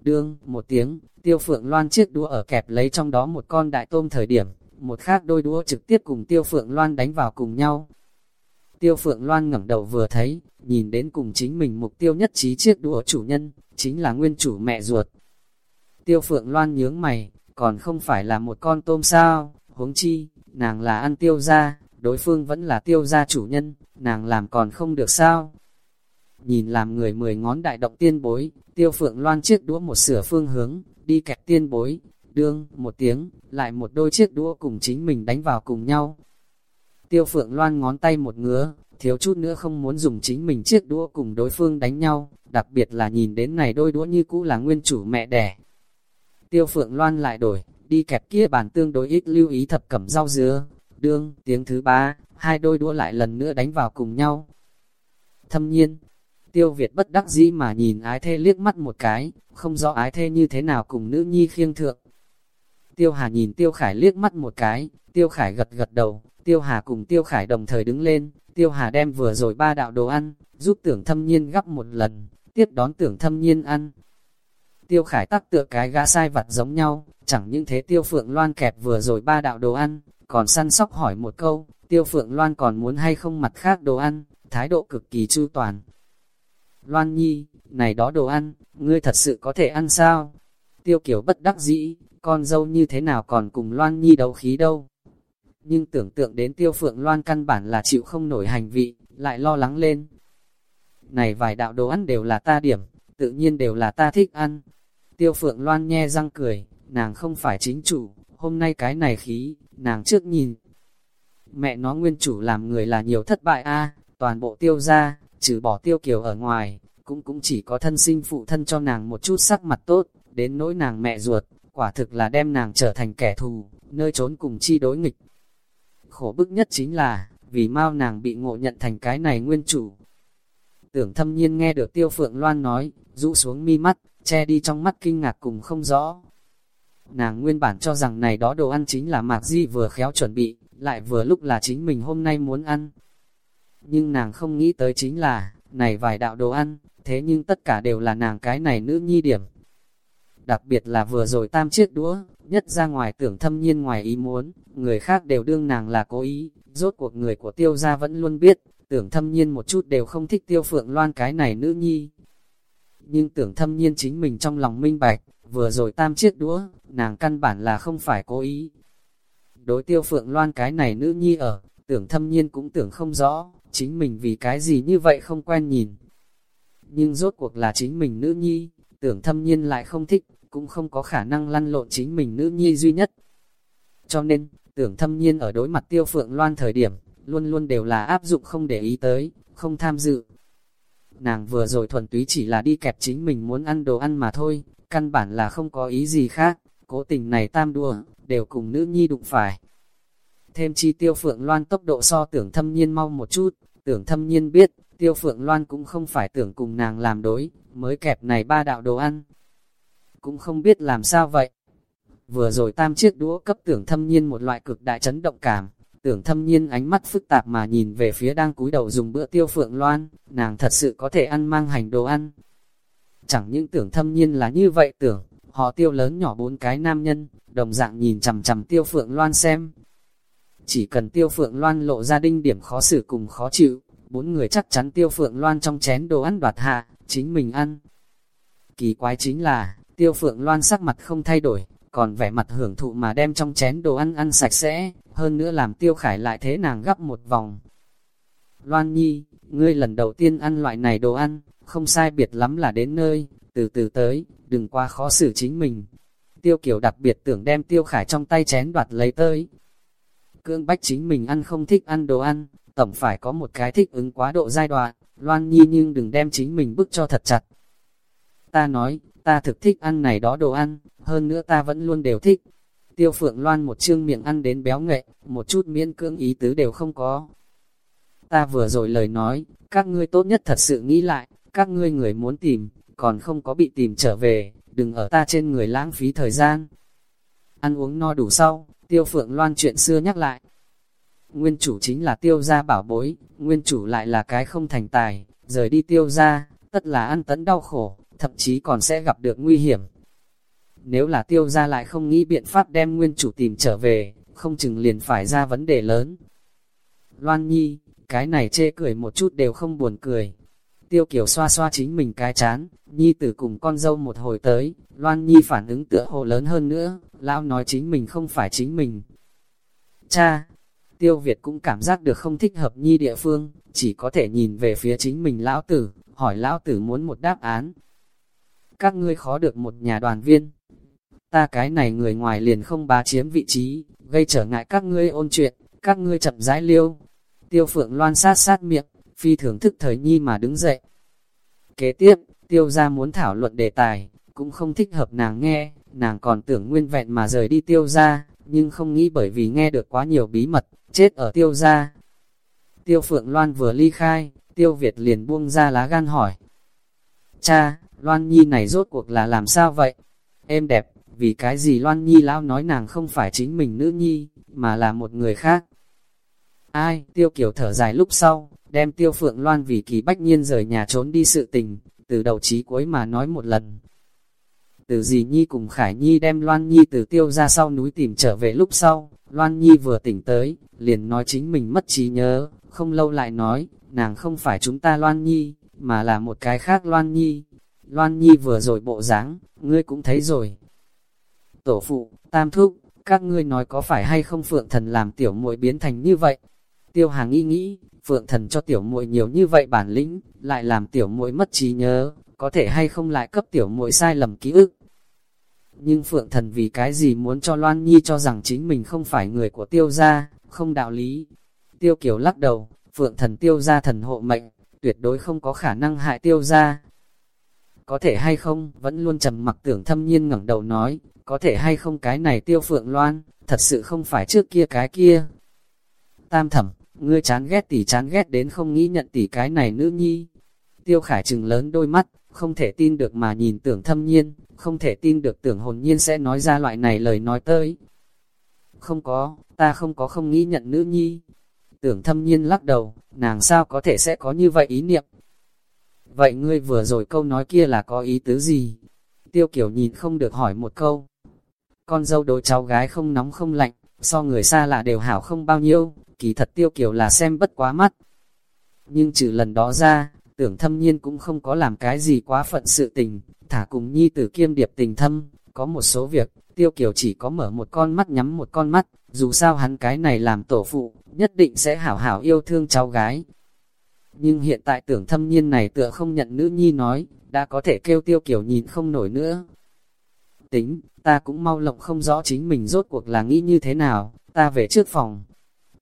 [SPEAKER 1] Đương, một tiếng, tiêu phượng loan chiếc đũa ở kẹp lấy trong đó một con đại tôm thời điểm, một khác đôi đũa trực tiếp cùng tiêu phượng loan đánh vào cùng nhau. Tiêu phượng loan ngẩng đầu vừa thấy, nhìn đến cùng chính mình mục tiêu nhất trí chiếc đũa chủ nhân, chính là nguyên chủ mẹ ruột. Tiêu phượng loan nhướng mày, còn không phải là một con tôm sao, huống chi, nàng là ăn tiêu gia, đối phương vẫn là tiêu gia chủ nhân, nàng làm còn không được sao. Nhìn làm người mười ngón đại động tiên bối, tiêu phượng loan chiếc đũa một sửa phương hướng, đi kẹp tiên bối, đương, một tiếng, lại một đôi chiếc đũa cùng chính mình đánh vào cùng nhau. Tiêu phượng loan ngón tay một ngứa, thiếu chút nữa không muốn dùng chính mình chiếc đũa cùng đối phương đánh nhau, đặc biệt là nhìn đến này đôi đũa như cũ là nguyên chủ mẹ đẻ, Tiêu Phượng Loan lại đổi, đi kẹp kia bàn tương đối ít lưu ý thập cẩm rau dứa. Đương, tiếng thứ ba, hai đôi đũa lại lần nữa đánh vào cùng nhau. Thâm nhiên, Tiêu Việt bất đắc dĩ mà nhìn ái thê liếc mắt một cái, không rõ ái thê như thế nào cùng nữ nhi khiêng thượng. Tiêu Hà nhìn Tiêu Khải liếc mắt một cái, Tiêu Khải gật gật đầu, Tiêu Hà cùng Tiêu Khải đồng thời đứng lên, Tiêu Hà đem vừa rồi ba đạo đồ ăn, giúp tưởng thâm nhiên gắp một lần, tiếp đón tưởng thâm nhiên ăn, Tiêu khải tắc tựa cái gã sai vặt giống nhau, chẳng những thế tiêu phượng loan kẹp vừa rồi ba đạo đồ ăn, còn săn sóc hỏi một câu, tiêu phượng loan còn muốn hay không mặt khác đồ ăn, thái độ cực kỳ chu toàn. Loan nhi, này đó đồ ăn, ngươi thật sự có thể ăn sao? Tiêu kiểu bất đắc dĩ, con dâu như thế nào còn cùng Loan nhi đấu khí đâu? Nhưng tưởng tượng đến tiêu phượng Loan căn bản là chịu không nổi hành vị, lại lo lắng lên. Này vài đạo đồ ăn đều là ta điểm, tự nhiên đều là ta thích ăn, Tiêu phượng loan nhe răng cười, nàng không phải chính chủ, hôm nay cái này khí, nàng trước nhìn. Mẹ nó nguyên chủ làm người là nhiều thất bại a toàn bộ tiêu ra, trừ bỏ tiêu kiều ở ngoài, cũng cũng chỉ có thân sinh phụ thân cho nàng một chút sắc mặt tốt, đến nỗi nàng mẹ ruột, quả thực là đem nàng trở thành kẻ thù, nơi trốn cùng chi đối nghịch. Khổ bức nhất chính là, vì mau nàng bị ngộ nhận thành cái này nguyên chủ. Tưởng thâm nhiên nghe được tiêu phượng loan nói, rũ xuống mi mắt, che đi trong mắt kinh ngạc cùng không rõ. Nàng nguyên bản cho rằng này đó đồ ăn chính là Mạc Di vừa khéo chuẩn bị, lại vừa lúc là chính mình hôm nay muốn ăn. Nhưng nàng không nghĩ tới chính là, này vài đạo đồ ăn, thế nhưng tất cả đều là nàng cái này nữ nhi điểm. Đặc biệt là vừa rồi tam chiếc đũa, nhất ra ngoài tưởng thâm nhiên ngoài ý muốn, người khác đều đương nàng là cố ý, rốt cuộc người của tiêu gia vẫn luôn biết, tưởng thâm nhiên một chút đều không thích tiêu phượng loan cái này nữ nhi, nhưng tưởng thâm nhiên chính mình trong lòng minh bạch, vừa rồi tam chiếc đũa, nàng căn bản là không phải cố ý. Đối tiêu phượng loan cái này nữ nhi ở, tưởng thâm nhiên cũng tưởng không rõ, chính mình vì cái gì như vậy không quen nhìn. Nhưng rốt cuộc là chính mình nữ nhi, tưởng thâm nhiên lại không thích, cũng không có khả năng lăn lộn chính mình nữ nhi duy nhất. Cho nên, tưởng thâm nhiên ở đối mặt tiêu phượng loan thời điểm, luôn luôn đều là áp dụng không để ý tới, không tham dự, Nàng vừa rồi thuần túy chỉ là đi kẹp chính mình muốn ăn đồ ăn mà thôi, căn bản là không có ý gì khác, cố tình này tam đùa, đều cùng nữ nhi đụng phải. Thêm chi tiêu phượng loan tốc độ so tưởng thâm nhiên mau một chút, tưởng thâm nhiên biết, tiêu phượng loan cũng không phải tưởng cùng nàng làm đối, mới kẹp này ba đạo đồ ăn. Cũng không biết làm sao vậy. Vừa rồi tam chiếc đũa cấp tưởng thâm nhiên một loại cực đại chấn động cảm, Tưởng thâm nhiên ánh mắt phức tạp mà nhìn về phía đang cúi đầu dùng bữa tiêu phượng loan, nàng thật sự có thể ăn mang hành đồ ăn. chẳng những tưởng thâm nhiên là như vậy tưởng, họ tiêu lớn nhỏ bốn cái nam nhân, đồng dạng nhìn chằm chằm tiêu phượng loan xem. Chỉ cần tiêu phượng loan lộ ra đinh điểm khó xử cùng khó chịu, bốn người chắc chắn tiêu phượng loan trong chén đồ ăn đoạt hạ, chính mình ăn. Kỳ quái chính là, tiêu phượng loan sắc mặt không thay đổi, còn vẻ mặt hưởng thụ mà đem trong chén đồ ăn ăn sạch sẽ, hơn nữa làm tiêu khải lại thế nàng gấp một vòng. Loan Nhi, ngươi lần đầu tiên ăn loại này đồ ăn, không sai biệt lắm là đến nơi, từ từ tới, đừng qua khó xử chính mình. Tiêu kiểu đặc biệt tưởng đem tiêu khải trong tay chén đoạt lấy tới. Cương bách chính mình ăn không thích ăn đồ ăn, tổng phải có một cái thích ứng quá độ giai đoạn, Loan Nhi nhưng đừng đem chính mình bức cho thật chặt. Ta nói, ta thực thích ăn này đó đồ ăn, hơn nữa ta vẫn luôn đều thích. Tiêu Phượng Loan một chương miệng ăn đến béo nghệ, một chút miễn cưỡng ý tứ đều không có. Ta vừa rồi lời nói, các ngươi tốt nhất thật sự nghĩ lại, các ngươi người muốn tìm, còn không có bị tìm trở về, đừng ở ta trên người lãng phí thời gian. Ăn uống no đủ sau, Tiêu Phượng Loan chuyện xưa nhắc lại. Nguyên chủ chính là tiêu gia bảo bối, nguyên chủ lại là cái không thành tài, rời đi tiêu gia, tất là ăn tấn đau khổ, thậm chí còn sẽ gặp được nguy hiểm. Nếu là tiêu gia lại không nghĩ biện pháp đem nguyên chủ tìm trở về, không chừng liền phải ra vấn đề lớn. Loan Nhi, cái này chê cười một chút đều không buồn cười. Tiêu Kiều xoa xoa chính mình cái chán, Nhi tử cùng con dâu một hồi tới, Loan Nhi phản ứng tựa hồ lớn hơn nữa, lão nói chính mình không phải chính mình. Cha, Tiêu Việt cũng cảm giác được không thích hợp Nhi địa phương, chỉ có thể nhìn về phía chính mình lão tử, hỏi lão tử muốn một đáp án. Các ngươi khó được một nhà đoàn viên. Ta cái này người ngoài liền không bá chiếm vị trí, gây trở ngại các ngươi ôn chuyện, các ngươi chậm rãi liêu, Tiêu phượng loan sát sát miệng, phi thường thức thời nhi mà đứng dậy. Kế tiếp, tiêu ra muốn thảo luận đề tài, cũng không thích hợp nàng nghe, nàng còn tưởng nguyên vẹn mà rời đi tiêu ra, nhưng không nghĩ bởi vì nghe được quá nhiều bí mật, chết ở tiêu ra. Tiêu phượng loan vừa ly khai, tiêu Việt liền buông ra lá gan hỏi. Cha, loan nhi này rốt cuộc là làm sao vậy? Em đẹp, vì cái gì loan nhi lão nói nàng không phải chính mình nữ nhi, mà là một người khác. Ai, tiêu kiểu thở dài lúc sau, đem tiêu phượng loan vì kỳ bách nhiên rời nhà trốn đi sự tình, từ đầu chí cuối mà nói một lần. Từ dì Nhi cùng Khải Nhi đem Loan Nhi từ tiêu ra sau núi tìm trở về lúc sau, Loan Nhi vừa tỉnh tới, liền nói chính mình mất trí nhớ, không lâu lại nói, nàng không phải chúng ta Loan Nhi, mà là một cái khác Loan Nhi. Loan Nhi vừa rồi bộ dáng ngươi cũng thấy rồi. Tổ phụ, tam thúc, các ngươi nói có phải hay không phượng thần làm tiểu muội biến thành như vậy? Tiêu hàng nghĩ nghĩ, phượng thần cho tiểu muội nhiều như vậy bản lĩnh, lại làm tiểu muội mất trí nhớ, có thể hay không lại cấp tiểu muội sai lầm ký ức. Nhưng phượng thần vì cái gì muốn cho Loan Nhi cho rằng chính mình không phải người của tiêu gia, không đạo lý. Tiêu kiều lắc đầu, phượng thần tiêu gia thần hộ mệnh, tuyệt đối không có khả năng hại tiêu gia. Có thể hay không, vẫn luôn trầm mặc tưởng thâm nhiên ngẩng đầu nói, có thể hay không cái này tiêu phượng loan, thật sự không phải trước kia cái kia. Tam thẩm, ngươi chán ghét tỷ chán ghét đến không nghĩ nhận tỷ cái này nữ nhi. Tiêu khải trừng lớn đôi mắt, không thể tin được mà nhìn tưởng thâm nhiên, không thể tin được tưởng hồn nhiên sẽ nói ra loại này lời nói tới. Không có, ta không có không nghĩ nhận nữ nhi. Tưởng thâm nhiên lắc đầu, nàng sao có thể sẽ có như vậy ý niệm. Vậy ngươi vừa rồi câu nói kia là có ý tứ gì? Tiêu kiểu nhìn không được hỏi một câu. Con dâu đối cháu gái không nóng không lạnh, so người xa lạ đều hảo không bao nhiêu, kỳ thật tiêu kiều là xem bất quá mắt. Nhưng trừ lần đó ra, tưởng thâm nhiên cũng không có làm cái gì quá phận sự tình, thả cùng nhi tử kiêm điệp tình thâm, có một số việc, tiêu kiều chỉ có mở một con mắt nhắm một con mắt, dù sao hắn cái này làm tổ phụ, nhất định sẽ hảo hảo yêu thương cháu gái. Nhưng hiện tại tưởng thâm nhiên này tựa không nhận nữ nhi nói, đã có thể kêu tiêu kiều nhìn không nổi nữa. Tính, ta cũng mau lộng không rõ chính mình rốt cuộc là nghĩ như thế nào, ta về trước phòng,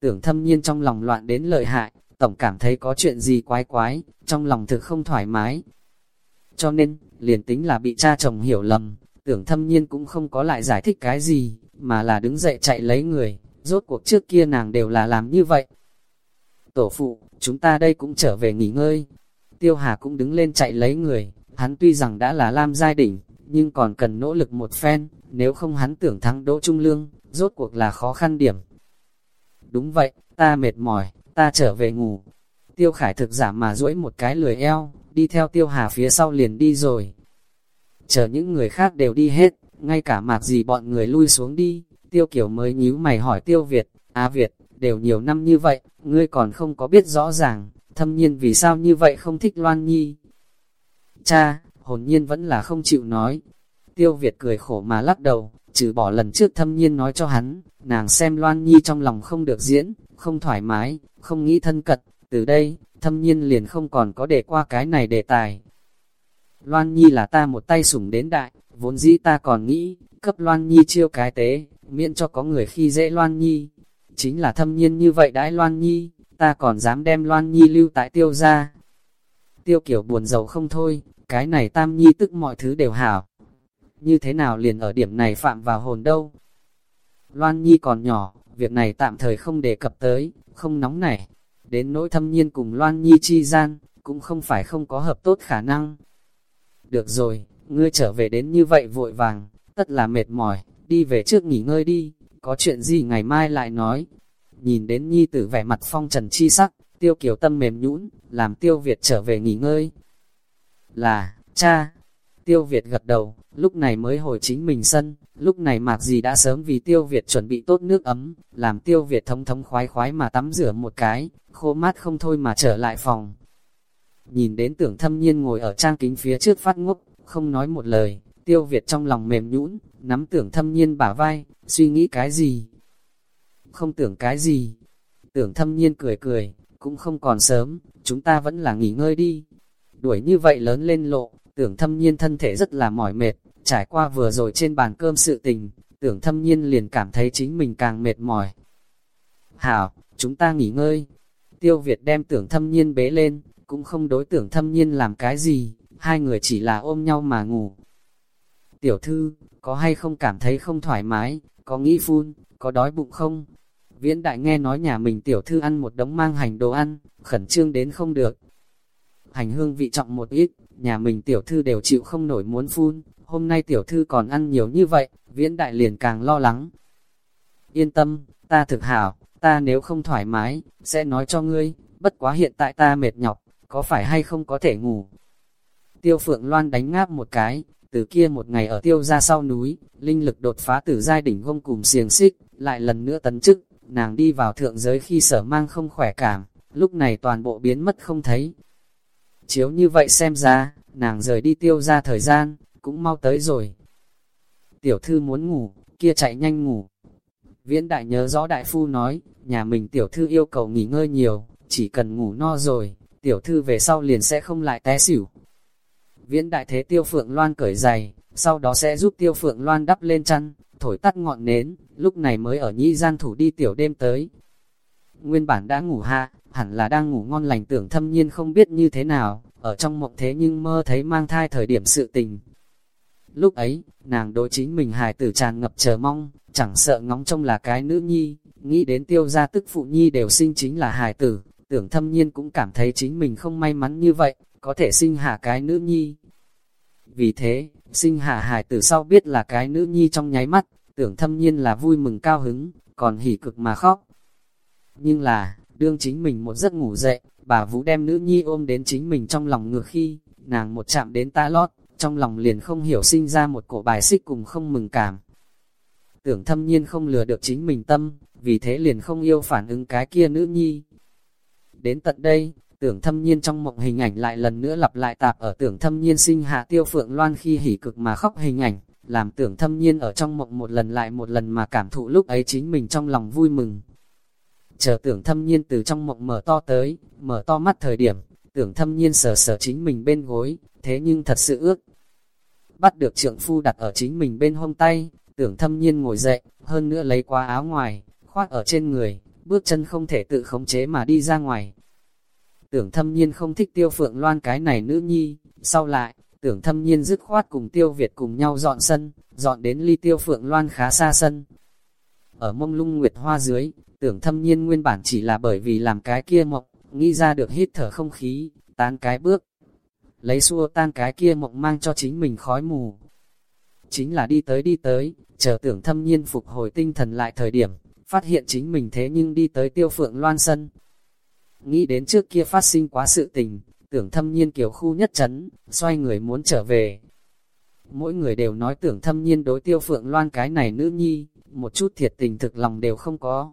[SPEAKER 1] tưởng thâm nhiên trong lòng loạn đến lợi hại, tổng cảm thấy có chuyện gì quái quái, trong lòng thực không thoải mái. Cho nên, liền tính là bị cha chồng hiểu lầm, tưởng thâm nhiên cũng không có lại giải thích cái gì, mà là đứng dậy chạy lấy người, rốt cuộc trước kia nàng đều là làm như vậy. Tổ phụ, chúng ta đây cũng trở về nghỉ ngơi. Tiêu Hà cũng đứng lên chạy lấy người, hắn tuy rằng đã là Lam Giai Đỉnh, nhưng còn cần nỗ lực một phen, nếu không hắn tưởng thắng Đỗ Trung Lương, rốt cuộc là khó khăn điểm. Đúng vậy, ta mệt mỏi, ta trở về ngủ. Tiêu Khải thực giả mà duỗi một cái lười eo, đi theo Tiêu Hà phía sau liền đi rồi. chờ những người khác đều đi hết, ngay cả mạc gì bọn người lui xuống đi, tiêu Kiều mới nhíu mày hỏi tiêu Việt, á Việt, đều nhiều năm như vậy, ngươi còn không có biết rõ ràng, thâm nhiên vì sao như vậy không thích Loan Nhi. Cha, hồn nhiên vẫn là không chịu nói. Tiêu Việt cười khổ mà lắc đầu, trừ bỏ lần trước thâm nhiên nói cho hắn, nàng xem Loan Nhi trong lòng không được diễn, không thoải mái, không nghĩ thân cật, từ đây, thâm nhiên liền không còn có để qua cái này đề tài. Loan Nhi là ta một tay sủng đến đại, vốn dĩ ta còn nghĩ, cấp Loan Nhi chiêu cái tế, miễn cho có người khi dễ Loan Nhi. Chính là thâm nhiên như vậy đãi Loan Nhi, ta còn dám đem Loan Nhi lưu tại tiêu ra. Tiêu kiểu buồn giàu không thôi, cái này tam nhi tức mọi thứ đều hảo. Như thế nào liền ở điểm này phạm vào hồn đâu? Loan Nhi còn nhỏ, việc này tạm thời không đề cập tới, không nóng nảy. Đến nỗi thâm nhiên cùng Loan Nhi chi gian, cũng không phải không có hợp tốt khả năng. Được rồi, ngươi trở về đến như vậy vội vàng, tất là mệt mỏi, đi về trước nghỉ ngơi đi, có chuyện gì ngày mai lại nói. Nhìn đến Nhi tử vẻ mặt phong trần chi sắc, tiêu kiều tâm mềm nhũn, làm tiêu Việt trở về nghỉ ngơi. Là, cha, tiêu Việt gật đầu, lúc này mới hồi chính mình sân, lúc này mạc gì đã sớm vì tiêu Việt chuẩn bị tốt nước ấm, làm tiêu Việt thống thống khoái khoái mà tắm rửa một cái, khô mát không thôi mà trở lại phòng. Nhìn đến tưởng thâm nhiên ngồi ở trang kính phía trước phát ngốc, không nói một lời, tiêu Việt trong lòng mềm nhũn, nắm tưởng thâm nhiên bả vai, suy nghĩ cái gì? Không tưởng cái gì? Tưởng thâm nhiên cười cười, cũng không còn sớm, chúng ta vẫn là nghỉ ngơi đi. Đuổi như vậy lớn lên lộ, tưởng thâm nhiên thân thể rất là mỏi mệt, trải qua vừa rồi trên bàn cơm sự tình, tưởng thâm nhiên liền cảm thấy chính mình càng mệt mỏi. Hảo, chúng ta nghỉ ngơi. Tiêu Việt đem tưởng thâm nhiên bế lên, cũng không đối tưởng thâm nhiên làm cái gì, hai người chỉ là ôm nhau mà ngủ. Tiểu thư, có hay không cảm thấy không thoải mái, có nghĩ phun, có đói bụng không? Viễn đại nghe nói nhà mình tiểu thư ăn một đống mang hành đồ ăn, khẩn trương đến không được. Hành hương vị trọng một ít, nhà mình tiểu thư đều chịu không nổi muốn phun, hôm nay tiểu thư còn ăn nhiều như vậy, viễn đại liền càng lo lắng. Yên tâm, ta thực hảo, ta nếu không thoải mái, sẽ nói cho ngươi, bất quá hiện tại ta mệt nhọc, có phải hay không có thể ngủ. Tiêu Phượng Loan đánh ngáp một cái, từ kia một ngày ở tiêu ra sau núi, linh lực đột phá từ giai đỉnh gông cùng xiềng xích, lại lần nữa tấn chức, nàng đi vào thượng giới khi sở mang không khỏe cảm, lúc này toàn bộ biến mất không thấy. Chiếu như vậy xem ra, nàng rời đi tiêu ra thời gian, cũng mau tới rồi. Tiểu thư muốn ngủ, kia chạy nhanh ngủ. Viễn đại nhớ rõ đại phu nói, nhà mình tiểu thư yêu cầu nghỉ ngơi nhiều, chỉ cần ngủ no rồi, tiểu thư về sau liền sẽ không lại té xỉu. Viễn đại thế tiêu phượng loan cởi giày, sau đó sẽ giúp tiêu phượng loan đắp lên chăn, thổi tắt ngọn nến, lúc này mới ở nhĩ gian thủ đi tiểu đêm tới. Nguyên bản đã ngủ hạ, hẳn là đang ngủ ngon lành tưởng thâm nhiên không biết như thế nào, ở trong mộng thế nhưng mơ thấy mang thai thời điểm sự tình. Lúc ấy, nàng đối chính mình hài tử tràn ngập chờ mong, chẳng sợ ngóng trông là cái nữ nhi, nghĩ đến tiêu gia tức phụ nhi đều sinh chính là hài tử, tưởng thâm nhiên cũng cảm thấy chính mình không may mắn như vậy, có thể sinh hạ cái nữ nhi. Vì thế, sinh hạ hài tử sau biết là cái nữ nhi trong nháy mắt, tưởng thâm nhiên là vui mừng cao hứng, còn hỉ cực mà khóc. Nhưng là, đương chính mình một giấc ngủ dậy, bà Vũ đem nữ nhi ôm đến chính mình trong lòng ngược khi, nàng một chạm đến ta lót, trong lòng liền không hiểu sinh ra một cổ bài xích cùng không mừng cảm. Tưởng thâm nhiên không lừa được chính mình tâm, vì thế liền không yêu phản ứng cái kia nữ nhi. Đến tận đây, tưởng thâm nhiên trong mộng hình ảnh lại lần nữa lặp lại tạp ở tưởng thâm nhiên sinh hạ tiêu phượng loan khi hỉ cực mà khóc hình ảnh, làm tưởng thâm nhiên ở trong mộng một lần lại một lần mà cảm thụ lúc ấy chính mình trong lòng vui mừng. Chờ tưởng thâm nhiên từ trong mộng mở to tới, mở to mắt thời điểm, tưởng thâm nhiên sờ sờ chính mình bên gối, thế nhưng thật sự ước. Bắt được trượng phu đặt ở chính mình bên hông tay, tưởng thâm nhiên ngồi dậy, hơn nữa lấy qua áo ngoài, khoác ở trên người, bước chân không thể tự khống chế mà đi ra ngoài. Tưởng thâm nhiên không thích tiêu phượng loan cái này nữ nhi, sau lại, tưởng thâm nhiên dứt khoát cùng tiêu Việt cùng nhau dọn sân, dọn đến ly tiêu phượng loan khá xa sân. Ở mông lung nguyệt hoa dưới, tưởng thâm nhiên nguyên bản chỉ là bởi vì làm cái kia mộng, nghĩ ra được hít thở không khí, tán cái bước. Lấy xua tan cái kia mộng mang cho chính mình khói mù. Chính là đi tới đi tới, chờ tưởng thâm nhiên phục hồi tinh thần lại thời điểm, phát hiện chính mình thế nhưng đi tới tiêu phượng loan sân. Nghĩ đến trước kia phát sinh quá sự tình, tưởng thâm nhiên kiểu khu nhất chấn, xoay người muốn trở về. mỗi người đều nói tưởng thâm nhiên đối tiêu phượng loan cái này nữ nhi, một chút thiệt tình thực lòng đều không có.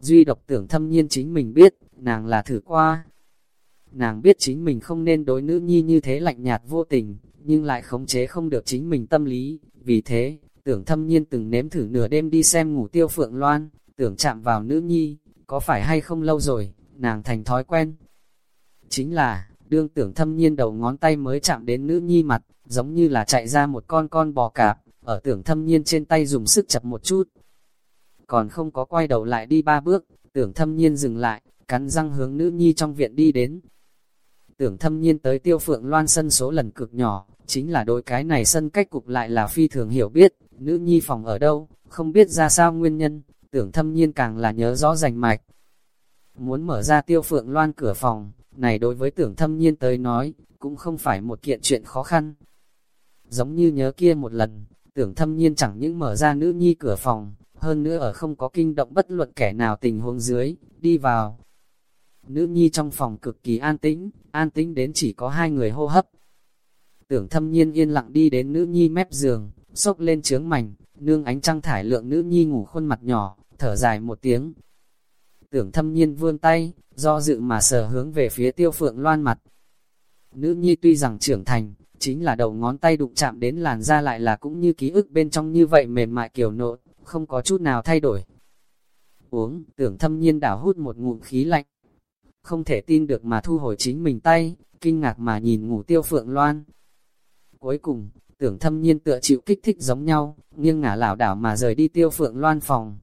[SPEAKER 1] Duy độc tưởng thâm nhiên chính mình biết, nàng là thử qua. Nàng biết chính mình không nên đối nữ nhi như thế lạnh nhạt vô tình, nhưng lại khống chế không được chính mình tâm lý, vì thế, tưởng thâm nhiên từng nếm thử nửa đêm đi xem ngủ tiêu phượng loan, tưởng chạm vào nữ nhi, có phải hay không lâu rồi, nàng thành thói quen. Chính là, đương tưởng thâm nhiên đầu ngón tay mới chạm đến nữ nhi mặt, giống như là chạy ra một con con bò cạp, ở tưởng thâm nhiên trên tay dùng sức chập một chút. Còn không có quay đầu lại đi ba bước, tưởng thâm nhiên dừng lại, cắn răng hướng nữ nhi trong viện đi đến. Tưởng thâm nhiên tới tiêu phượng loan sân số lần cực nhỏ, chính là đôi cái này sân cách cục lại là phi thường hiểu biết, nữ nhi phòng ở đâu, không biết ra sao nguyên nhân, tưởng thâm nhiên càng là nhớ rõ rành mạch. Muốn mở ra tiêu phượng loan cửa phòng, này đối với tưởng thâm nhiên tới nói, cũng không phải một kiện chuyện khó khăn. Giống như nhớ kia một lần, tưởng thâm nhiên chẳng những mở ra nữ nhi cửa phòng, hơn nữa ở không có kinh động bất luận kẻ nào tình huống dưới, đi vào. Nữ nhi trong phòng cực kỳ an tĩnh, an tĩnh đến chỉ có hai người hô hấp. Tưởng thâm nhiên yên lặng đi đến nữ nhi mép giường, xốc lên trướng mảnh, nương ánh trăng thải lượng nữ nhi ngủ khuôn mặt nhỏ, thở dài một tiếng. Tưởng thâm nhiên vươn tay, do dự mà sờ hướng về phía tiêu phượng loan mặt. Nữ nhi tuy rằng trưởng thành, chính là đầu ngón tay đụng chạm đến làn da lại là cũng như ký ức bên trong như vậy mềm mại kiểu nộn, không có chút nào thay đổi. Uống, tưởng thâm nhiên đảo hút một ngụm khí lạnh. Không thể tin được mà thu hồi chính mình tay, kinh ngạc mà nhìn ngủ tiêu phượng loan. Cuối cùng, tưởng thâm nhiên tựa chịu kích thích giống nhau, nghiêng ngả lảo đảo mà rời đi tiêu phượng loan phòng.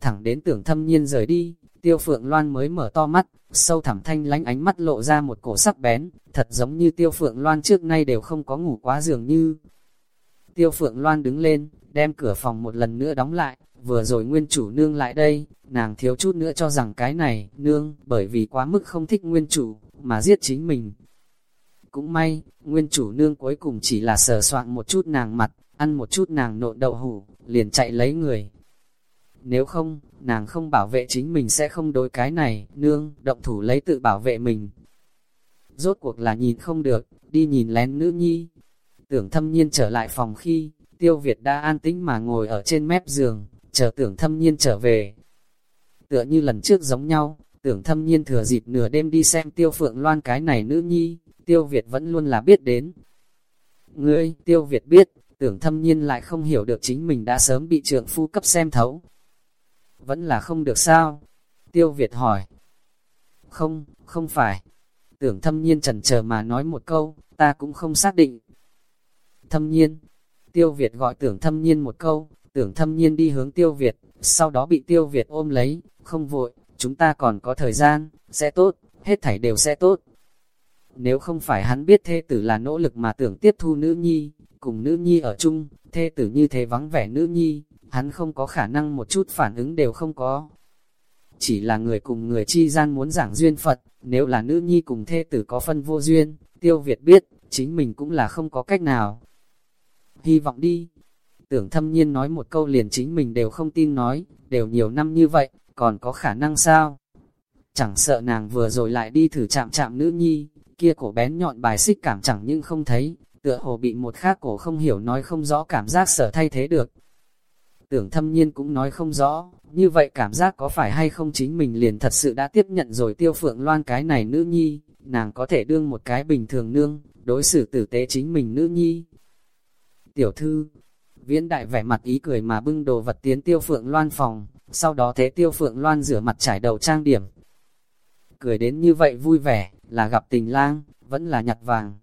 [SPEAKER 1] Thẳng đến tưởng thâm nhiên rời đi, tiêu phượng loan mới mở to mắt, sâu thẳm thanh lánh ánh mắt lộ ra một cổ sắc bén, thật giống như tiêu phượng loan trước nay đều không có ngủ quá dường như. Tiêu phượng loan đứng lên, đem cửa phòng một lần nữa đóng lại, vừa rồi nguyên chủ nương lại đây, nàng thiếu chút nữa cho rằng cái này, nương, bởi vì quá mức không thích nguyên chủ, mà giết chính mình. Cũng may, nguyên chủ nương cuối cùng chỉ là sờ soạn một chút nàng mặt, ăn một chút nàng nộn đậu hủ, liền chạy lấy người. Nếu không, nàng không bảo vệ chính mình sẽ không đối cái này, nương, động thủ lấy tự bảo vệ mình. Rốt cuộc là nhìn không được, đi nhìn lén nữ nhi. Tưởng thâm nhiên trở lại phòng khi, tiêu Việt đã an tĩnh mà ngồi ở trên mép giường, chờ tưởng thâm nhiên trở về. Tựa như lần trước giống nhau, tưởng thâm nhiên thừa dịp nửa đêm đi xem tiêu phượng loan cái này nữ nhi, tiêu Việt vẫn luôn là biết đến. Ngươi, tiêu Việt biết, tưởng thâm nhiên lại không hiểu được chính mình đã sớm bị trượng phu cấp xem thấu, vẫn là không được sao? Tiêu Việt hỏi. Không, không phải. Tưởng thâm nhiên trần chờ mà nói một câu, ta cũng không xác định. Thâm nhiên. Tiêu Việt gọi tưởng thâm nhiên một câu, tưởng thâm nhiên đi hướng Tiêu Việt, sau đó bị Tiêu Việt ôm lấy, không vội, chúng ta còn có thời gian, sẽ tốt, hết thảy đều sẽ tốt. Nếu không phải hắn biết thê tử là nỗ lực mà tưởng tiếp thu nữ nhi, cùng nữ nhi ở chung, thê tử như thế vắng vẻ nữ nhi, hắn không có khả năng một chút phản ứng đều không có. Chỉ là người cùng người chi gian muốn giảng duyên Phật, nếu là nữ nhi cùng thê tử có phân vô duyên, tiêu Việt biết, chính mình cũng là không có cách nào. Hy vọng đi. Tưởng thâm nhiên nói một câu liền chính mình đều không tin nói, đều nhiều năm như vậy, còn có khả năng sao? Chẳng sợ nàng vừa rồi lại đi thử chạm chạm nữ nhi, kia cổ bén nhọn bài xích cảm chẳng nhưng không thấy, tựa hồ bị một khác cổ không hiểu nói không rõ cảm giác sở thay thế được, tưởng thâm nhiên cũng nói không rõ, như vậy cảm giác có phải hay không chính mình liền thật sự đã tiếp nhận rồi tiêu phượng loan cái này nữ nhi, nàng có thể đương một cái bình thường nương, đối xử tử tế chính mình nữ nhi. Tiểu thư, viễn đại vẻ mặt ý cười mà bưng đồ vật tiến tiêu phượng loan phòng, sau đó thế tiêu phượng loan rửa mặt trải đầu trang điểm. Cười đến như vậy vui vẻ, là gặp tình lang, vẫn là nhặt vàng.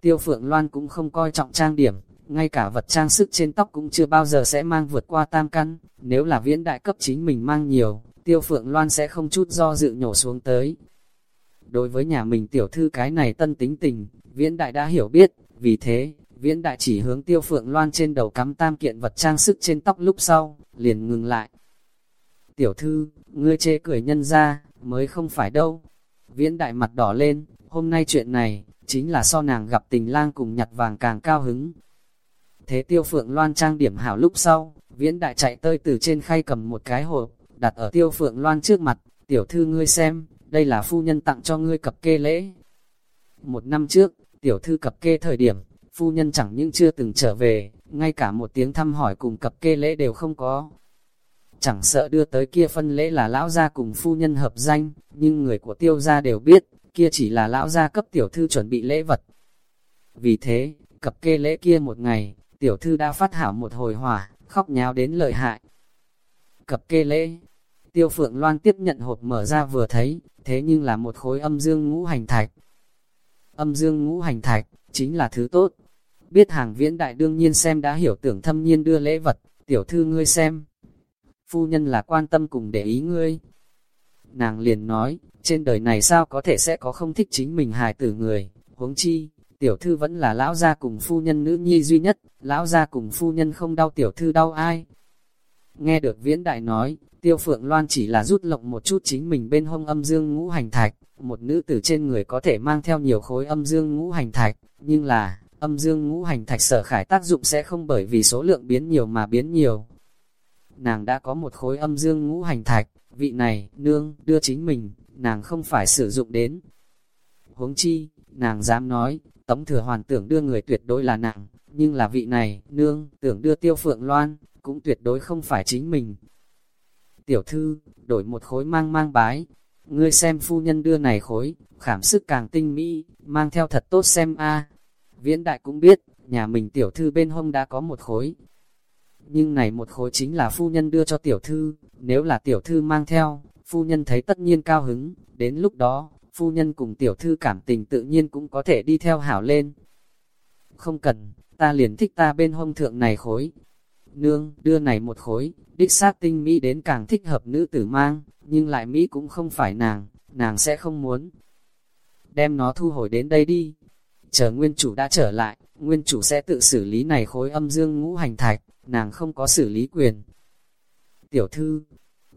[SPEAKER 1] Tiêu phượng loan cũng không coi trọng trang điểm, ngay cả vật trang sức trên tóc cũng chưa bao giờ sẽ mang vượt qua tam căn, nếu là viễn đại cấp chính mình mang nhiều, tiêu phượng loan sẽ không chút do dự nhổ xuống tới. Đối với nhà mình tiểu thư cái này tân tính tình, viễn đại đã hiểu biết, vì thế, viễn đại chỉ hướng tiêu phượng loan trên đầu cắm tam kiện vật trang sức trên tóc lúc sau, liền ngừng lại. Tiểu thư, ngươi chê cười nhân ra, mới không phải đâu. Viễn đại mặt đỏ lên, hôm nay chuyện này, chính là so nàng gặp tình lang cùng nhặt vàng càng cao hứng, Thế tiêu phượng loan trang điểm hảo lúc sau, viễn đại chạy tơi từ trên khay cầm một cái hộp, đặt ở tiêu phượng loan trước mặt, tiểu thư ngươi xem, đây là phu nhân tặng cho ngươi cập kê lễ. Một năm trước, tiểu thư cập kê thời điểm, phu nhân chẳng những chưa từng trở về, ngay cả một tiếng thăm hỏi cùng cập kê lễ đều không có. Chẳng sợ đưa tới kia phân lễ là lão gia cùng phu nhân hợp danh, nhưng người của tiêu gia đều biết, kia chỉ là lão gia cấp tiểu thư chuẩn bị lễ vật. Vì thế, cập kê lễ kia một ngày, tiểu thư đã phát hảo một hồi hỏa, khóc nháo đến lợi hại. Cập kê lễ, tiêu phượng loan tiếp nhận hộp mở ra vừa thấy, thế nhưng là một khối âm dương ngũ hành thạch. Âm dương ngũ hành thạch, chính là thứ tốt. Biết hàng viễn đại đương nhiên xem đã hiểu tưởng thâm nhiên đưa lễ vật, tiểu thư ngươi xem. Phu nhân là quan tâm cùng để ý ngươi. Nàng liền nói, trên đời này sao có thể sẽ có không thích chính mình hài tử người, huống chi, tiểu thư vẫn là lão gia cùng phu nhân nữ nhi duy nhất, lão gia cùng phu nhân không đau tiểu thư đau ai. Nghe được viễn đại nói, tiêu phượng loan chỉ là rút lộng một chút chính mình bên hông âm dương ngũ hành thạch, một nữ tử trên người có thể mang theo nhiều khối âm dương ngũ hành thạch, nhưng là, âm dương ngũ hành thạch sở khải tác dụng sẽ không bởi vì số lượng biến nhiều mà biến nhiều. Nàng đã có một khối âm dương ngũ hành thạch, vị này, nương, đưa chính mình, nàng không phải sử dụng đến. Huống chi, nàng dám nói, Tống thừa hoàn tưởng đưa người tuyệt đối là nàng nhưng là vị này, nương, tưởng đưa tiêu phượng loan, cũng tuyệt đối không phải chính mình. Tiểu thư, đổi một khối mang mang bái, ngươi xem phu nhân đưa này khối, khảm sức càng tinh mỹ, mang theo thật tốt xem a. Viễn đại cũng biết, nhà mình tiểu thư bên hông đã có một khối. Nhưng này một khối chính là phu nhân đưa cho tiểu thư, nếu là tiểu thư mang theo, phu nhân thấy tất nhiên cao hứng, đến lúc đó, phu nhân cùng tiểu thư cảm tình tự nhiên cũng có thể đi theo hảo lên. Không cần, ta liền thích ta bên hông thượng này khối. Nương, đưa này một khối, đích xác tinh Mỹ đến càng thích hợp nữ tử mang, nhưng lại Mỹ cũng không phải nàng, nàng sẽ không muốn. Đem nó thu hồi đến đây đi. Chờ nguyên chủ đã trở lại, nguyên chủ sẽ tự xử lý này khối âm dương ngũ hành thạch, nàng không có xử lý quyền. Tiểu thư,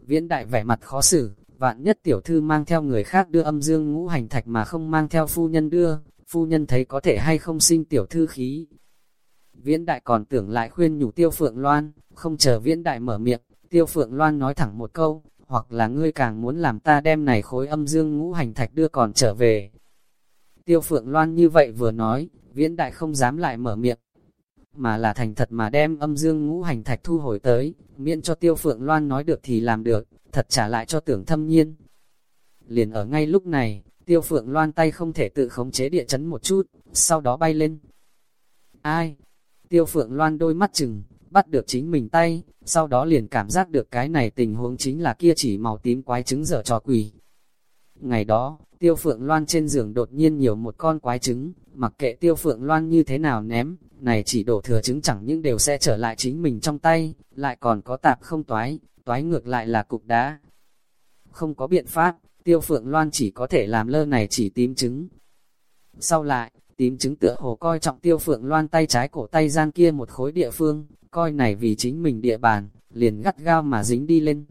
[SPEAKER 1] viễn đại vẻ mặt khó xử, vạn nhất tiểu thư mang theo người khác đưa âm dương ngũ hành thạch mà không mang theo phu nhân đưa, phu nhân thấy có thể hay không sinh tiểu thư khí. Viễn đại còn tưởng lại khuyên nhủ tiêu phượng loan, không chờ viễn đại mở miệng, tiêu phượng loan nói thẳng một câu, hoặc là ngươi càng muốn làm ta đem này khối âm dương ngũ hành thạch đưa còn trở về. Tiêu phượng loan như vậy vừa nói, viễn đại không dám lại mở miệng, mà là thành thật mà đem âm dương ngũ hành thạch thu hồi tới, miễn cho tiêu phượng loan nói được thì làm được, thật trả lại cho tưởng thâm nhiên. Liền ở ngay lúc này, tiêu phượng loan tay không thể tự khống chế địa chấn một chút, sau đó bay lên. Ai? Tiêu phượng loan đôi mắt chừng, bắt được chính mình tay, sau đó liền cảm giác được cái này tình huống chính là kia chỉ màu tím quái trứng dở trò quỷ. Ngày đó, tiêu phượng loan trên giường đột nhiên nhiều một con quái trứng, mặc kệ tiêu phượng loan như thế nào ném, này chỉ đổ thừa trứng chẳng những đều sẽ trở lại chính mình trong tay, lại còn có tạp không toái, toái ngược lại là cục đá. Không có biện pháp, tiêu phượng loan chỉ có thể làm lơ này chỉ tím trứng. Sau lại, tím trứng tựa hồ coi trọng tiêu phượng loan tay trái cổ tay gian kia một khối địa phương, coi này vì chính mình địa bàn, liền gắt gao mà dính đi lên.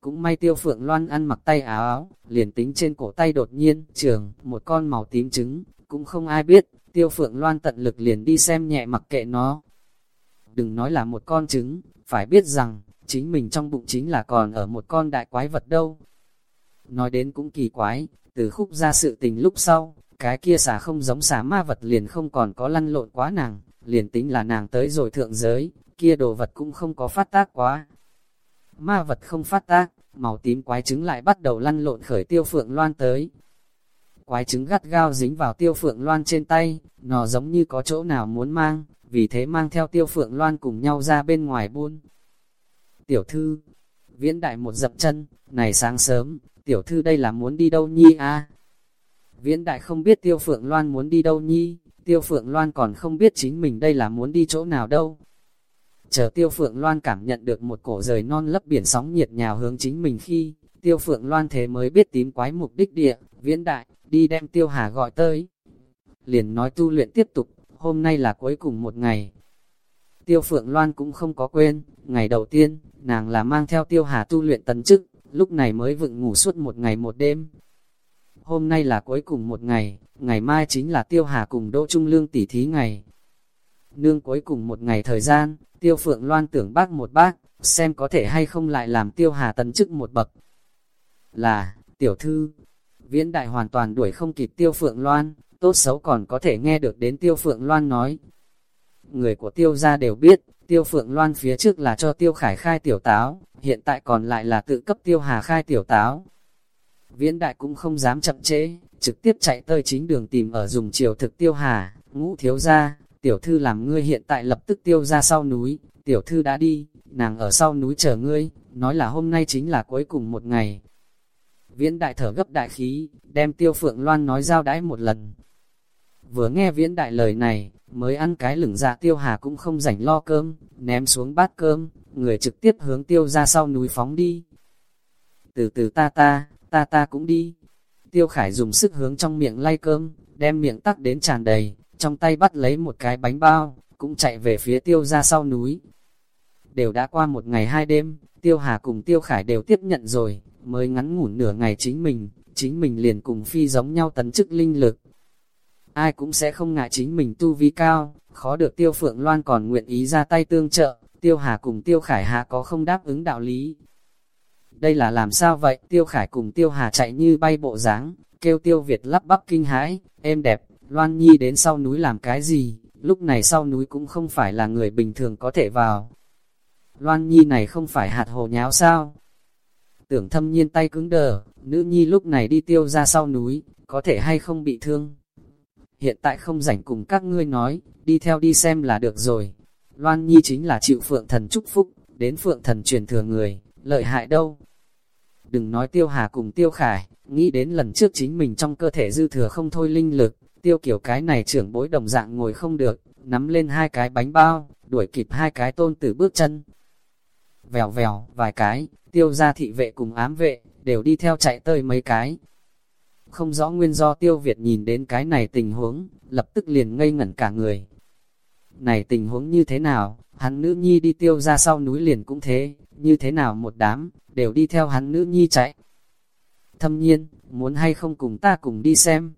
[SPEAKER 1] Cũng may tiêu phượng loan ăn mặc tay áo áo, liền tính trên cổ tay đột nhiên, trường, một con màu tím trứng, cũng không ai biết, tiêu phượng loan tận lực liền đi xem nhẹ mặc kệ nó. Đừng nói là một con trứng, phải biết rằng, chính mình trong bụng chính là còn ở một con đại quái vật đâu. Nói đến cũng kỳ quái, từ khúc ra sự tình lúc sau, cái kia xả không giống xả ma vật liền không còn có lăn lộn quá nàng, liền tính là nàng tới rồi thượng giới, kia đồ vật cũng không có phát tác quá. Ma vật không phát tác, màu tím quái trứng lại bắt đầu lăn lộn khởi tiêu phượng loan tới. Quái trứng gắt gao dính vào tiêu phượng loan trên tay, nó giống như có chỗ nào muốn mang, vì thế mang theo tiêu phượng loan cùng nhau ra bên ngoài buôn. Tiểu thư, viễn đại một dập chân, này sáng sớm, tiểu thư đây là muốn đi đâu nhi a à? Viễn đại không biết tiêu phượng loan muốn đi đâu nhi, tiêu phượng loan còn không biết chính mình đây là muốn đi chỗ nào đâu. Chờ tiêu phượng loan cảm nhận được một cổ rời non lấp biển sóng nhiệt nhào hướng chính mình khi, tiêu phượng loan thế mới biết tím quái mục đích địa, viễn đại, đi đem tiêu hà gọi tới. Liền nói tu luyện tiếp tục, hôm nay là cuối cùng một ngày. Tiêu phượng loan cũng không có quên, ngày đầu tiên, nàng là mang theo tiêu hà tu luyện tấn chức, lúc này mới vựng ngủ suốt một ngày một đêm. Hôm nay là cuối cùng một ngày, ngày mai chính là tiêu hà cùng Đỗ Trung Lương tỉ thí ngày. Nương cuối cùng một ngày thời gian, tiêu phượng loan tưởng bác một bác, xem có thể hay không lại làm tiêu hà tấn chức một bậc. Là, tiểu thư, viễn đại hoàn toàn đuổi không kịp tiêu phượng loan, tốt xấu còn có thể nghe được đến Tiêu Phượng Loan nói. Người của Tiêu gia đều biết, Tiêu Phượng Loan phía trước là cho Tiêu Khải khai tiểu táo, hiện tại còn lại là tự cấp Tiêu Hà khai tiểu táo. Viễn đại cũng không dám chậm trễ, trực tiếp chạy tới chính đường tìm ở dùng chiều thực Tiêu Hà, ngũ thiếu gia, tiểu thư làm ngươi hiện tại lập tức tiêu ra sau núi, tiểu thư đã đi, nàng ở sau núi chờ ngươi, nói là hôm nay chính là cuối cùng một ngày. Viễn đại thở gấp đại khí, đem tiêu phượng loan nói giao đãi một lần. Vừa nghe viễn đại lời này, mới ăn cái lửng dạ tiêu hà cũng không rảnh lo cơm, ném xuống bát cơm, người trực tiếp hướng tiêu ra sau núi phóng đi. Từ từ ta ta, ta ta cũng đi. Tiêu khải dùng sức hướng trong miệng lay cơm, đem miệng tắc đến tràn đầy, trong tay bắt lấy một cái bánh bao, cũng chạy về phía tiêu ra sau núi. Đều đã qua một ngày hai đêm, tiêu hà cùng tiêu khải đều tiếp nhận rồi, mới ngắn ngủn nửa ngày chính mình, chính mình liền cùng phi giống nhau tấn chức linh lực. Ai cũng sẽ không ngại chính mình tu vi cao, khó được tiêu phượng loan còn nguyện ý ra tay tương trợ, tiêu hà cùng tiêu khải hạ có không đáp ứng đạo lý. Đây là làm sao vậy? Tiêu khải cùng tiêu hà chạy như bay bộ dáng kêu tiêu Việt lắp bắp kinh hãi, êm đẹp, Loan Nhi đến sau núi làm cái gì, lúc này sau núi cũng không phải là người bình thường có thể vào. Loan Nhi này không phải hạt hồ nháo sao? Tưởng thâm nhiên tay cứng đờ, nữ nhi lúc này đi tiêu ra sau núi, có thể hay không bị thương. Hiện tại không rảnh cùng các ngươi nói, đi theo đi xem là được rồi. Loan Nhi chính là chịu phượng thần chúc phúc, đến phượng thần truyền thừa người, lợi hại đâu. Đừng nói tiêu hà cùng tiêu khải, nghĩ đến lần trước chính mình trong cơ thể dư thừa không thôi linh lực, Tiêu kiểu cái này trưởng bối đồng dạng ngồi không được, nắm lên hai cái bánh bao, đuổi kịp hai cái tôn tử bước chân. Vèo vèo, vài cái, tiêu ra thị vệ cùng ám vệ, đều đi theo chạy tơi mấy cái. Không rõ nguyên do tiêu Việt nhìn đến cái này tình huống, lập tức liền ngây ngẩn cả người. Này tình huống như thế nào, hắn nữ nhi đi tiêu ra sau núi liền cũng thế, như thế nào một đám, đều đi theo hắn nữ nhi chạy. Thâm nhiên, muốn hay không cùng ta cùng đi xem,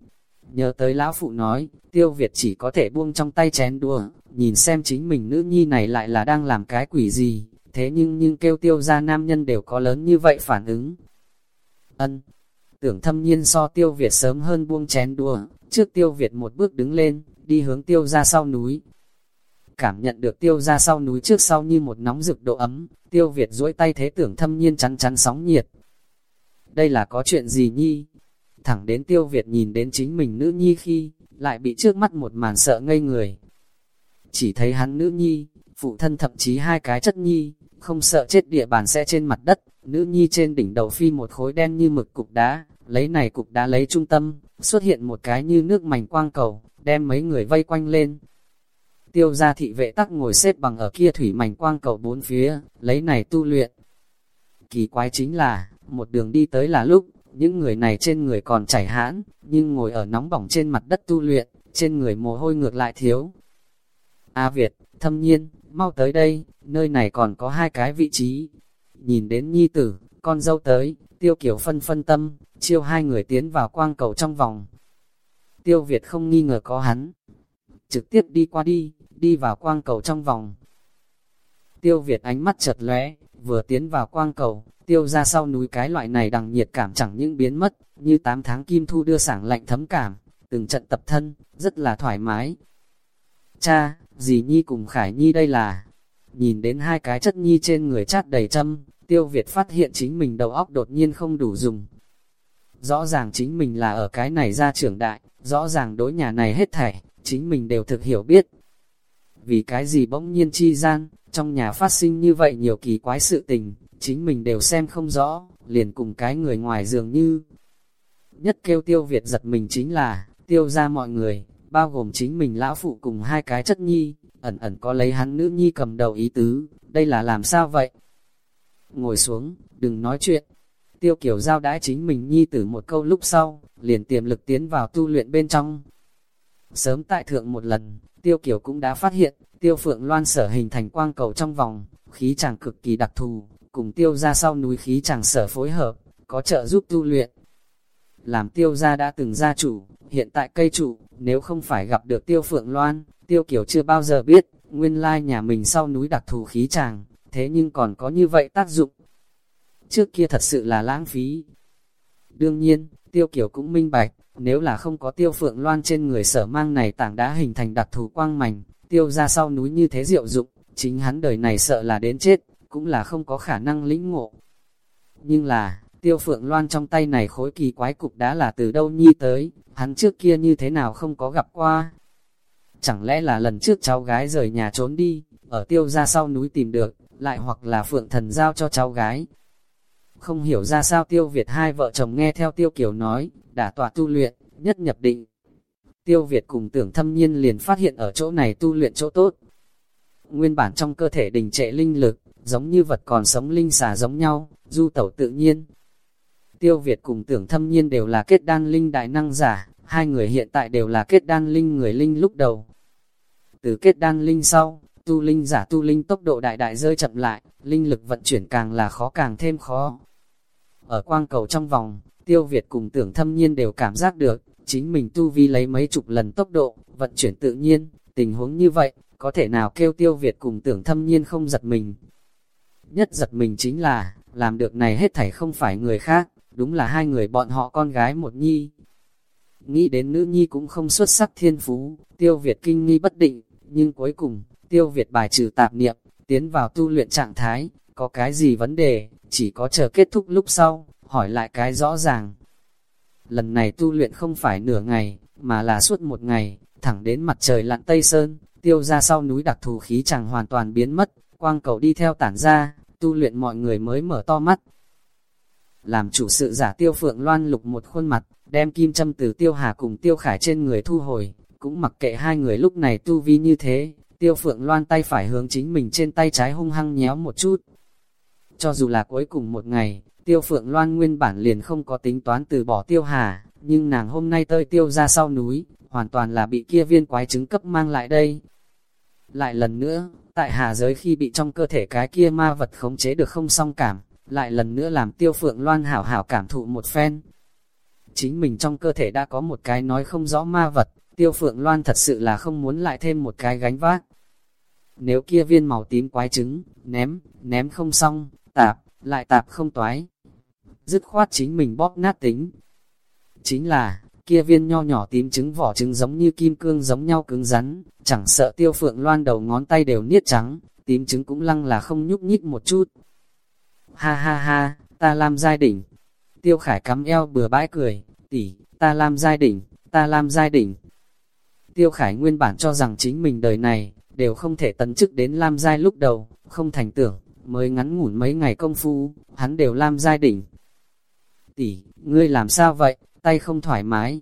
[SPEAKER 1] Nhớ tới lão phụ nói, tiêu Việt chỉ có thể buông trong tay chén đùa nhìn xem chính mình nữ nhi này lại là đang làm cái quỷ gì, thế nhưng nhưng kêu tiêu ra nam nhân đều có lớn như vậy phản ứng. Ân, tưởng thâm nhiên so tiêu Việt sớm hơn buông chén đùa trước tiêu Việt một bước đứng lên, đi hướng tiêu ra sau núi. Cảm nhận được tiêu ra sau núi trước sau như một nóng rực độ ấm, tiêu Việt duỗi tay thế tưởng thâm nhiên chắn chắn sóng nhiệt. Đây là có chuyện gì nhi? Thẳng đến tiêu Việt nhìn đến chính mình nữ nhi khi, lại bị trước mắt một màn sợ ngây người. Chỉ thấy hắn nữ nhi, phụ thân thậm chí hai cái chất nhi, không sợ chết địa bàn sẽ trên mặt đất, nữ nhi trên đỉnh đầu phi một khối đen như mực cục đá, lấy này cục đá lấy trung tâm, xuất hiện một cái như nước mảnh quang cầu, đem mấy người vây quanh lên. Tiêu gia thị vệ tắc ngồi xếp bằng ở kia thủy mảnh quang cầu bốn phía, lấy này tu luyện. Kỳ quái chính là, một đường đi tới là lúc, những người này trên người còn chảy hãn, nhưng ngồi ở nóng bỏng trên mặt đất tu luyện, trên người mồ hôi ngược lại thiếu. A Việt, thâm nhiên, mau tới đây, nơi này còn có hai cái vị trí. Nhìn đến nhi tử, con dâu tới, tiêu kiểu phân phân tâm, chiêu hai người tiến vào quang cầu trong vòng. Tiêu Việt không nghi ngờ có hắn. Trực tiếp đi qua đi, đi vào quang cầu trong vòng. Tiêu Việt ánh mắt chật lóe, vừa tiến vào quang cầu, tiêu ra sau núi cái loại này đằng nhiệt cảm chẳng những biến mất, như 8 tháng kim thu đưa sảng lạnh thấm cảm, từng trận tập thân, rất là thoải mái. Cha, dì Nhi cùng Khải Nhi đây là, nhìn đến hai cái chất Nhi trên người chát đầy châm, tiêu Việt phát hiện chính mình đầu óc đột nhiên không đủ dùng. Rõ ràng chính mình là ở cái này ra trưởng đại, rõ ràng đối nhà này hết thảy, chính mình đều thực hiểu biết. Vì cái gì bỗng nhiên chi gian, trong nhà phát sinh như vậy nhiều kỳ quái sự tình, chính mình đều xem không rõ, liền cùng cái người ngoài dường như. Nhất kêu tiêu Việt giật mình chính là, tiêu ra mọi người, bao gồm chính mình lão phụ cùng hai cái chất nhi, ẩn ẩn có lấy hắn nữ nhi cầm đầu ý tứ, đây là làm sao vậy? Ngồi xuống, đừng nói chuyện. Tiêu kiểu giao đãi chính mình nhi tử một câu lúc sau, liền tiềm lực tiến vào tu luyện bên trong. Sớm tại thượng một lần, tiêu kiểu cũng đã phát hiện, tiêu phượng loan sở hình thành quang cầu trong vòng, khí chàng cực kỳ đặc thù, cùng tiêu ra sau núi khí chẳng sở phối hợp, có trợ giúp tu luyện. Làm tiêu ra đã từng gia chủ, hiện tại cây chủ, nếu không phải gặp được tiêu phượng loan, tiêu kiểu chưa bao giờ biết, nguyên lai nhà mình sau núi đặc thù khí chàng, thế nhưng còn có như vậy tác dụng. Trước kia thật sự là lãng phí. Đương nhiên, tiêu kiểu cũng minh bạch, nếu là không có tiêu phượng loan trên người sở mang này tảng đã hình thành đặc thù quang mảnh, tiêu ra sau núi như thế diệu dụng, chính hắn đời này sợ là đến chết, cũng là không có khả năng lĩnh ngộ. Nhưng là, tiêu phượng loan trong tay này khối kỳ quái cục đã là từ đâu nhi tới, hắn trước kia như thế nào không có gặp qua. Chẳng lẽ là lần trước cháu gái rời nhà trốn đi, ở tiêu ra sau núi tìm được, lại hoặc là phượng thần giao cho cháu gái. Không hiểu ra sao tiêu Việt hai vợ chồng nghe theo tiêu kiểu nói, đã tỏa tu luyện, nhất nhập định. Tiêu Việt cùng tưởng thâm nhiên liền phát hiện ở chỗ này tu luyện chỗ tốt. Nguyên bản trong cơ thể đình trệ linh lực, giống như vật còn sống linh xà giống nhau, du tẩu tự nhiên. Tiêu Việt cùng tưởng thâm nhiên đều là kết đan linh đại năng giả, hai người hiện tại đều là kết đan linh người linh lúc đầu. Từ kết đan linh sau, tu linh giả tu linh tốc độ đại đại rơi chậm lại, linh lực vận chuyển càng là khó càng thêm khó. Ở quang cầu trong vòng, tiêu Việt cùng tưởng thâm nhiên đều cảm giác được, chính mình tu vi lấy mấy chục lần tốc độ, vận chuyển tự nhiên, tình huống như vậy, có thể nào kêu tiêu Việt cùng tưởng thâm nhiên không giật mình. Nhất giật mình chính là, làm được này hết thảy không phải người khác, đúng là hai người bọn họ con gái một nhi. Nghĩ đến nữ nhi cũng không xuất sắc thiên phú, tiêu Việt kinh nghi bất định, nhưng cuối cùng, tiêu Việt bài trừ tạp niệm, tiến vào tu luyện trạng thái, có cái gì vấn đề, chỉ có chờ kết thúc lúc sau, hỏi lại cái rõ ràng. Lần này tu luyện không phải nửa ngày, mà là suốt một ngày, thẳng đến mặt trời lặn Tây Sơn, tiêu ra sau núi đặc thù khí chẳng hoàn toàn biến mất, quang cầu đi theo tản ra, tu luyện mọi người mới mở to mắt. Làm chủ sự giả tiêu phượng loan lục một khuôn mặt, đem kim châm từ tiêu hà cùng tiêu khải trên người thu hồi, cũng mặc kệ hai người lúc này tu vi như thế, tiêu phượng loan tay phải hướng chính mình trên tay trái hung hăng nhéo một chút. Cho dù là cuối cùng một ngày, tiêu phượng loan nguyên bản liền không có tính toán từ bỏ tiêu hà, nhưng nàng hôm nay tơi tiêu ra sau núi, hoàn toàn là bị kia viên quái trứng cấp mang lại đây. Lại lần nữa, tại hà giới khi bị trong cơ thể cái kia ma vật khống chế được không song cảm, lại lần nữa làm tiêu phượng loan hảo hảo cảm thụ một phen. Chính mình trong cơ thể đã có một cái nói không rõ ma vật, tiêu phượng loan thật sự là không muốn lại thêm một cái gánh vác. Nếu kia viên màu tím quái trứng, ném, ném không xong, tạp, lại tạp không toái. Dứt khoát chính mình bóp nát tính. Chính là, kia viên nho nhỏ tím trứng vỏ trứng giống như kim cương giống nhau cứng rắn, chẳng sợ tiêu phượng loan đầu ngón tay đều niết trắng, tím trứng cũng lăng là không nhúc nhích một chút. Ha ha ha, ta làm giai đỉnh. Tiêu khải cắm eo bừa bãi cười, tỷ, ta làm giai đỉnh, ta làm giai đỉnh. Tiêu khải nguyên bản cho rằng chính mình đời này, đều không thể tấn chức đến Lam Giai lúc đầu, không thành tưởng, mới ngắn ngủn mấy ngày công phu, hắn đều Lam Giai đỉnh. Tỷ, ngươi làm sao vậy, tay không thoải mái.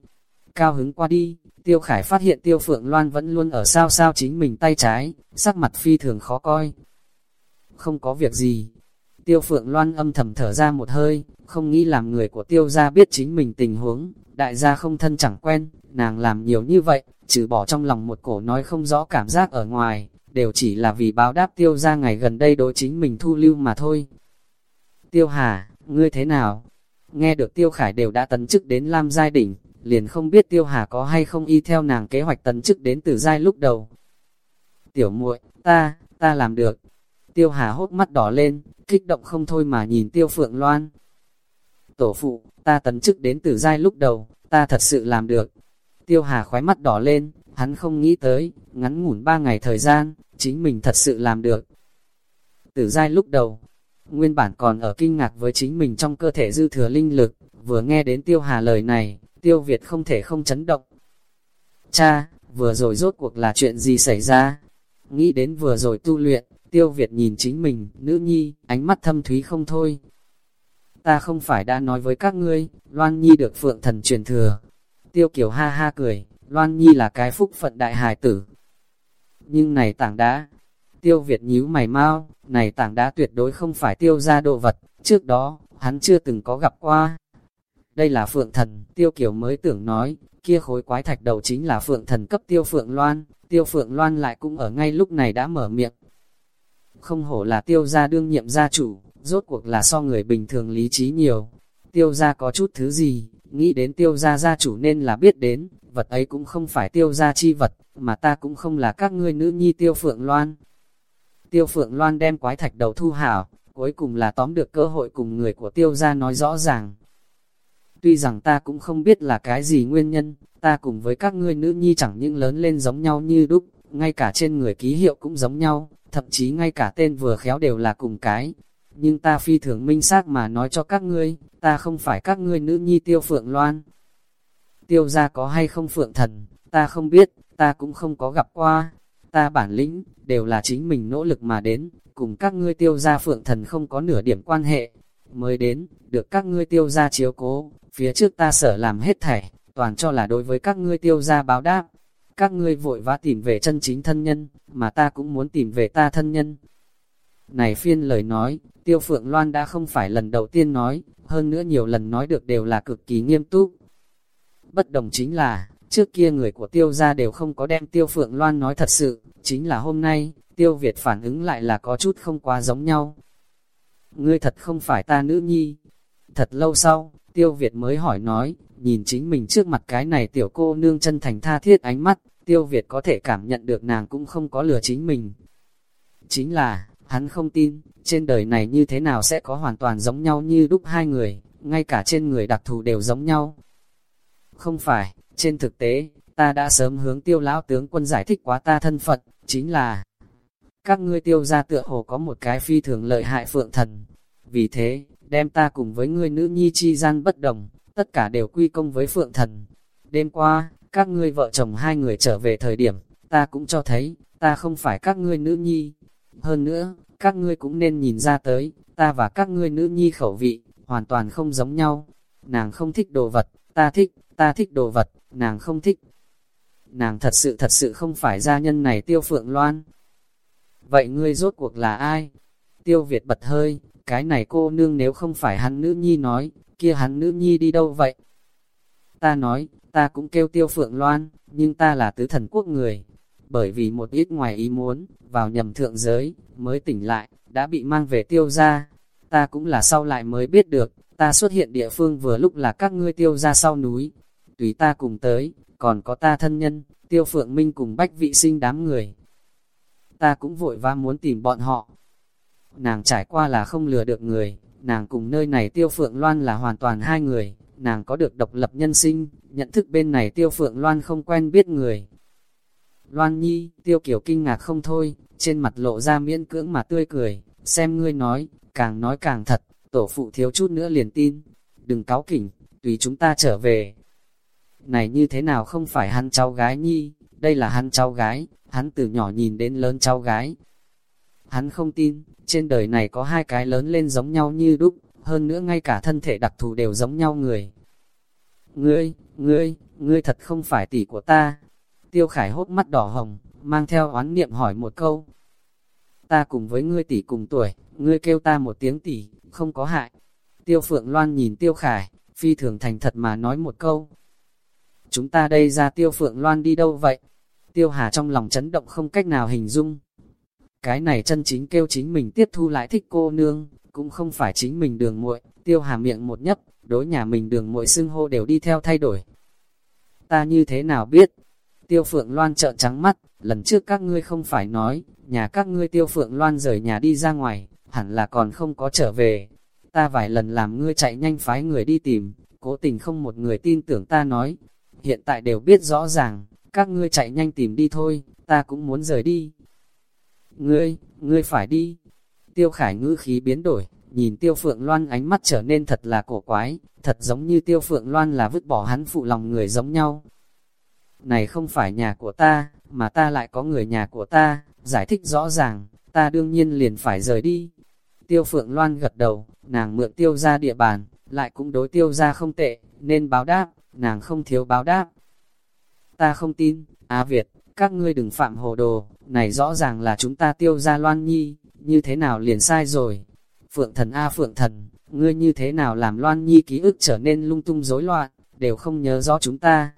[SPEAKER 1] Cao hứng qua đi, Tiêu Khải phát hiện Tiêu Phượng Loan vẫn luôn ở sao sao chính mình tay trái, sắc mặt phi thường khó coi. Không có việc gì. Tiêu Phượng Loan âm thầm thở ra một hơi, không nghĩ làm người của Tiêu gia biết chính mình tình huống, đại gia không thân chẳng quen, nàng làm nhiều như vậy, trừ bỏ trong lòng một cổ nói không rõ cảm giác ở ngoài, đều chỉ là vì báo đáp tiêu gia ngày gần đây đối chính mình thu lưu mà thôi. Tiêu Hà, ngươi thế nào? Nghe được Tiêu Khải đều đã tấn chức đến Lam Giai Đỉnh, liền không biết Tiêu Hà có hay không y theo nàng kế hoạch tấn chức đến từ Giai lúc đầu. Tiểu muội, ta, ta làm được. Tiêu Hà hốt mắt đỏ lên, kích động không thôi mà nhìn Tiêu Phượng Loan. Tổ phụ, ta tấn chức đến từ Giai lúc đầu, ta thật sự làm được. Tiêu Hà khoái mắt đỏ lên, hắn không nghĩ tới, ngắn ngủn ba ngày thời gian, chính mình thật sự làm được. Tử giai lúc đầu, nguyên bản còn ở kinh ngạc với chính mình trong cơ thể dư thừa linh lực, vừa nghe đến Tiêu Hà lời này, Tiêu Việt không thể không chấn động. Cha, vừa rồi rốt cuộc là chuyện gì xảy ra? Nghĩ đến vừa rồi tu luyện, Tiêu Việt nhìn chính mình, nữ nhi, ánh mắt thâm thúy không thôi. Ta không phải đã nói với các ngươi, Loan Nhi được phượng thần truyền thừa, Tiêu Kiều ha ha cười, Loan Nhi là cái phúc phận đại hài tử. Nhưng này tảng đá, Tiêu Việt nhíu mày mau, này tảng đá tuyệt đối không phải tiêu ra đồ vật, trước đó, hắn chưa từng có gặp qua. Đây là phượng thần, Tiêu Kiều mới tưởng nói, kia khối quái thạch đầu chính là phượng thần cấp Tiêu Phượng Loan, Tiêu Phượng Loan lại cũng ở ngay lúc này đã mở miệng. Không hổ là tiêu gia đương nhiệm gia chủ, rốt cuộc là so người bình thường lý trí nhiều. Tiêu gia có chút thứ gì, nghĩ đến tiêu gia gia chủ nên là biết đến, vật ấy cũng không phải tiêu gia chi vật, mà ta cũng không là các ngươi nữ nhi tiêu phượng loan. Tiêu phượng loan đem quái thạch đầu thu hảo, cuối cùng là tóm được cơ hội cùng người của tiêu gia nói rõ ràng. tuy rằng ta cũng không biết là cái gì nguyên nhân, ta cùng với các ngươi nữ nhi chẳng những lớn lên giống nhau như đúc, ngay cả trên người ký hiệu cũng giống nhau, thậm chí ngay cả tên vừa khéo đều là cùng cái. Nhưng ta phi thường minh xác mà nói cho các ngươi, ta không phải các ngươi nữ nhi tiêu phượng loan. Tiêu ra có hay không phượng thần, ta không biết, ta cũng không có gặp qua. Ta bản lĩnh, đều là chính mình nỗ lực mà đến, cùng các ngươi tiêu gia phượng thần không có nửa điểm quan hệ. Mới đến, được các ngươi tiêu gia chiếu cố, phía trước ta sở làm hết thảy, toàn cho là đối với các ngươi tiêu gia báo đáp. Các ngươi vội vã tìm về chân chính thân nhân, mà ta cũng muốn tìm về ta thân nhân. Này phiên lời nói, tiêu phượng loan đã không phải lần đầu tiên nói, hơn nữa nhiều lần nói được đều là cực kỳ nghiêm túc. Bất đồng chính là, trước kia người của tiêu gia đều không có đem tiêu phượng loan nói thật sự, chính là hôm nay, tiêu Việt phản ứng lại là có chút không quá giống nhau. Ngươi thật không phải ta nữ nhi. Thật lâu sau, tiêu Việt mới hỏi nói, nhìn chính mình trước mặt cái này tiểu cô nương chân thành tha thiết ánh mắt, tiêu Việt có thể cảm nhận được nàng cũng không có lừa chính mình. Chính là, hắn không tin, trên đời này như thế nào sẽ có hoàn toàn giống nhau như đúc hai người, ngay cả trên người đặc thù đều giống nhau. Không phải, trên thực tế, ta đã sớm hướng tiêu lão tướng quân giải thích quá ta thân phận, chính là các ngươi tiêu ra tựa hồ có một cái phi thường lợi hại phượng thần. Vì thế, đem ta cùng với ngươi nữ nhi chi gian bất đồng, tất cả đều quy công với phượng thần. Đêm qua, các ngươi vợ chồng hai người trở về thời điểm, ta cũng cho thấy, ta không phải các ngươi nữ nhi. Hơn nữa, các ngươi cũng nên nhìn ra tới, ta và các ngươi nữ nhi khẩu vị, hoàn toàn không giống nhau. Nàng không thích đồ vật, ta thích, ta thích đồ vật, nàng không thích. Nàng thật sự thật sự không phải gia nhân này tiêu phượng loan. Vậy ngươi rốt cuộc là ai? Tiêu Việt bật hơi, cái này cô nương nếu không phải hắn nữ nhi nói, kia hắn nữ nhi đi đâu vậy? Ta nói, ta cũng kêu tiêu phượng loan, nhưng ta là tứ thần quốc người. Bởi vì một ít ngoài ý muốn, vào nhầm thượng giới, mới tỉnh lại, đã bị mang về tiêu ra. Ta cũng là sau lại mới biết được, ta xuất hiện địa phương vừa lúc là các ngươi tiêu ra sau núi. Tùy ta cùng tới, còn có ta thân nhân, tiêu phượng minh cùng bách vị sinh đám người. Ta cũng vội vã muốn tìm bọn họ. Nàng trải qua là không lừa được người, nàng cùng nơi này tiêu phượng loan là hoàn toàn hai người, nàng có được độc lập nhân sinh, nhận thức bên này tiêu phượng loan không quen biết người. Loan nhi, tiêu kiểu kinh ngạc không thôi, trên mặt lộ ra miễn cưỡng mà tươi cười, xem ngươi nói, càng nói càng thật, tổ phụ thiếu chút nữa liền tin, đừng cáo kỉnh, tùy chúng ta trở về. Này như thế nào không phải hắn cháu gái nhi, đây là hắn cháu gái, hắn từ nhỏ nhìn đến lớn cháu gái. Hắn không tin, trên đời này có hai cái lớn lên giống nhau như đúc, hơn nữa ngay cả thân thể đặc thù đều giống nhau người. Ngươi, ngươi, ngươi thật không phải tỷ của ta. Tiêu Khải hốt mắt đỏ hồng, mang theo oán niệm hỏi một câu. Ta cùng với ngươi tỷ cùng tuổi, ngươi kêu ta một tiếng tỷ, không có hại. Tiêu Phượng Loan nhìn Tiêu Khải, phi thường thành thật mà nói một câu. Chúng ta đây ra Tiêu Phượng Loan đi đâu vậy? Tiêu Hà trong lòng chấn động không cách nào hình dung. Cái này chân chính kêu chính mình tiếp thu lại thích cô nương, cũng không phải chính mình đường muội. Tiêu Hà miệng một nhấp, đối nhà mình đường muội xưng hô đều đi theo thay đổi. Ta như thế nào biết? Tiêu Phượng Loan trợn trắng mắt, lần trước các ngươi không phải nói, nhà các ngươi Tiêu Phượng Loan rời nhà đi ra ngoài, hẳn là còn không có trở về. Ta vài lần làm ngươi chạy nhanh phái người đi tìm, cố tình không một người tin tưởng ta nói. Hiện tại đều biết rõ ràng, các ngươi chạy nhanh tìm đi thôi, ta cũng muốn rời đi. Ngươi, ngươi phải đi. Tiêu Khải ngữ khí biến đổi, nhìn Tiêu Phượng Loan ánh mắt trở nên thật là cổ quái, thật giống như Tiêu Phượng Loan là vứt bỏ hắn phụ lòng người giống nhau. Này không phải nhà của ta, mà ta lại có người nhà của ta, giải thích rõ ràng, ta đương nhiên liền phải rời đi. Tiêu Phượng Loan gật đầu, nàng mượn tiêu ra địa bàn, lại cũng đối tiêu ra không tệ, nên báo đáp, nàng không thiếu báo đáp. Ta không tin, Á Việt, các ngươi đừng phạm hồ đồ, này rõ ràng là chúng ta tiêu ra Loan Nhi, như thế nào liền sai rồi. Phượng thần A Phượng thần, ngươi như thế nào làm Loan Nhi ký ức trở nên lung tung rối loạn, đều không nhớ rõ chúng ta.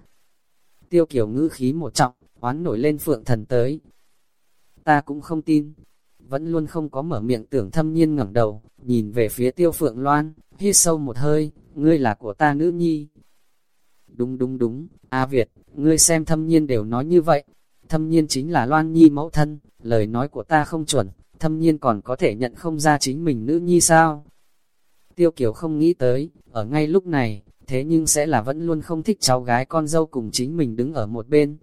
[SPEAKER 1] Tiêu kiểu ngữ khí một trọng, oán nổi lên Phượng thần tới. Ta cũng không tin, vẫn luôn không có mở miệng tưởng thâm nhiên ngẩng đầu, nhìn về phía tiêu Phượng Loan, hít sâu một hơi, ngươi là của ta nữ nhi. Đúng đúng đúng, A Việt, ngươi xem thâm nhiên đều nói như vậy, thâm nhiên chính là Loan Nhi mẫu thân, lời nói của ta không chuẩn, thâm nhiên còn có thể nhận không ra chính mình nữ nhi sao? Tiêu Kiều không nghĩ tới, ở ngay lúc này, thế nhưng sẽ là vẫn luôn không thích cháu gái con dâu cùng chính mình đứng ở một bên.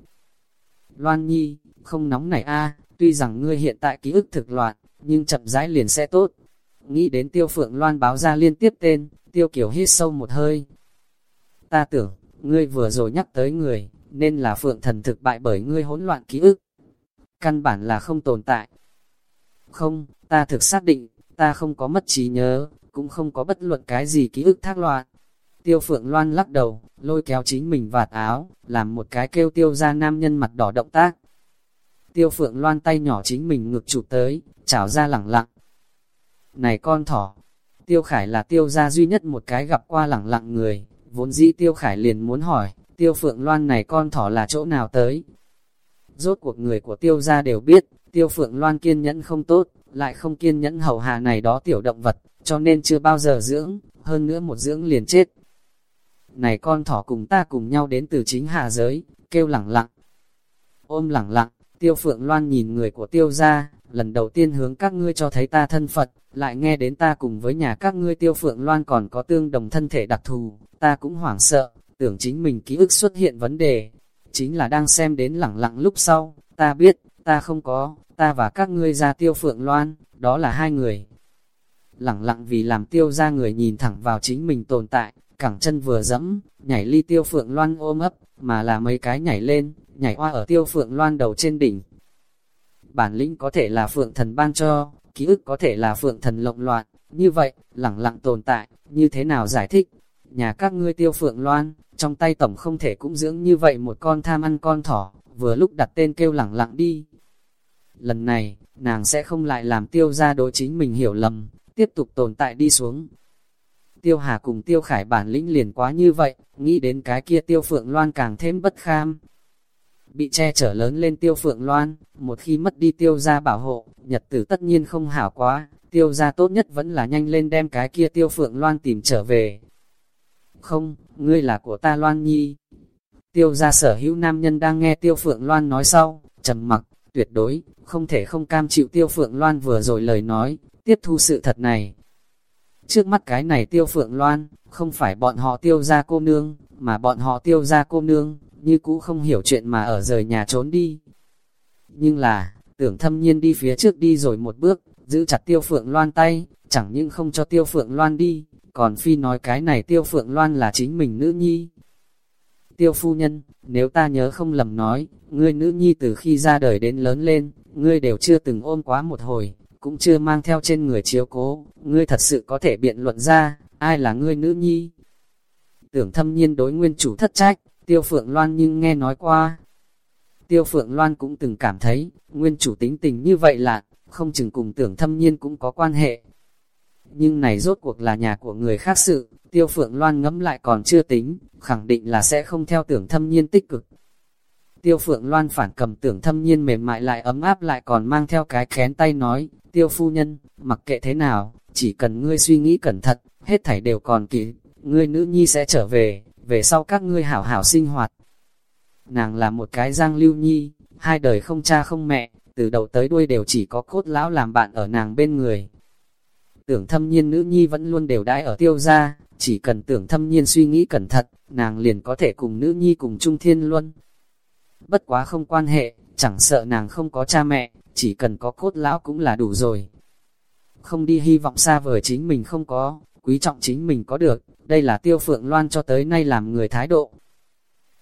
[SPEAKER 1] Loan Nhi, không nóng này a tuy rằng ngươi hiện tại ký ức thực loạn, nhưng chậm rãi liền sẽ tốt. Nghĩ đến tiêu phượng Loan báo ra liên tiếp tên, tiêu kiểu hít sâu một hơi. Ta tưởng, ngươi vừa rồi nhắc tới người, nên là phượng thần thực bại bởi ngươi hỗn loạn ký ức. Căn bản là không tồn tại. Không, ta thực xác định, ta không có mất trí nhớ, cũng không có bất luận cái gì ký ức thác loạn. Tiêu phượng loan lắc đầu, lôi kéo chính mình vạt áo, làm một cái kêu tiêu ra nam nhân mặt đỏ động tác. Tiêu phượng loan tay nhỏ chính mình ngược chụp tới, chảo ra lẳng lặng. Này con thỏ, tiêu khải là tiêu ra duy nhất một cái gặp qua lẳng lặng người, vốn dĩ tiêu khải liền muốn hỏi, tiêu phượng loan này con thỏ là chỗ nào tới. Rốt cuộc người của tiêu gia đều biết, tiêu phượng loan kiên nhẫn không tốt, lại không kiên nhẫn hầu hạ này đó tiểu động vật, cho nên chưa bao giờ dưỡng, hơn nữa một dưỡng liền chết. Này con thỏ cùng ta cùng nhau đến từ chính hạ giới, kêu lẳng lặng. Ôm lẳng lặng, tiêu phượng loan nhìn người của tiêu gia, lần đầu tiên hướng các ngươi cho thấy ta thân Phật, lại nghe đến ta cùng với nhà các ngươi tiêu phượng loan còn có tương đồng thân thể đặc thù, ta cũng hoảng sợ, tưởng chính mình ký ức xuất hiện vấn đề. Chính là đang xem đến lẳng lặng lúc sau, ta biết, ta không có, ta và các ngươi ra tiêu phượng loan, đó là hai người. Lẳng lặng vì làm tiêu ra người nhìn thẳng vào chính mình tồn tại, cẳng chân vừa dẫm, nhảy ly tiêu phượng loan ôm ấp, mà là mấy cái nhảy lên, nhảy hoa ở tiêu phượng loan đầu trên đỉnh. Bản lĩnh có thể là phượng thần ban cho, ký ức có thể là phượng thần lộng loạn, như vậy, lẳng lặng tồn tại, như thế nào giải thích? Nhà các ngươi tiêu phượng loan, trong tay tổng không thể cũng dưỡng như vậy một con tham ăn con thỏ, vừa lúc đặt tên kêu lẳng lặng đi. Lần này, nàng sẽ không lại làm tiêu ra đối chính mình hiểu lầm, tiếp tục tồn tại đi xuống. Tiêu Hà cùng Tiêu Khải bản lĩnh liền quá như vậy, nghĩ đến cái kia Tiêu Phượng Loan càng thêm bất kham. Bị che chở lớn lên Tiêu Phượng Loan, một khi mất đi Tiêu gia bảo hộ, nhật tử tất nhiên không hảo quá, Tiêu gia tốt nhất vẫn là nhanh lên đem cái kia Tiêu Phượng Loan tìm trở về. Không, ngươi là của ta Loan Nhi. Tiêu gia sở hữu nam nhân đang nghe Tiêu Phượng Loan nói sau, trầm mặc, tuyệt đối, không thể không cam chịu Tiêu Phượng Loan vừa rồi lời nói, tiếp thu sự thật này. Trước mắt cái này Tiêu Phượng Loan, không phải bọn họ tiêu gia cô nương, mà bọn họ tiêu gia cô nương, như cũ không hiểu chuyện mà ở rời nhà trốn đi. Nhưng là, tưởng thâm nhiên đi phía trước đi rồi một bước, giữ chặt Tiêu Phượng Loan tay, chẳng những không cho Tiêu Phượng Loan đi, còn phi nói cái này Tiêu Phượng Loan là chính mình nữ nhi. Tiêu phu nhân, nếu ta nhớ không lầm nói, ngươi nữ nhi từ khi ra đời đến lớn lên, ngươi đều chưa từng ôm quá một hồi, cũng chưa mang theo trên người chiếu cố, ngươi thật sự có thể biện luận ra, ai là ngươi nữ nhi. Tưởng thâm nhiên đối nguyên chủ thất trách, tiêu phượng loan nhưng nghe nói qua. Tiêu phượng loan cũng từng cảm thấy, nguyên chủ tính tình như vậy là, không chừng cùng tưởng thâm nhiên cũng có quan hệ. Nhưng này rốt cuộc là nhà của người khác sự, tiêu phượng loan ngẫm lại còn chưa tính, khẳng định là sẽ không theo tưởng thâm nhiên tích cực. Tiêu phượng loan phản cầm tưởng thâm nhiên mềm mại lại ấm áp lại còn mang theo cái khén tay nói, tiêu phu nhân, mặc kệ thế nào, chỉ cần ngươi suy nghĩ cẩn thận, hết thảy đều còn kỹ, ngươi nữ nhi sẽ trở về, về sau các ngươi hảo hảo sinh hoạt. Nàng là một cái giang lưu nhi, hai đời không cha không mẹ, từ đầu tới đuôi đều chỉ có cốt lão làm bạn ở nàng bên người. Tưởng thâm nhiên nữ nhi vẫn luôn đều đãi ở tiêu gia, chỉ cần tưởng thâm nhiên suy nghĩ cẩn thận, nàng liền có thể cùng nữ nhi cùng chung thiên luân. Bất quá không quan hệ, chẳng sợ nàng không có cha mẹ, chỉ cần có cốt lão cũng là đủ rồi. Không đi hy vọng xa vời chính mình không có, quý trọng chính mình có được, đây là tiêu phượng loan cho tới nay làm người thái độ.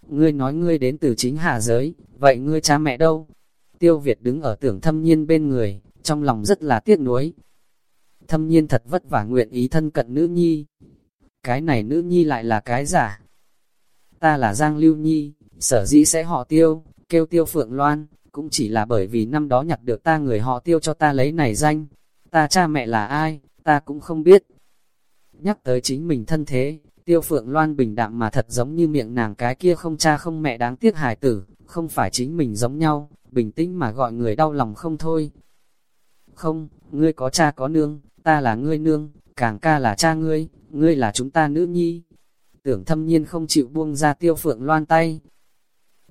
[SPEAKER 1] Ngươi nói ngươi đến từ chính hạ giới, vậy ngươi cha mẹ đâu? Tiêu Việt đứng ở tưởng thâm nhiên bên người, trong lòng rất là tiếc nuối. Thâm nhiên thật vất vả nguyện ý thân cận nữ nhi. Cái này nữ nhi lại là cái giả. Ta là Giang Lưu Nhi, sở dĩ sẽ họ tiêu, kêu tiêu Phượng Loan, cũng chỉ là bởi vì năm đó nhặt được ta người họ tiêu cho ta lấy này danh. Ta cha mẹ là ai, ta cũng không biết. Nhắc tới chính mình thân thế, tiêu phượng loan bình đạm mà thật giống như miệng nàng cái kia không cha không mẹ đáng tiếc hài tử, không phải chính mình giống nhau, bình tĩnh mà gọi người đau lòng không thôi. Không, ngươi có cha có nương, ta là ngươi nương, càng ca là cha ngươi, ngươi là chúng ta nữ nhi. Tưởng thâm nhiên không chịu buông ra tiêu phượng loan tay.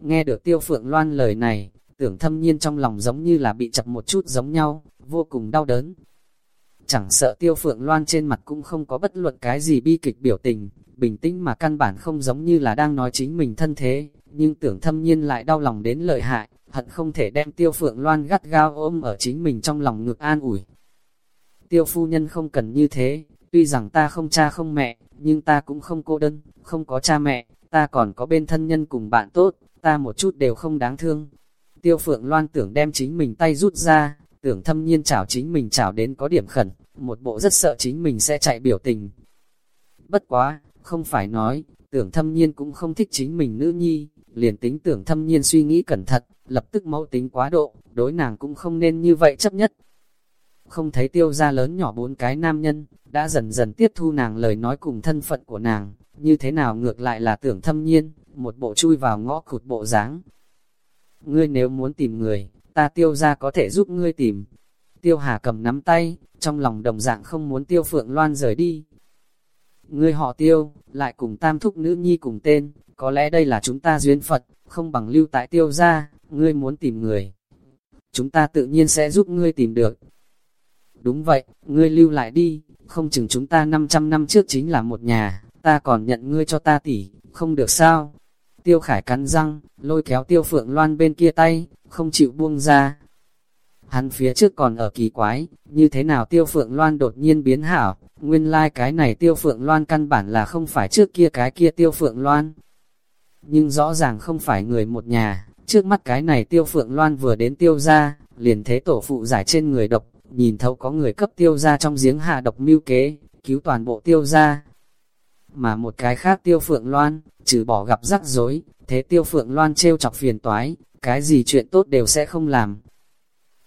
[SPEAKER 1] Nghe được tiêu phượng loan lời này, tưởng thâm nhiên trong lòng giống như là bị chập một chút giống nhau, vô cùng đau đớn chẳng sợ tiêu phượng loan trên mặt cũng không có bất luận cái gì bi kịch biểu tình, bình tĩnh mà căn bản không giống như là đang nói chính mình thân thế, nhưng tưởng thâm nhiên lại đau lòng đến lợi hại, hận không thể đem tiêu phượng loan gắt gao ôm ở chính mình trong lòng ngực an ủi. Tiêu phu nhân không cần như thế, tuy rằng ta không cha không mẹ, nhưng ta cũng không cô đơn, không có cha mẹ, ta còn có bên thân nhân cùng bạn tốt, ta một chút đều không đáng thương. Tiêu phượng loan tưởng đem chính mình tay rút ra, tưởng thâm nhiên chảo chính mình chảo đến có điểm khẩn, một bộ rất sợ chính mình sẽ chạy biểu tình. Bất quá, không phải nói, tưởng thâm nhiên cũng không thích chính mình nữ nhi, liền tính tưởng thâm nhiên suy nghĩ cẩn thận, lập tức mẫu tính quá độ, đối nàng cũng không nên như vậy chấp nhất. Không thấy tiêu ra lớn nhỏ bốn cái nam nhân, đã dần dần tiếp thu nàng lời nói cùng thân phận của nàng, như thế nào ngược lại là tưởng thâm nhiên, một bộ chui vào ngõ cụt bộ dáng. Ngươi nếu muốn tìm người, ta tiêu ra có thể giúp ngươi tìm. Tiêu Hà cầm nắm tay, trong lòng đồng dạng không muốn tiêu phượng loan rời đi. Ngươi họ tiêu, lại cùng tam thúc nữ nhi cùng tên, có lẽ đây là chúng ta duyên Phật, không bằng lưu tại tiêu ra, ngươi muốn tìm người. Chúng ta tự nhiên sẽ giúp ngươi tìm được. Đúng vậy, ngươi lưu lại đi, không chừng chúng ta 500 năm trước chính là một nhà, ta còn nhận ngươi cho ta tỷ, không được sao. Tiêu Khải cắn răng, lôi kéo Tiêu Phượng Loan bên kia tay, không chịu buông ra. Hắn phía trước còn ở kỳ quái, như thế nào Tiêu Phượng Loan đột nhiên biến hảo, nguyên lai like cái này Tiêu Phượng Loan căn bản là không phải trước kia cái kia Tiêu Phượng Loan. Nhưng rõ ràng không phải người một nhà, trước mắt cái này Tiêu Phượng Loan vừa đến Tiêu ra, liền thế tổ phụ giải trên người độc, nhìn thấu có người cấp Tiêu ra trong giếng hạ độc mưu kế, cứu toàn bộ Tiêu ra. Mà một cái khác Tiêu Phượng Loan, trừ bỏ gặp rắc rối, thế Tiêu Phượng Loan trêu chọc phiền toái, cái gì chuyện tốt đều sẽ không làm.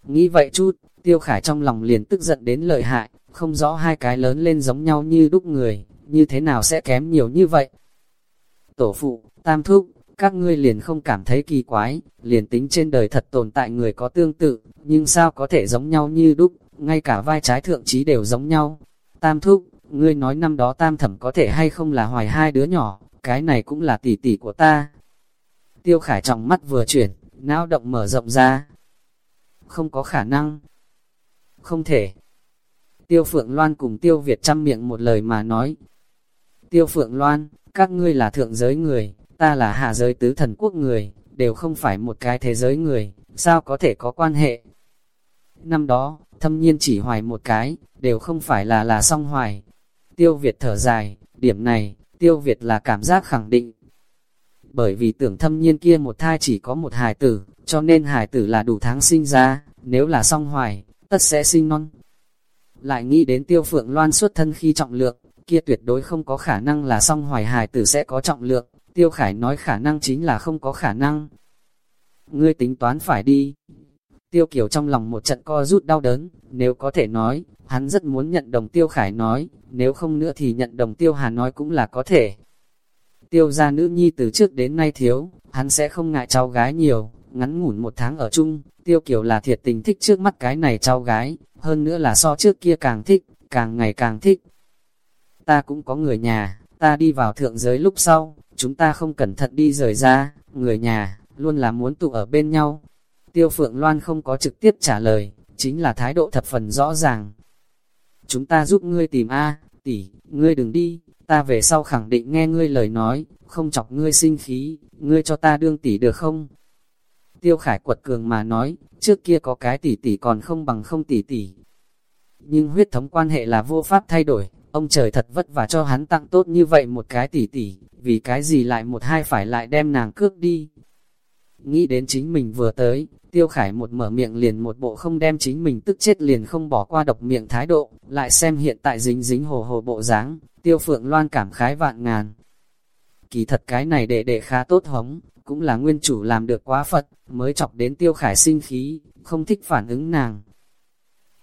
[SPEAKER 1] Nghĩ vậy chút, Tiêu Khải trong lòng liền tức giận đến lợi hại, không rõ hai cái lớn lên giống nhau như đúc người, như thế nào sẽ kém nhiều như vậy. Tổ phụ, tam thúc, các ngươi liền không cảm thấy kỳ quái, liền tính trên đời thật tồn tại người có tương tự, nhưng sao có thể giống nhau như đúc, ngay cả vai trái thượng trí đều giống nhau. Tam thúc, ngươi nói năm đó tam thẩm có thể hay không là hoài hai đứa nhỏ, cái này cũng là tỷ tỷ của ta. Tiêu Khải trọng mắt vừa chuyển, não động mở rộng ra. Không có khả năng. Không thể. Tiêu Phượng Loan cùng Tiêu Việt chăm miệng một lời mà nói. Tiêu Phượng Loan, các ngươi là thượng giới người, ta là hạ giới tứ thần quốc người, đều không phải một cái thế giới người, sao có thể có quan hệ? Năm đó, thâm nhiên chỉ hoài một cái, đều không phải là là song hoài. Tiêu Việt thở dài, điểm này, Tiêu Việt là cảm giác khẳng định, bởi vì tưởng thâm nhiên kia một thai chỉ có một hài tử, cho nên hài tử là đủ tháng sinh ra, nếu là song hoài, tất sẽ sinh non. Lại nghĩ đến tiêu phượng loan xuất thân khi trọng lượng, kia tuyệt đối không có khả năng là song hoài hài tử sẽ có trọng lượng, tiêu khải nói khả năng chính là không có khả năng. Ngươi tính toán phải đi. Tiêu kiểu trong lòng một trận co rút đau đớn, nếu có thể nói, hắn rất muốn nhận đồng tiêu khải nói, nếu không nữa thì nhận đồng tiêu hà nói cũng là có thể. Tiêu gia nữ nhi từ trước đến nay thiếu, hắn sẽ không ngại cháu gái nhiều, ngắn ngủn một tháng ở chung, tiêu kiểu là thiệt tình thích trước mắt cái này cháu gái, hơn nữa là so trước kia càng thích, càng ngày càng thích. Ta cũng có người nhà, ta đi vào thượng giới lúc sau, chúng ta không cẩn thận đi rời ra, người nhà, luôn là muốn tụ ở bên nhau. Tiêu Phượng Loan không có trực tiếp trả lời, chính là thái độ thập phần rõ ràng. Chúng ta giúp ngươi tìm A, tỷ, ngươi đừng đi, ta về sau khẳng định nghe ngươi lời nói, không chọc ngươi sinh khí, ngươi cho ta đương tỷ được không? Tiêu Khải quật cường mà nói, trước kia có cái tỷ tỷ còn không bằng không tỷ tỷ. Nhưng huyết thống quan hệ là vô pháp thay đổi, ông trời thật vất vả cho hắn tặng tốt như vậy một cái tỷ tỷ, vì cái gì lại một hai phải lại đem nàng cướp đi. Nghĩ đến chính mình vừa tới, Tiêu Khải một mở miệng liền một bộ không đem chính mình tức chết liền không bỏ qua độc miệng thái độ, lại xem hiện tại dính dính hồ hồ bộ dáng, Tiêu Phượng Loan cảm khái vạn ngàn. Kỳ thật cái này đệ đệ khá tốt hống, cũng là nguyên chủ làm được quá Phật, mới chọc đến Tiêu Khải sinh khí, không thích phản ứng nàng.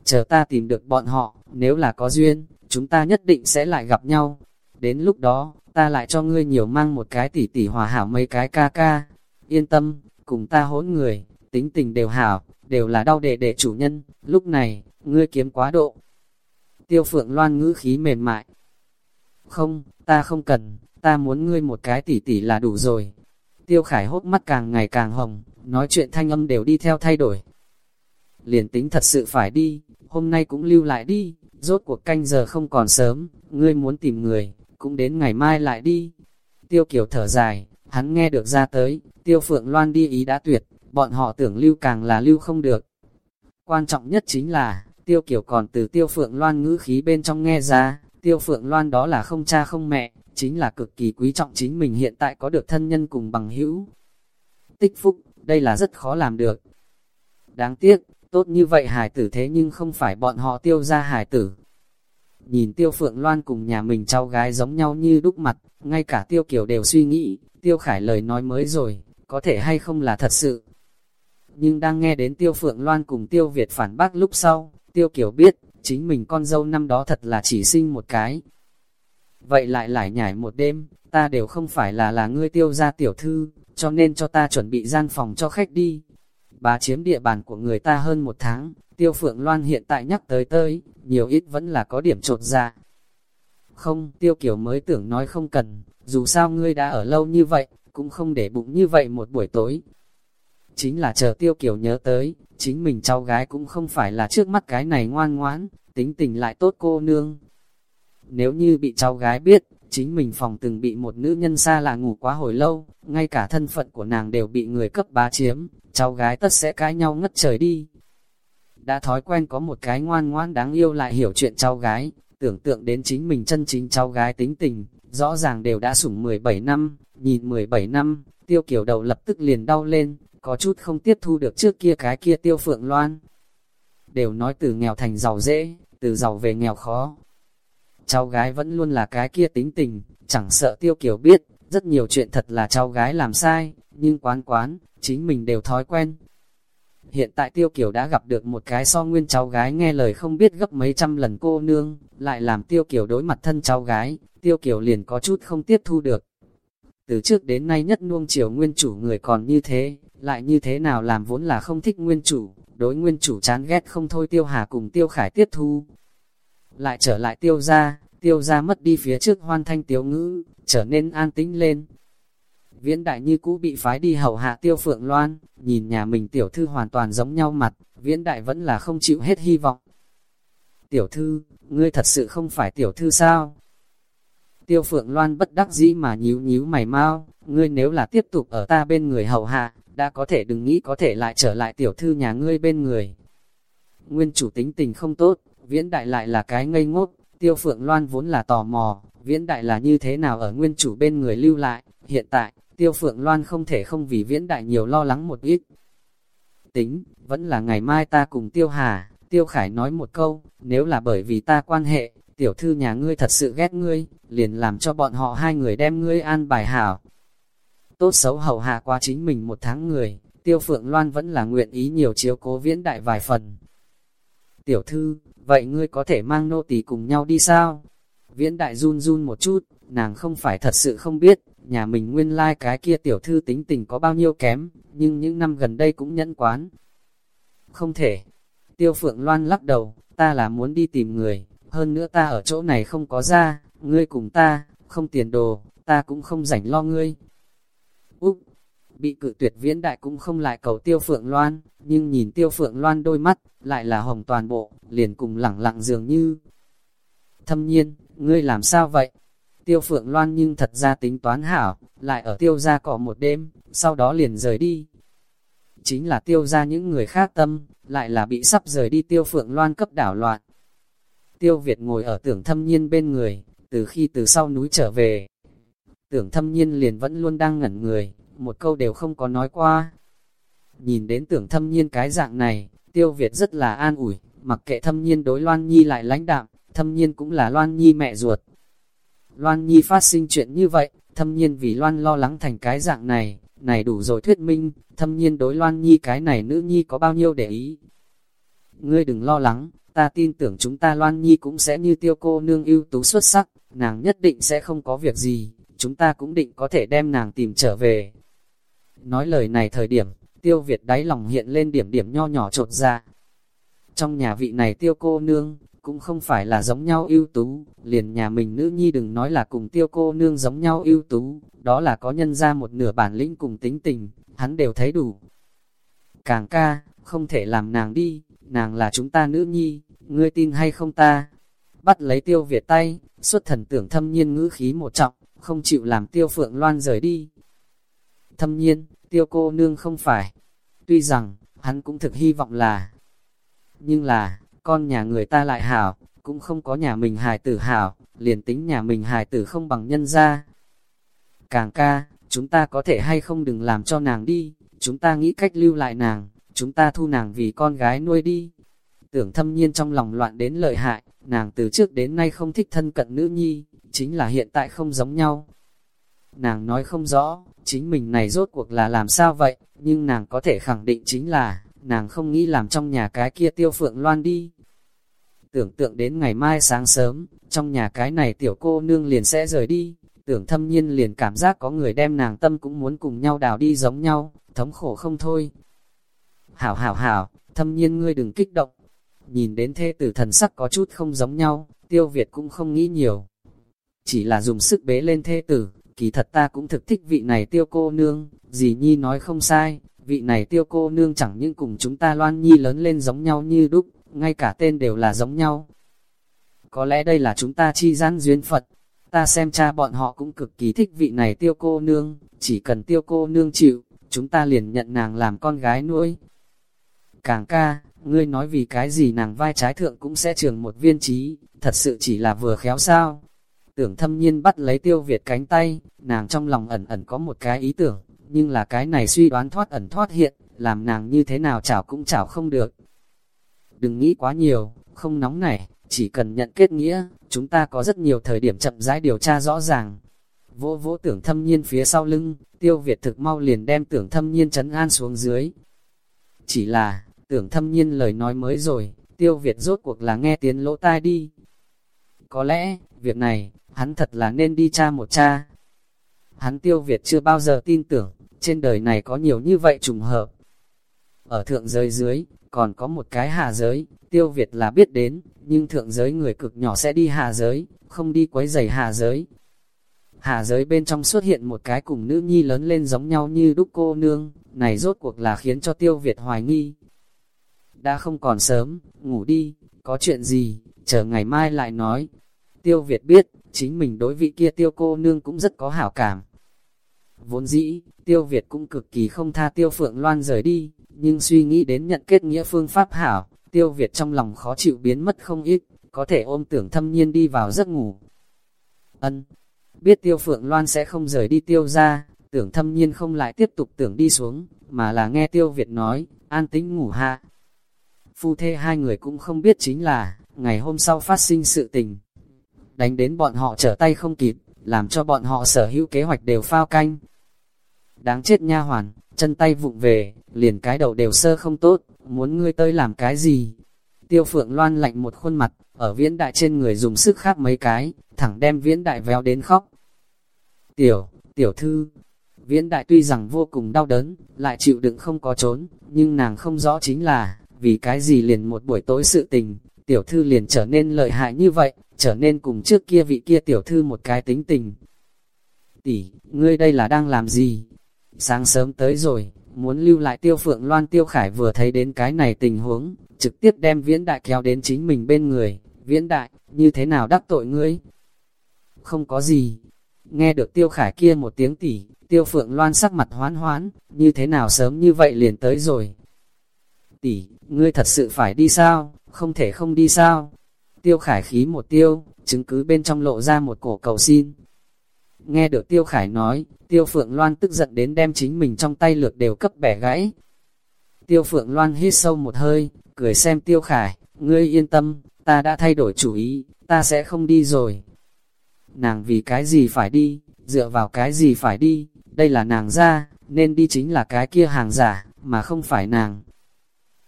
[SPEAKER 1] Chờ ta tìm được bọn họ, nếu là có duyên, chúng ta nhất định sẽ lại gặp nhau. Đến lúc đó, ta lại cho ngươi nhiều mang một cái tỷ tỷ hòa hảo mấy cái ca ca. Yên tâm, cùng ta hỗn người, tính tình đều hảo, đều là đau đệ đệ chủ nhân, lúc này, ngươi kiếm quá độ. Tiêu phượng loan ngữ khí mềm mại. Không, ta không cần, ta muốn ngươi một cái tỉ tỉ là đủ rồi. Tiêu khải hốt mắt càng ngày càng hồng, nói chuyện thanh âm đều đi theo thay đổi. Liền tính thật sự phải đi, hôm nay cũng lưu lại đi, rốt cuộc canh giờ không còn sớm, ngươi muốn tìm người, cũng đến ngày mai lại đi. Tiêu Kiều thở dài, hắn nghe được ra tới, Tiêu Phượng Loan đi ý đã tuyệt, bọn họ tưởng lưu càng là lưu không được. Quan trọng nhất chính là, Tiêu Kiều còn từ Tiêu Phượng Loan ngữ khí bên trong nghe ra, Tiêu Phượng Loan đó là không cha không mẹ, chính là cực kỳ quý trọng chính mình hiện tại có được thân nhân cùng bằng hữu. Tích phúc, đây là rất khó làm được. Đáng tiếc, tốt như vậy Hải tử thế nhưng không phải bọn họ tiêu ra Hải tử. Nhìn Tiêu Phượng Loan cùng nhà mình cháu gái giống nhau như đúc mặt, ngay cả Tiêu Kiều đều suy nghĩ, Tiêu Khải lời nói mới rồi, có thể hay không là thật sự. Nhưng đang nghe đến Tiêu Phượng Loan cùng Tiêu Việt phản bác lúc sau, Tiêu Kiều biết, chính mình con dâu năm đó thật là chỉ sinh một cái. Vậy lại lại nhảy một đêm, ta đều không phải là là ngươi tiêu gia tiểu thư, cho nên cho ta chuẩn bị gian phòng cho khách đi. Bà chiếm địa bàn của người ta hơn một tháng, Tiêu Phượng Loan hiện tại nhắc tới tới, nhiều ít vẫn là có điểm trột dạ. Không, Tiêu Kiều mới tưởng nói không cần, dù sao ngươi đã ở lâu như vậy, cũng không để bụng như vậy một buổi tối. Chính là chờ Tiêu Kiều nhớ tới, chính mình cháu gái cũng không phải là trước mắt cái này ngoan ngoãn, tính tình lại tốt cô nương. Nếu như bị cháu gái biết, chính mình phòng từng bị một nữ nhân xa lạ ngủ quá hồi lâu, ngay cả thân phận của nàng đều bị người cấp bá chiếm, cháu gái tất sẽ cãi nhau ngất trời đi. Đã thói quen có một cái ngoan ngoan đáng yêu lại hiểu chuyện cháu gái, tưởng tượng đến chính mình chân chính cháu gái tính tình, rõ ràng đều đã sủng 17 năm, nhìn 17 năm, tiêu kiểu đầu lập tức liền đau lên, có chút không tiếp thu được trước kia cái kia tiêu phượng loan. Đều nói từ nghèo thành giàu dễ, từ giàu về nghèo khó. Cháu gái vẫn luôn là cái kia tính tình, chẳng sợ tiêu kiểu biết, rất nhiều chuyện thật là cháu gái làm sai, nhưng quán quán, chính mình đều thói quen. Hiện tại tiêu kiểu đã gặp được một cái so nguyên cháu gái nghe lời không biết gấp mấy trăm lần cô nương, lại làm tiêu kiểu đối mặt thân cháu gái, tiêu kiểu liền có chút không tiếp thu được. Từ trước đến nay nhất nuông chiều nguyên chủ người còn như thế, lại như thế nào làm vốn là không thích nguyên chủ, đối nguyên chủ chán ghét không thôi tiêu hà cùng tiêu khải tiếp thu. Lại trở lại tiêu ra, tiêu ra mất đi phía trước hoan thanh tiếu ngữ, trở nên an tĩnh lên. Viễn đại như cũ bị phái đi hầu hạ tiêu phượng loan, nhìn nhà mình tiểu thư hoàn toàn giống nhau mặt, viễn đại vẫn là không chịu hết hy vọng. Tiểu thư, ngươi thật sự không phải tiểu thư sao? Tiêu phượng loan bất đắc dĩ mà nhíu nhíu mày mau, ngươi nếu là tiếp tục ở ta bên người hầu hạ, đã có thể đừng nghĩ có thể lại trở lại tiểu thư nhà ngươi bên người. Nguyên chủ tính tình không tốt, viễn đại lại là cái ngây ngốc, tiêu phượng loan vốn là tò mò, viễn đại là như thế nào ở nguyên chủ bên người lưu lại, hiện tại, tiêu phượng loan không thể không vì viễn đại nhiều lo lắng một ít. Tính, vẫn là ngày mai ta cùng tiêu hà, tiêu khải nói một câu, nếu là bởi vì ta quan hệ, tiểu thư nhà ngươi thật sự ghét ngươi, liền làm cho bọn họ hai người đem ngươi an bài hảo, tốt xấu hầu hạ qua chính mình một tháng người, tiêu phượng loan vẫn là nguyện ý nhiều chiếu cố viễn đại vài phần. Tiểu thư, vậy ngươi có thể mang nô tỳ cùng nhau đi sao? Viễn đại run run một chút, nàng không phải thật sự không biết, nhà mình nguyên lai like cái kia tiểu thư tính tình có bao nhiêu kém, nhưng những năm gần đây cũng nhẫn quán. Không thể. Tiêu phượng loan lắc đầu, ta là muốn đi tìm người, hơn nữa ta ở chỗ này không có ra, ngươi cùng ta, không tiền đồ, ta cũng không rảnh lo ngươi, Úc, bị cự tuyệt viễn đại cũng không lại cầu tiêu phượng loan, nhưng nhìn tiêu phượng loan đôi mắt, lại là hồng toàn bộ, liền cùng lẳng lặng dường như. Thâm nhiên, ngươi làm sao vậy? Tiêu phượng loan nhưng thật ra tính toán hảo, lại ở tiêu gia cỏ một đêm, sau đó liền rời đi. Chính là tiêu gia những người khác tâm, lại là bị sắp rời đi tiêu phượng loan cấp đảo loạn. Tiêu Việt ngồi ở tưởng thâm nhiên bên người, từ khi từ sau núi trở về, Tưởng thâm nhiên liền vẫn luôn đang ngẩn người, một câu đều không có nói qua. Nhìn đến tưởng thâm nhiên cái dạng này, tiêu Việt rất là an ủi, mặc kệ thâm nhiên đối Loan Nhi lại lãnh đạm, thâm nhiên cũng là Loan Nhi mẹ ruột. Loan Nhi phát sinh chuyện như vậy, thâm nhiên vì Loan lo lắng thành cái dạng này, này đủ rồi thuyết minh, thâm nhiên đối Loan Nhi cái này nữ Nhi có bao nhiêu để ý. Ngươi đừng lo lắng, ta tin tưởng chúng ta Loan Nhi cũng sẽ như tiêu cô nương ưu tú xuất sắc, nàng nhất định sẽ không có việc gì chúng ta cũng định có thể đem nàng tìm trở về. Nói lời này thời điểm, tiêu Việt đáy lòng hiện lên điểm điểm nho nhỏ trột ra. Trong nhà vị này tiêu cô nương, cũng không phải là giống nhau ưu tú, liền nhà mình nữ nhi đừng nói là cùng tiêu cô nương giống nhau ưu tú, đó là có nhân ra một nửa bản lĩnh cùng tính tình, hắn đều thấy đủ. Càng ca, không thể làm nàng đi, nàng là chúng ta nữ nhi, ngươi tin hay không ta? bắt lấy tiêu Việt tay, xuất thần tưởng thâm nhiên ngữ khí một trọng, không chịu làm tiêu phượng loan rời đi. Thâm nhiên, tiêu cô nương không phải. Tuy rằng, hắn cũng thực hy vọng là. Nhưng là, con nhà người ta lại hảo, cũng không có nhà mình hài tử hảo, liền tính nhà mình hài tử không bằng nhân ra. Càng ca, chúng ta có thể hay không đừng làm cho nàng đi, chúng ta nghĩ cách lưu lại nàng, chúng ta thu nàng vì con gái nuôi đi. Tưởng thâm nhiên trong lòng loạn đến lợi hại, nàng từ trước đến nay không thích thân cận nữ nhi, chính là hiện tại không giống nhau. Nàng nói không rõ, chính mình này rốt cuộc là làm sao vậy, nhưng nàng có thể khẳng định chính là, nàng không nghĩ làm trong nhà cái kia tiêu phượng loan đi. Tưởng tượng đến ngày mai sáng sớm, trong nhà cái này tiểu cô nương liền sẽ rời đi, tưởng thâm nhiên liền cảm giác có người đem nàng tâm cũng muốn cùng nhau đào đi giống nhau, thống khổ không thôi. Hảo hảo hảo, thâm nhiên ngươi đừng kích động. Nhìn đến thê tử thần sắc có chút không giống nhau, tiêu Việt cũng không nghĩ nhiều. Chỉ là dùng sức bế lên thê tử, kỳ thật ta cũng thực thích vị này tiêu cô nương, dì Nhi nói không sai, vị này tiêu cô nương chẳng những cùng chúng ta loan nhi lớn lên giống nhau như đúc, ngay cả tên đều là giống nhau. Có lẽ đây là chúng ta chi gian duyên Phật, ta xem cha bọn họ cũng cực kỳ thích vị này tiêu cô nương, chỉ cần tiêu cô nương chịu, chúng ta liền nhận nàng làm con gái nuôi. Càng ca, ngươi nói vì cái gì nàng vai trái thượng cũng sẽ trường một viên trí, thật sự chỉ là vừa khéo sao. Tưởng thâm nhiên bắt lấy tiêu Việt cánh tay, nàng trong lòng ẩn ẩn có một cái ý tưởng, nhưng là cái này suy đoán thoát ẩn thoát hiện, làm nàng như thế nào chảo cũng chảo không được. Đừng nghĩ quá nhiều, không nóng nảy, chỉ cần nhận kết nghĩa, chúng ta có rất nhiều thời điểm chậm rãi điều tra rõ ràng. Vỗ vỗ tưởng thâm nhiên phía sau lưng, tiêu Việt thực mau liền đem tưởng thâm nhiên chấn an xuống dưới. Chỉ là, tưởng thâm nhiên lời nói mới rồi, tiêu Việt rốt cuộc là nghe tiếng lỗ tai đi. Có lẽ, việc này, hắn thật là nên đi cha một cha. Hắn tiêu Việt chưa bao giờ tin tưởng, trên đời này có nhiều như vậy trùng hợp. Ở thượng giới dưới, còn có một cái hạ giới, tiêu Việt là biết đến, nhưng thượng giới người cực nhỏ sẽ đi hạ giới, không đi quấy giày hạ giới. Hạ giới bên trong xuất hiện một cái cùng nữ nhi lớn lên giống nhau như đúc cô nương, này rốt cuộc là khiến cho tiêu Việt hoài nghi. Đã không còn sớm, ngủ đi, có chuyện gì, chờ ngày mai lại nói. Tiêu Việt biết, chính mình đối vị kia tiêu cô nương cũng rất có hảo cảm. Vốn dĩ, tiêu Việt cũng cực kỳ không tha tiêu phượng loan rời đi, nhưng suy nghĩ đến nhận kết nghĩa phương pháp hảo, tiêu Việt trong lòng khó chịu biến mất không ít, có thể ôm tưởng thâm nhiên đi vào giấc ngủ. Ân, biết tiêu phượng loan sẽ không rời đi tiêu ra, tưởng thâm nhiên không lại tiếp tục tưởng đi xuống, mà là nghe tiêu Việt nói, an tính ngủ hạ. Phu thê hai người cũng không biết chính là, ngày hôm sau phát sinh sự tình. Đánh đến bọn họ trở tay không kịp, làm cho bọn họ sở hữu kế hoạch đều phao canh. Đáng chết nha hoàn, chân tay vụng về, liền cái đầu đều sơ không tốt, muốn ngươi tới làm cái gì? Tiêu phượng loan lạnh một khuôn mặt, ở viễn đại trên người dùng sức khác mấy cái, thẳng đem viễn đại véo đến khóc. Tiểu, tiểu thư, viễn đại tuy rằng vô cùng đau đớn, lại chịu đựng không có trốn, nhưng nàng không rõ chính là, vì cái gì liền một buổi tối sự tình, tiểu thư liền trở nên lợi hại như vậy, trở nên cùng trước kia vị kia tiểu thư một cái tính tình. Tỷ, ngươi đây là đang làm gì? Sáng sớm tới rồi, muốn lưu lại tiêu phượng loan tiêu khải vừa thấy đến cái này tình huống, trực tiếp đem viễn đại kéo đến chính mình bên người. Viễn đại, như thế nào đắc tội ngươi? Không có gì. Nghe được tiêu khải kia một tiếng tỉ, tiêu phượng loan sắc mặt hoán hoán, như thế nào sớm như vậy liền tới rồi. Tỷ, ngươi thật sự phải đi sao? Không thể không đi sao? Tiêu khải khí một tiêu, chứng cứ bên trong lộ ra một cổ cầu xin. Nghe được tiêu khải nói, tiêu phượng loan tức giận đến đem chính mình trong tay lược đều cấp bẻ gãy. Tiêu phượng loan hít sâu một hơi, cười xem tiêu khải, ngươi yên tâm, ta đã thay đổi chủ ý, ta sẽ không đi rồi. Nàng vì cái gì phải đi, dựa vào cái gì phải đi, đây là nàng ra, nên đi chính là cái kia hàng giả, mà không phải nàng.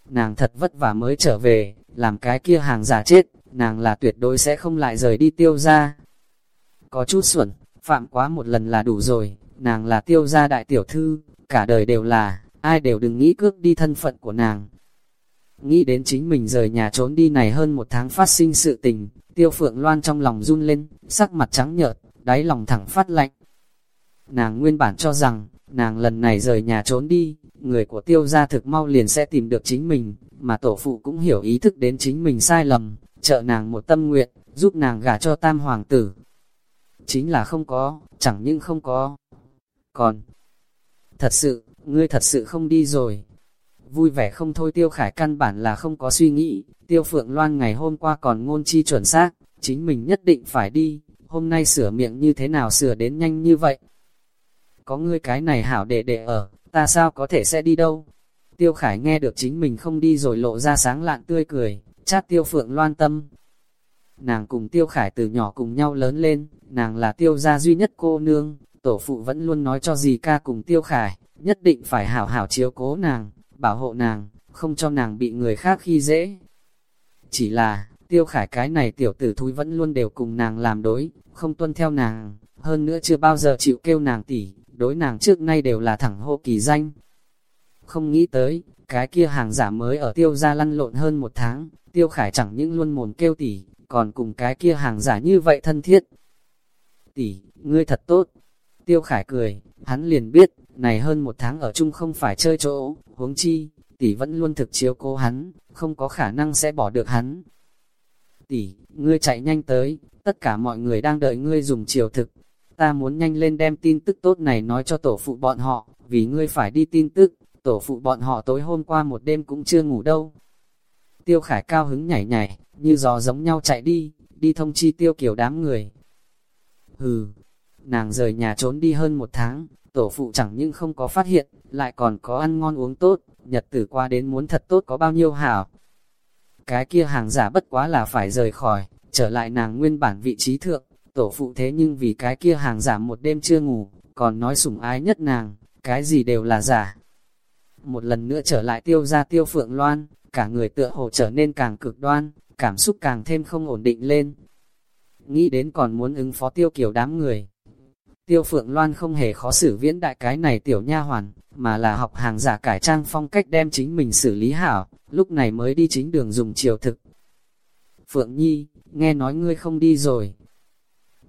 [SPEAKER 1] Nàng thật vất vả mới trở về, làm cái kia hàng giả chết, nàng là tuyệt đối sẽ không lại rời đi tiêu ra. Có chút xuẩn, phạm quá một lần là đủ rồi, nàng là tiêu gia đại tiểu thư, cả đời đều là, ai đều đừng nghĩ cước đi thân phận của nàng. Nghĩ đến chính mình rời nhà trốn đi này hơn một tháng phát sinh sự tình, tiêu phượng loan trong lòng run lên, sắc mặt trắng nhợt, đáy lòng thẳng phát lạnh. Nàng nguyên bản cho rằng, nàng lần này rời nhà trốn đi, người của tiêu gia thực mau liền sẽ tìm được chính mình, mà tổ phụ cũng hiểu ý thức đến chính mình sai lầm, trợ nàng một tâm nguyện, giúp nàng gả cho tam hoàng tử. Chính là không có, chẳng những không có. Còn, thật sự, ngươi thật sự không đi rồi. Vui vẻ không thôi tiêu khải căn bản là không có suy nghĩ, tiêu phượng loan ngày hôm qua còn ngôn chi chuẩn xác, chính mình nhất định phải đi, hôm nay sửa miệng như thế nào sửa đến nhanh như vậy. Có ngươi cái này hảo để để ở, ta sao có thể sẽ đi đâu. Tiêu khải nghe được chính mình không đi rồi lộ ra sáng lạn tươi cười, chát tiêu phượng loan tâm. Nàng cùng tiêu khải từ nhỏ cùng nhau lớn lên, nàng là tiêu gia duy nhất cô nương, tổ phụ vẫn luôn nói cho dì ca cùng tiêu khải, nhất định phải hảo hảo chiếu cố nàng, bảo hộ nàng, không cho nàng bị người khác khi dễ. Chỉ là, tiêu khải cái này tiểu tử thúi vẫn luôn đều cùng nàng làm đối, không tuân theo nàng, hơn nữa chưa bao giờ chịu kêu nàng tỉ, đối nàng trước nay đều là thẳng hô kỳ danh. Không nghĩ tới, cái kia hàng giả mới ở tiêu gia lăn lộn hơn một tháng, tiêu khải chẳng những luôn mồn kêu tỉ, còn cùng cái kia hàng giả như vậy thân thiết. Tỷ, ngươi thật tốt. Tiêu khải cười, hắn liền biết, này hơn một tháng ở chung không phải chơi chỗ, huống chi, tỷ vẫn luôn thực chiếu cố hắn, không có khả năng sẽ bỏ được hắn. Tỷ, ngươi chạy nhanh tới, tất cả mọi người đang đợi ngươi dùng chiều thực. Ta muốn nhanh lên đem tin tức tốt này nói cho tổ phụ bọn họ, vì ngươi phải đi tin tức, tổ phụ bọn họ tối hôm qua một đêm cũng chưa ngủ đâu. Tiêu khải cao hứng nhảy nhảy, như gió giống nhau chạy đi, đi thông chi tiêu kiểu đám người. Hừ, nàng rời nhà trốn đi hơn một tháng, tổ phụ chẳng nhưng không có phát hiện, lại còn có ăn ngon uống tốt, nhật tử qua đến muốn thật tốt có bao nhiêu hảo. Cái kia hàng giả bất quá là phải rời khỏi, trở lại nàng nguyên bản vị trí thượng, tổ phụ thế nhưng vì cái kia hàng giả một đêm chưa ngủ, còn nói sủng ái nhất nàng, cái gì đều là giả. Một lần nữa trở lại tiêu ra tiêu phượng loan, cả người tựa hồ trở nên càng cực đoan, cảm xúc càng thêm không ổn định lên. Nghĩ đến còn muốn ứng phó tiêu kiểu đám người. Tiêu Phượng Loan không hề khó xử viễn đại cái này tiểu nha hoàn, mà là học hàng giả cải trang phong cách đem chính mình xử lý hảo, lúc này mới đi chính đường dùng chiều thực. Phượng Nhi, nghe nói ngươi không đi rồi.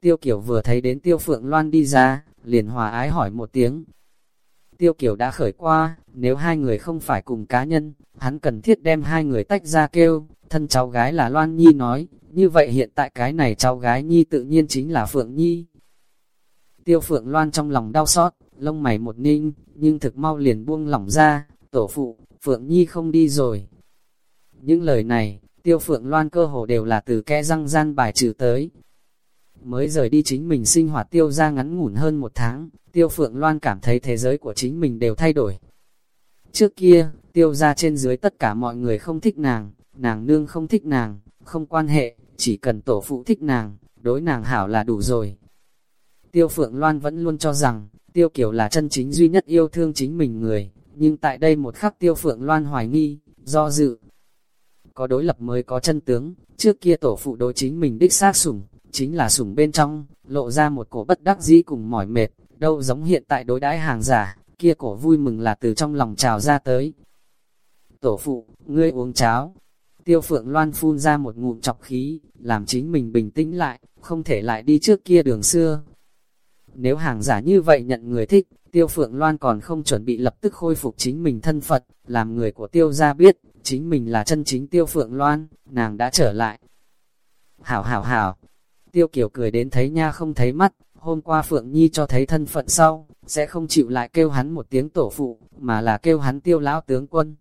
[SPEAKER 1] Tiêu Kiều vừa thấy đến Tiêu Phượng Loan đi ra, liền hòa ái hỏi một tiếng. Tiêu Kiều đã khởi qua, nếu hai người không phải cùng cá nhân, hắn cần thiết đem hai người tách ra kêu, thân cháu gái là Loan Nhi nói, như vậy hiện tại cái này cháu gái Nhi tự nhiên chính là Phượng Nhi. Tiêu Phượng Loan trong lòng đau xót, lông mày một ninh, nhưng thực mau liền buông lỏng ra, tổ phụ, Phượng Nhi không đi rồi. Những lời này, Tiêu Phượng Loan cơ hồ đều là từ kẽ răng gian bài trừ tới. Mới rời đi chính mình sinh hoạt tiêu ra ngắn ngủn hơn một tháng, Tiêu Phượng Loan cảm thấy thế giới của chính mình đều thay đổi. Trước kia, tiêu ra trên dưới tất cả mọi người không thích nàng, nàng nương không thích nàng, không quan hệ, chỉ cần tổ phụ thích nàng, đối nàng hảo là đủ rồi. Tiêu Phượng Loan vẫn luôn cho rằng, Tiêu Kiều là chân chính duy nhất yêu thương chính mình người, nhưng tại đây một khắc Tiêu Phượng Loan hoài nghi, do dự. Có đối lập mới có chân tướng, trước kia tổ phụ đối chính mình đích xác sủng, chính là sùng bên trong, lộ ra một cổ bất đắc dĩ cùng mỏi mệt, đâu giống hiện tại đối đãi hàng giả, kia cổ vui mừng là từ trong lòng trào ra tới. Tổ phụ, ngươi uống cháo. Tiêu Phượng Loan phun ra một ngụm chọc khí, làm chính mình bình tĩnh lại, không thể lại đi trước kia đường xưa. Nếu hàng giả như vậy nhận người thích, Tiêu Phượng Loan còn không chuẩn bị lập tức khôi phục chính mình thân Phật, làm người của Tiêu gia biết, chính mình là chân chính Tiêu Phượng Loan, nàng đã trở lại. Hảo hảo hảo, Tiêu Kiều cười đến thấy nha không thấy mắt, hôm qua Phượng Nhi cho thấy thân phận sau, sẽ không chịu lại kêu hắn một tiếng tổ phụ, mà là kêu hắn tiêu lão tướng quân.